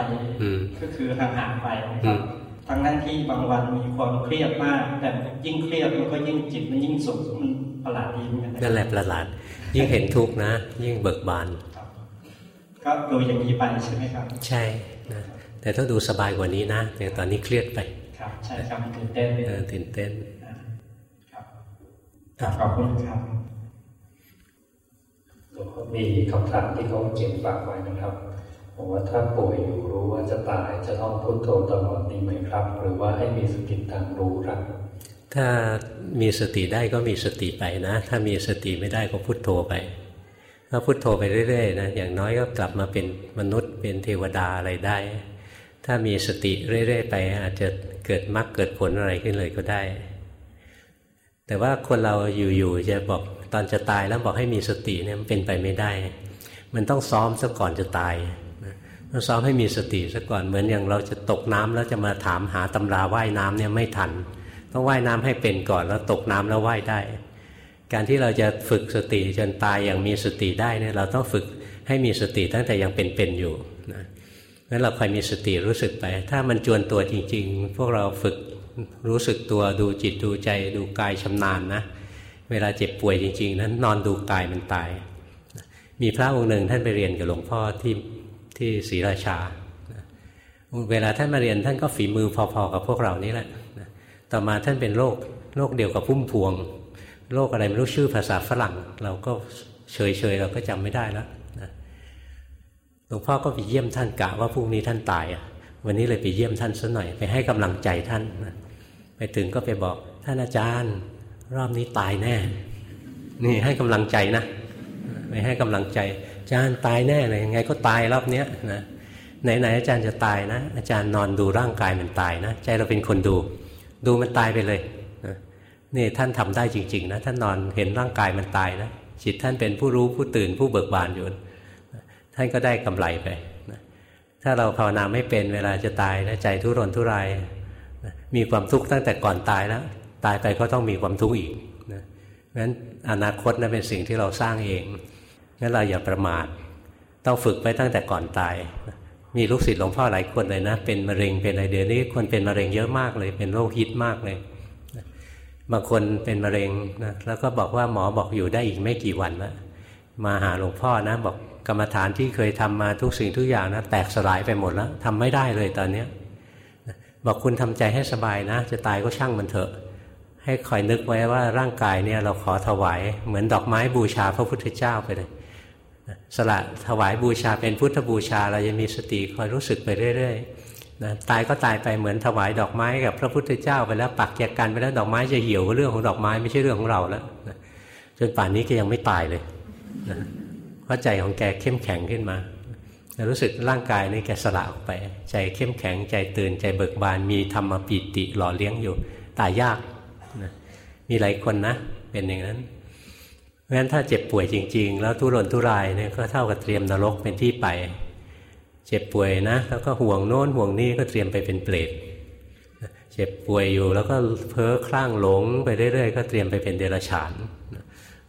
ก็คือห่างๆไปนะครับทั้งนั้นที่บางวันมีความเครียดมาก แต่ยิ่งเครียดมันก็ยิ่งจิตมันยิ่งสุขมันประหลาดดีเหมือนกันนั่นแหละประหลาด ยิ่งเห็นทุกข์นะ ยิ่งเบิกบานก็ดูอย่างนี้ไปใช่ไหมครับ ใช่นะแต่ถ้าดูสบายกว่านี้นะอย่างตอนนี้เครียดไป ครับใช่ครับตื่นเต้นเออตื่นเต้นครับขอบคุณครับหลวงพ่อมีคำถามที่เขาเขียนฝากไว้นะครับบอกว่าถ้าป่วยอยู่รู้ว่าจะตายจะต้องพุโทโธตลอดดีไหมครับ หรือว่าให้มีสติทางรู้ครับ ถ้ามีสติได้ก็มีสติไปนะ ถ้ามีสติไม่ได้ก็พุโทโธไปถ้าพุโทโธไปเรื่อยๆนะอย่างน้อยก็กลับมาเป็นมนุษย์เป็นเทวดาอะไรได้ ถ้ามีสติเรื่อยๆไปอาจจะเกิดมรรคเกิดผลอะไรขึ้นเลยก็ได้ แต่ว่าคนเราอยู่ๆจะบอกตอนจะตายแล้วบอกให้มีสติเนี่ยมันเป็นไปไม่ได้ มันต้องซ้อมซะก่อนจะตายต้องซ้อมให้มีสติซะก่อนเหมือนอย่างเราจะตกน้ำแล้วจะมาถามหาตำราว่ายน้ำเนี่ยไม่ทัน ต้องว่ายน้ำให้เป็นก่อนแล้วตกน้ำแล้วว่ายได้ การที่เราจะฝึกสติจนตายอย่างมีสติได้เนี่ยเราต้องฝึกให้มีสติตั้งแต่ยังเป็นๆอยู่นะ งั้นเราคอยมีสติรู้สึกไป ถ้ามันจวนตัวจริง ๆ พวกเราฝึกรู้สึกตัวดูจิตดูใจดูกายชำนาญนะ เวลาเจ็บป่วยจริง ๆ นั้นนอนดูกายมันตาย มีพระองค์หนึ่งท่านไปเรียนกับหลวงพ่อที่ที่ศรีราชา เวลาท่านมาเรียนท่านก็ฝีมือพอๆกับพวกเรานี่แหละ ต่อมาท่านเป็นโรคโรคเดียวกับพุ่มพวงโรคอะไรไม่รู้ชื่อภาษาฝรั่ง เราก็เฉยๆเราก็จำไม่ได้แล้ว หลวงพ่อก็ไปเยี่ยมท่านกะว่าพรุ่งนี้ท่านตายวันนี้เลยไปเยี่ยมท่านสัหน่อยไปให้กำลังใจท่านไปถึงก็ไปบอกท่านอาจารย์ รอบนี้ตายแน่ นี่ให้กำลังใจนะไปให้กำลังใจอาจารย์ตายแน่เลยยังไงก็ตายรอบเนี้ยนะไหนๆอาจารย์จะตายนะ อาจารย์นอนดูร่างกายมันตายนะ ใจเราเป็นคนดู ดูมันตายไปเลยนะนี่ท่านทำได้จริง ๆ นะท่านนอนเห็นร่างกายมันตายนะจิตท่านเป็นผู้รู้ผู้ตื่นผู้เบิกบานอยู่ ท่านก็ได้กำไรไปนะถ้าเราภาวนาไม่เป็นเวลาจะตายนะใจทุรนทุรายนะมีความทุกข์ตั้งแต่ก่อนตายแล้วตายไปก็ต้องมีความทุกข์อีกนะงั้นอนาคตนะเป็นสิ่งที่เราสร้างเองงั้นเราอย่าประมาทต้องฝึกไปตั้งแต่ก่อนตาย มีลูกศิษย์หลวงพ่อหลายคนเลยนะ เป็นมะเร็งเป็นอะไรเดี๋ยวนี้คนเป็นมะเร็งเยอะมากเลย เป็นโรคฮิตมากเลยบางคนเป็นมะเร็งนะแล้วก็บอกว่าหมอบอกอยู่ได้อีกไม่กี่วันแล้วมาหาหลวงพ่อนะบอก กรรมฐานที่เคยทำมาทุกสิ่งทุกอย่างนะแตกสลายไปหมดแล้วทำไม่ได้เลยตอนเนี้ยบอกคุณทำใจให้สบายนะ จะตายก็ช่างมันเถอะ ให้คอยนึกไว้ว่าร่างกายเนี่ยเราขอถวายเหมือนดอกไม้บูชาพระพุทธเจ้าไปเลยสละถวายบูชาเป็นพุทธบูชา เราจะมีสติคอยรู้สึกไปเรื่อยๆนะตายก็ตายไปเหมือนถวายดอกไม้กับพระพุทธเจ้าไปแล้วปักแจกกันไปแล้วดอกไม้จะเหี่ยวเรื่องของดอกไม้ไม่ใช่เรื่องของเราแล้วนะจนป่านนี้ก็ยังไม่ตายเลยนะ เพราะใจของแกเข้มแข็งขึ้นมารู้สึกร่างกายนี่แกสละออกไป ใจเข้มแข็งใจตื่นใจเบิกบานมีธรรมปิติหล่อเลี้ยงอยู่ ตายยากนะมีหลายคนนะ เป็นอย่างนั้นเพราะฉะนั้นถ้าเจ็บป่วยจริง ๆ แล้วทุรนทุรายเนี่ยก็เท่ากับเตรียมนรกเป็นที่ไป เจ็บป่วยนะ แล้วก็ห่วงโน้นห่วงนี้ก็เตรียมไปเป็นเปรตเจ็บป่วยอยู่แล้วก็เพ้อคลั่งหลงไปเรื่อยๆก็เตรียมไปเป็นเดรัจฉาน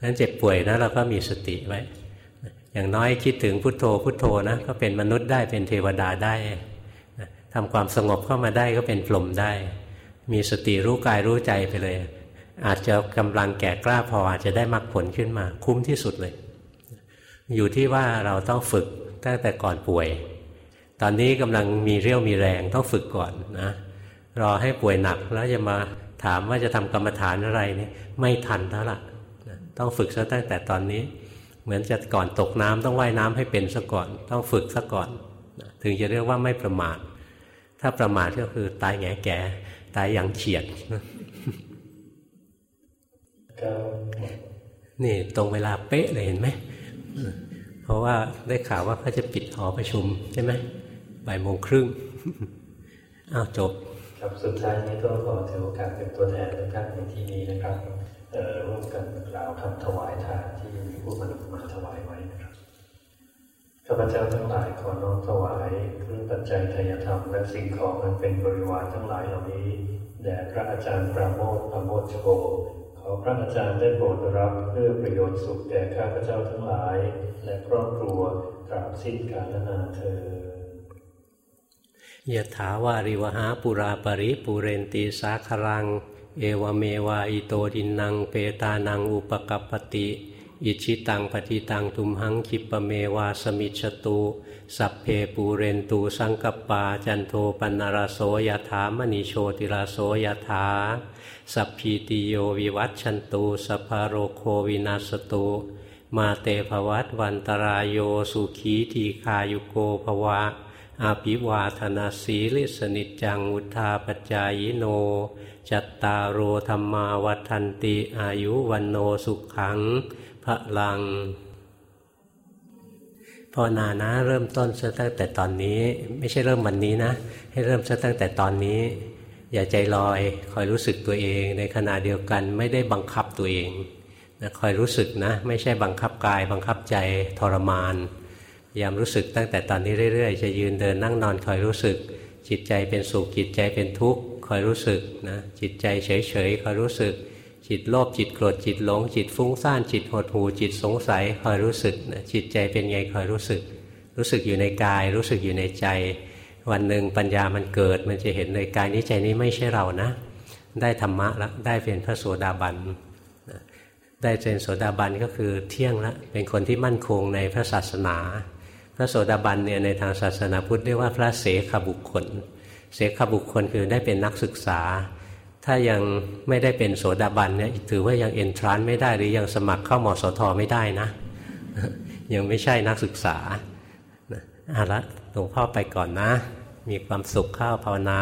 นั้นเจ็บป่วยนะเราก็มีสติไว้ อย่างน้อยคิดถึงพุทโธพุทโธนะก็เป็นมนุษย์ได้เป็นเทวดาได้ทำความสงบเข้ามาได้ก็เป็นพรหมได้ มีสติรู้กายรู้ใจไปเลย อาจจะกำลังแก่กล้าพออาจจะได้มรรคผลขึ้นมา คุ้มที่สุดเลย อยู่ที่ว่าเราต้องฝึกตั้งแต่ก่อนป่วย ตอนนี้กำลังมีเรี่ยวมีแรงต้องฝึกก่อนนะรอให้ป่วยหนักแล้วจะมาถามว่าจะทำกรรมฐานอะไรนี่ไม่ทันแล้วล่ะ ต้องฝึกซะตั้งแต่ตอนนี้ เหมือนจะก่อนตกน้ำต้องว่ายน้ำให้เป็นซะก่อน ต้องฝึกซะก่อนถึงจะเรียกว่าไม่ประมาทถ้าประมาทก็คือตายแง่แก่ตายอย่างเฉียดนี่ตรงเวลาเป๊ะเลยเห็นไหมเพราะว่าได้ข่าวว่าเขาจะปิดหอประชุมใช่ไหมบ่ายโมงครึ่งอ้าวจบ ครับสุดท้ายนี้ก็ขอถือโอกาสเป็นตัวแทนทุกท่านในที่นี้นะครับ ร่วมกันกล่าวคำถวายทานที่มีผู้มนุษย์มาถวายไว้นะครับข้าพเจ้าทั้งหลายขอน้อมถวายเครื่องปัจจัยทายธรรมและสิ่งของอันเป็นบริวารทั้งหลายเหล่านี้แด่พระอาจารย์ปราโมทปราโมทโชขอพระอาจารย์ได้โปรดรับเพื่อประโยชน์สุขแก่ข้าพเจ้าทั้งหลาย และครอบครัวตราบสิ้นกาลนานเธอยะถาวาริวหาปุราปริปุเรนตีสาครัง เอวเมวาอิโตดินังเปตานังอุปกัปติอิจฉิตังปัตถิตัง ตุมหัง ขิปปะเมวะ สะมิชฌะตุสัพเพปูเรนตุ สังกัปปาจันโทปัณณะระโส ยะถา มะณิ โชติระโส ยะถาสัพพีติโยวิวัชชันตุสัพพะโรโควินัสสะตุมาเต ภะวัตวันตะราโยสุขีทีฆายุโก ภะวะอะภิวาทะนะสีลิสสะ นิจจัง วุฑฒาปะจายิโน จัตตารโอธรรมาวัฏันติอายุวันโนสุขังพระลังพอนานะเริ่มต้นซะตั้งแต่ตอนนี้ ไม่ใช่เริ่มวันนี้นะ ให้เริ่มซะตั้งแต่ตอนนี้ อย่าใจลอย คอยรู้สึกตัวเอง ในขณะเดียวกันไม่ได้บังคับตัวเองนะคอยรู้สึกนะ ไม่ใช่บังคับกาย บังคับใจทรมานพยายามรู้สึกตั้งแต่ตอนนี้เรื่อยๆ จะยืนเดินนั่งนอนคอยรู้สึก จิตใจเป็นสุขจิตใจเป็นทุกข์ คอยรู้สึกนะจิตใจเฉยๆคอยรู้สึก จิตโลภจิตโกรธจิตหลง จิตฟุ้งซ่านจิตหดหูจิตสงสัยคอยรู้สึกนะจิตใจเป็นไงคอยรู้สึก รู้สึกอยู่ในกาย รู้สึกอยู่ในใจ วันหนึ่งปัญญามันเกิด มันจะเห็นเลยกายนี้ใจนี้ไม่ใช่เรานะ ได้ธรรมะแล้วได้เป็นพระโสดาบันได้เป็นโสดาบันก็คือเที่ยงแล้วเป็นคนที่มั่นคงในพระศาสนา พระโสดาบันเนี่ยในทางศาสนาพุทธเรียกว่าพระเสขบุคคล เสขบุคคลคือได้เป็นนักศึกษา ถ้ายังไม่ได้เป็นโสดาบันเนี่ยถือว่ายังเอนทรานไม่ได้หรือยังสมัครเข้ามสทไม่ได้นะ ยังไม่ใช่นักศึกษาอะละหลวงพ่อไปก่อนนะ มีความสุขเข้าภาวนา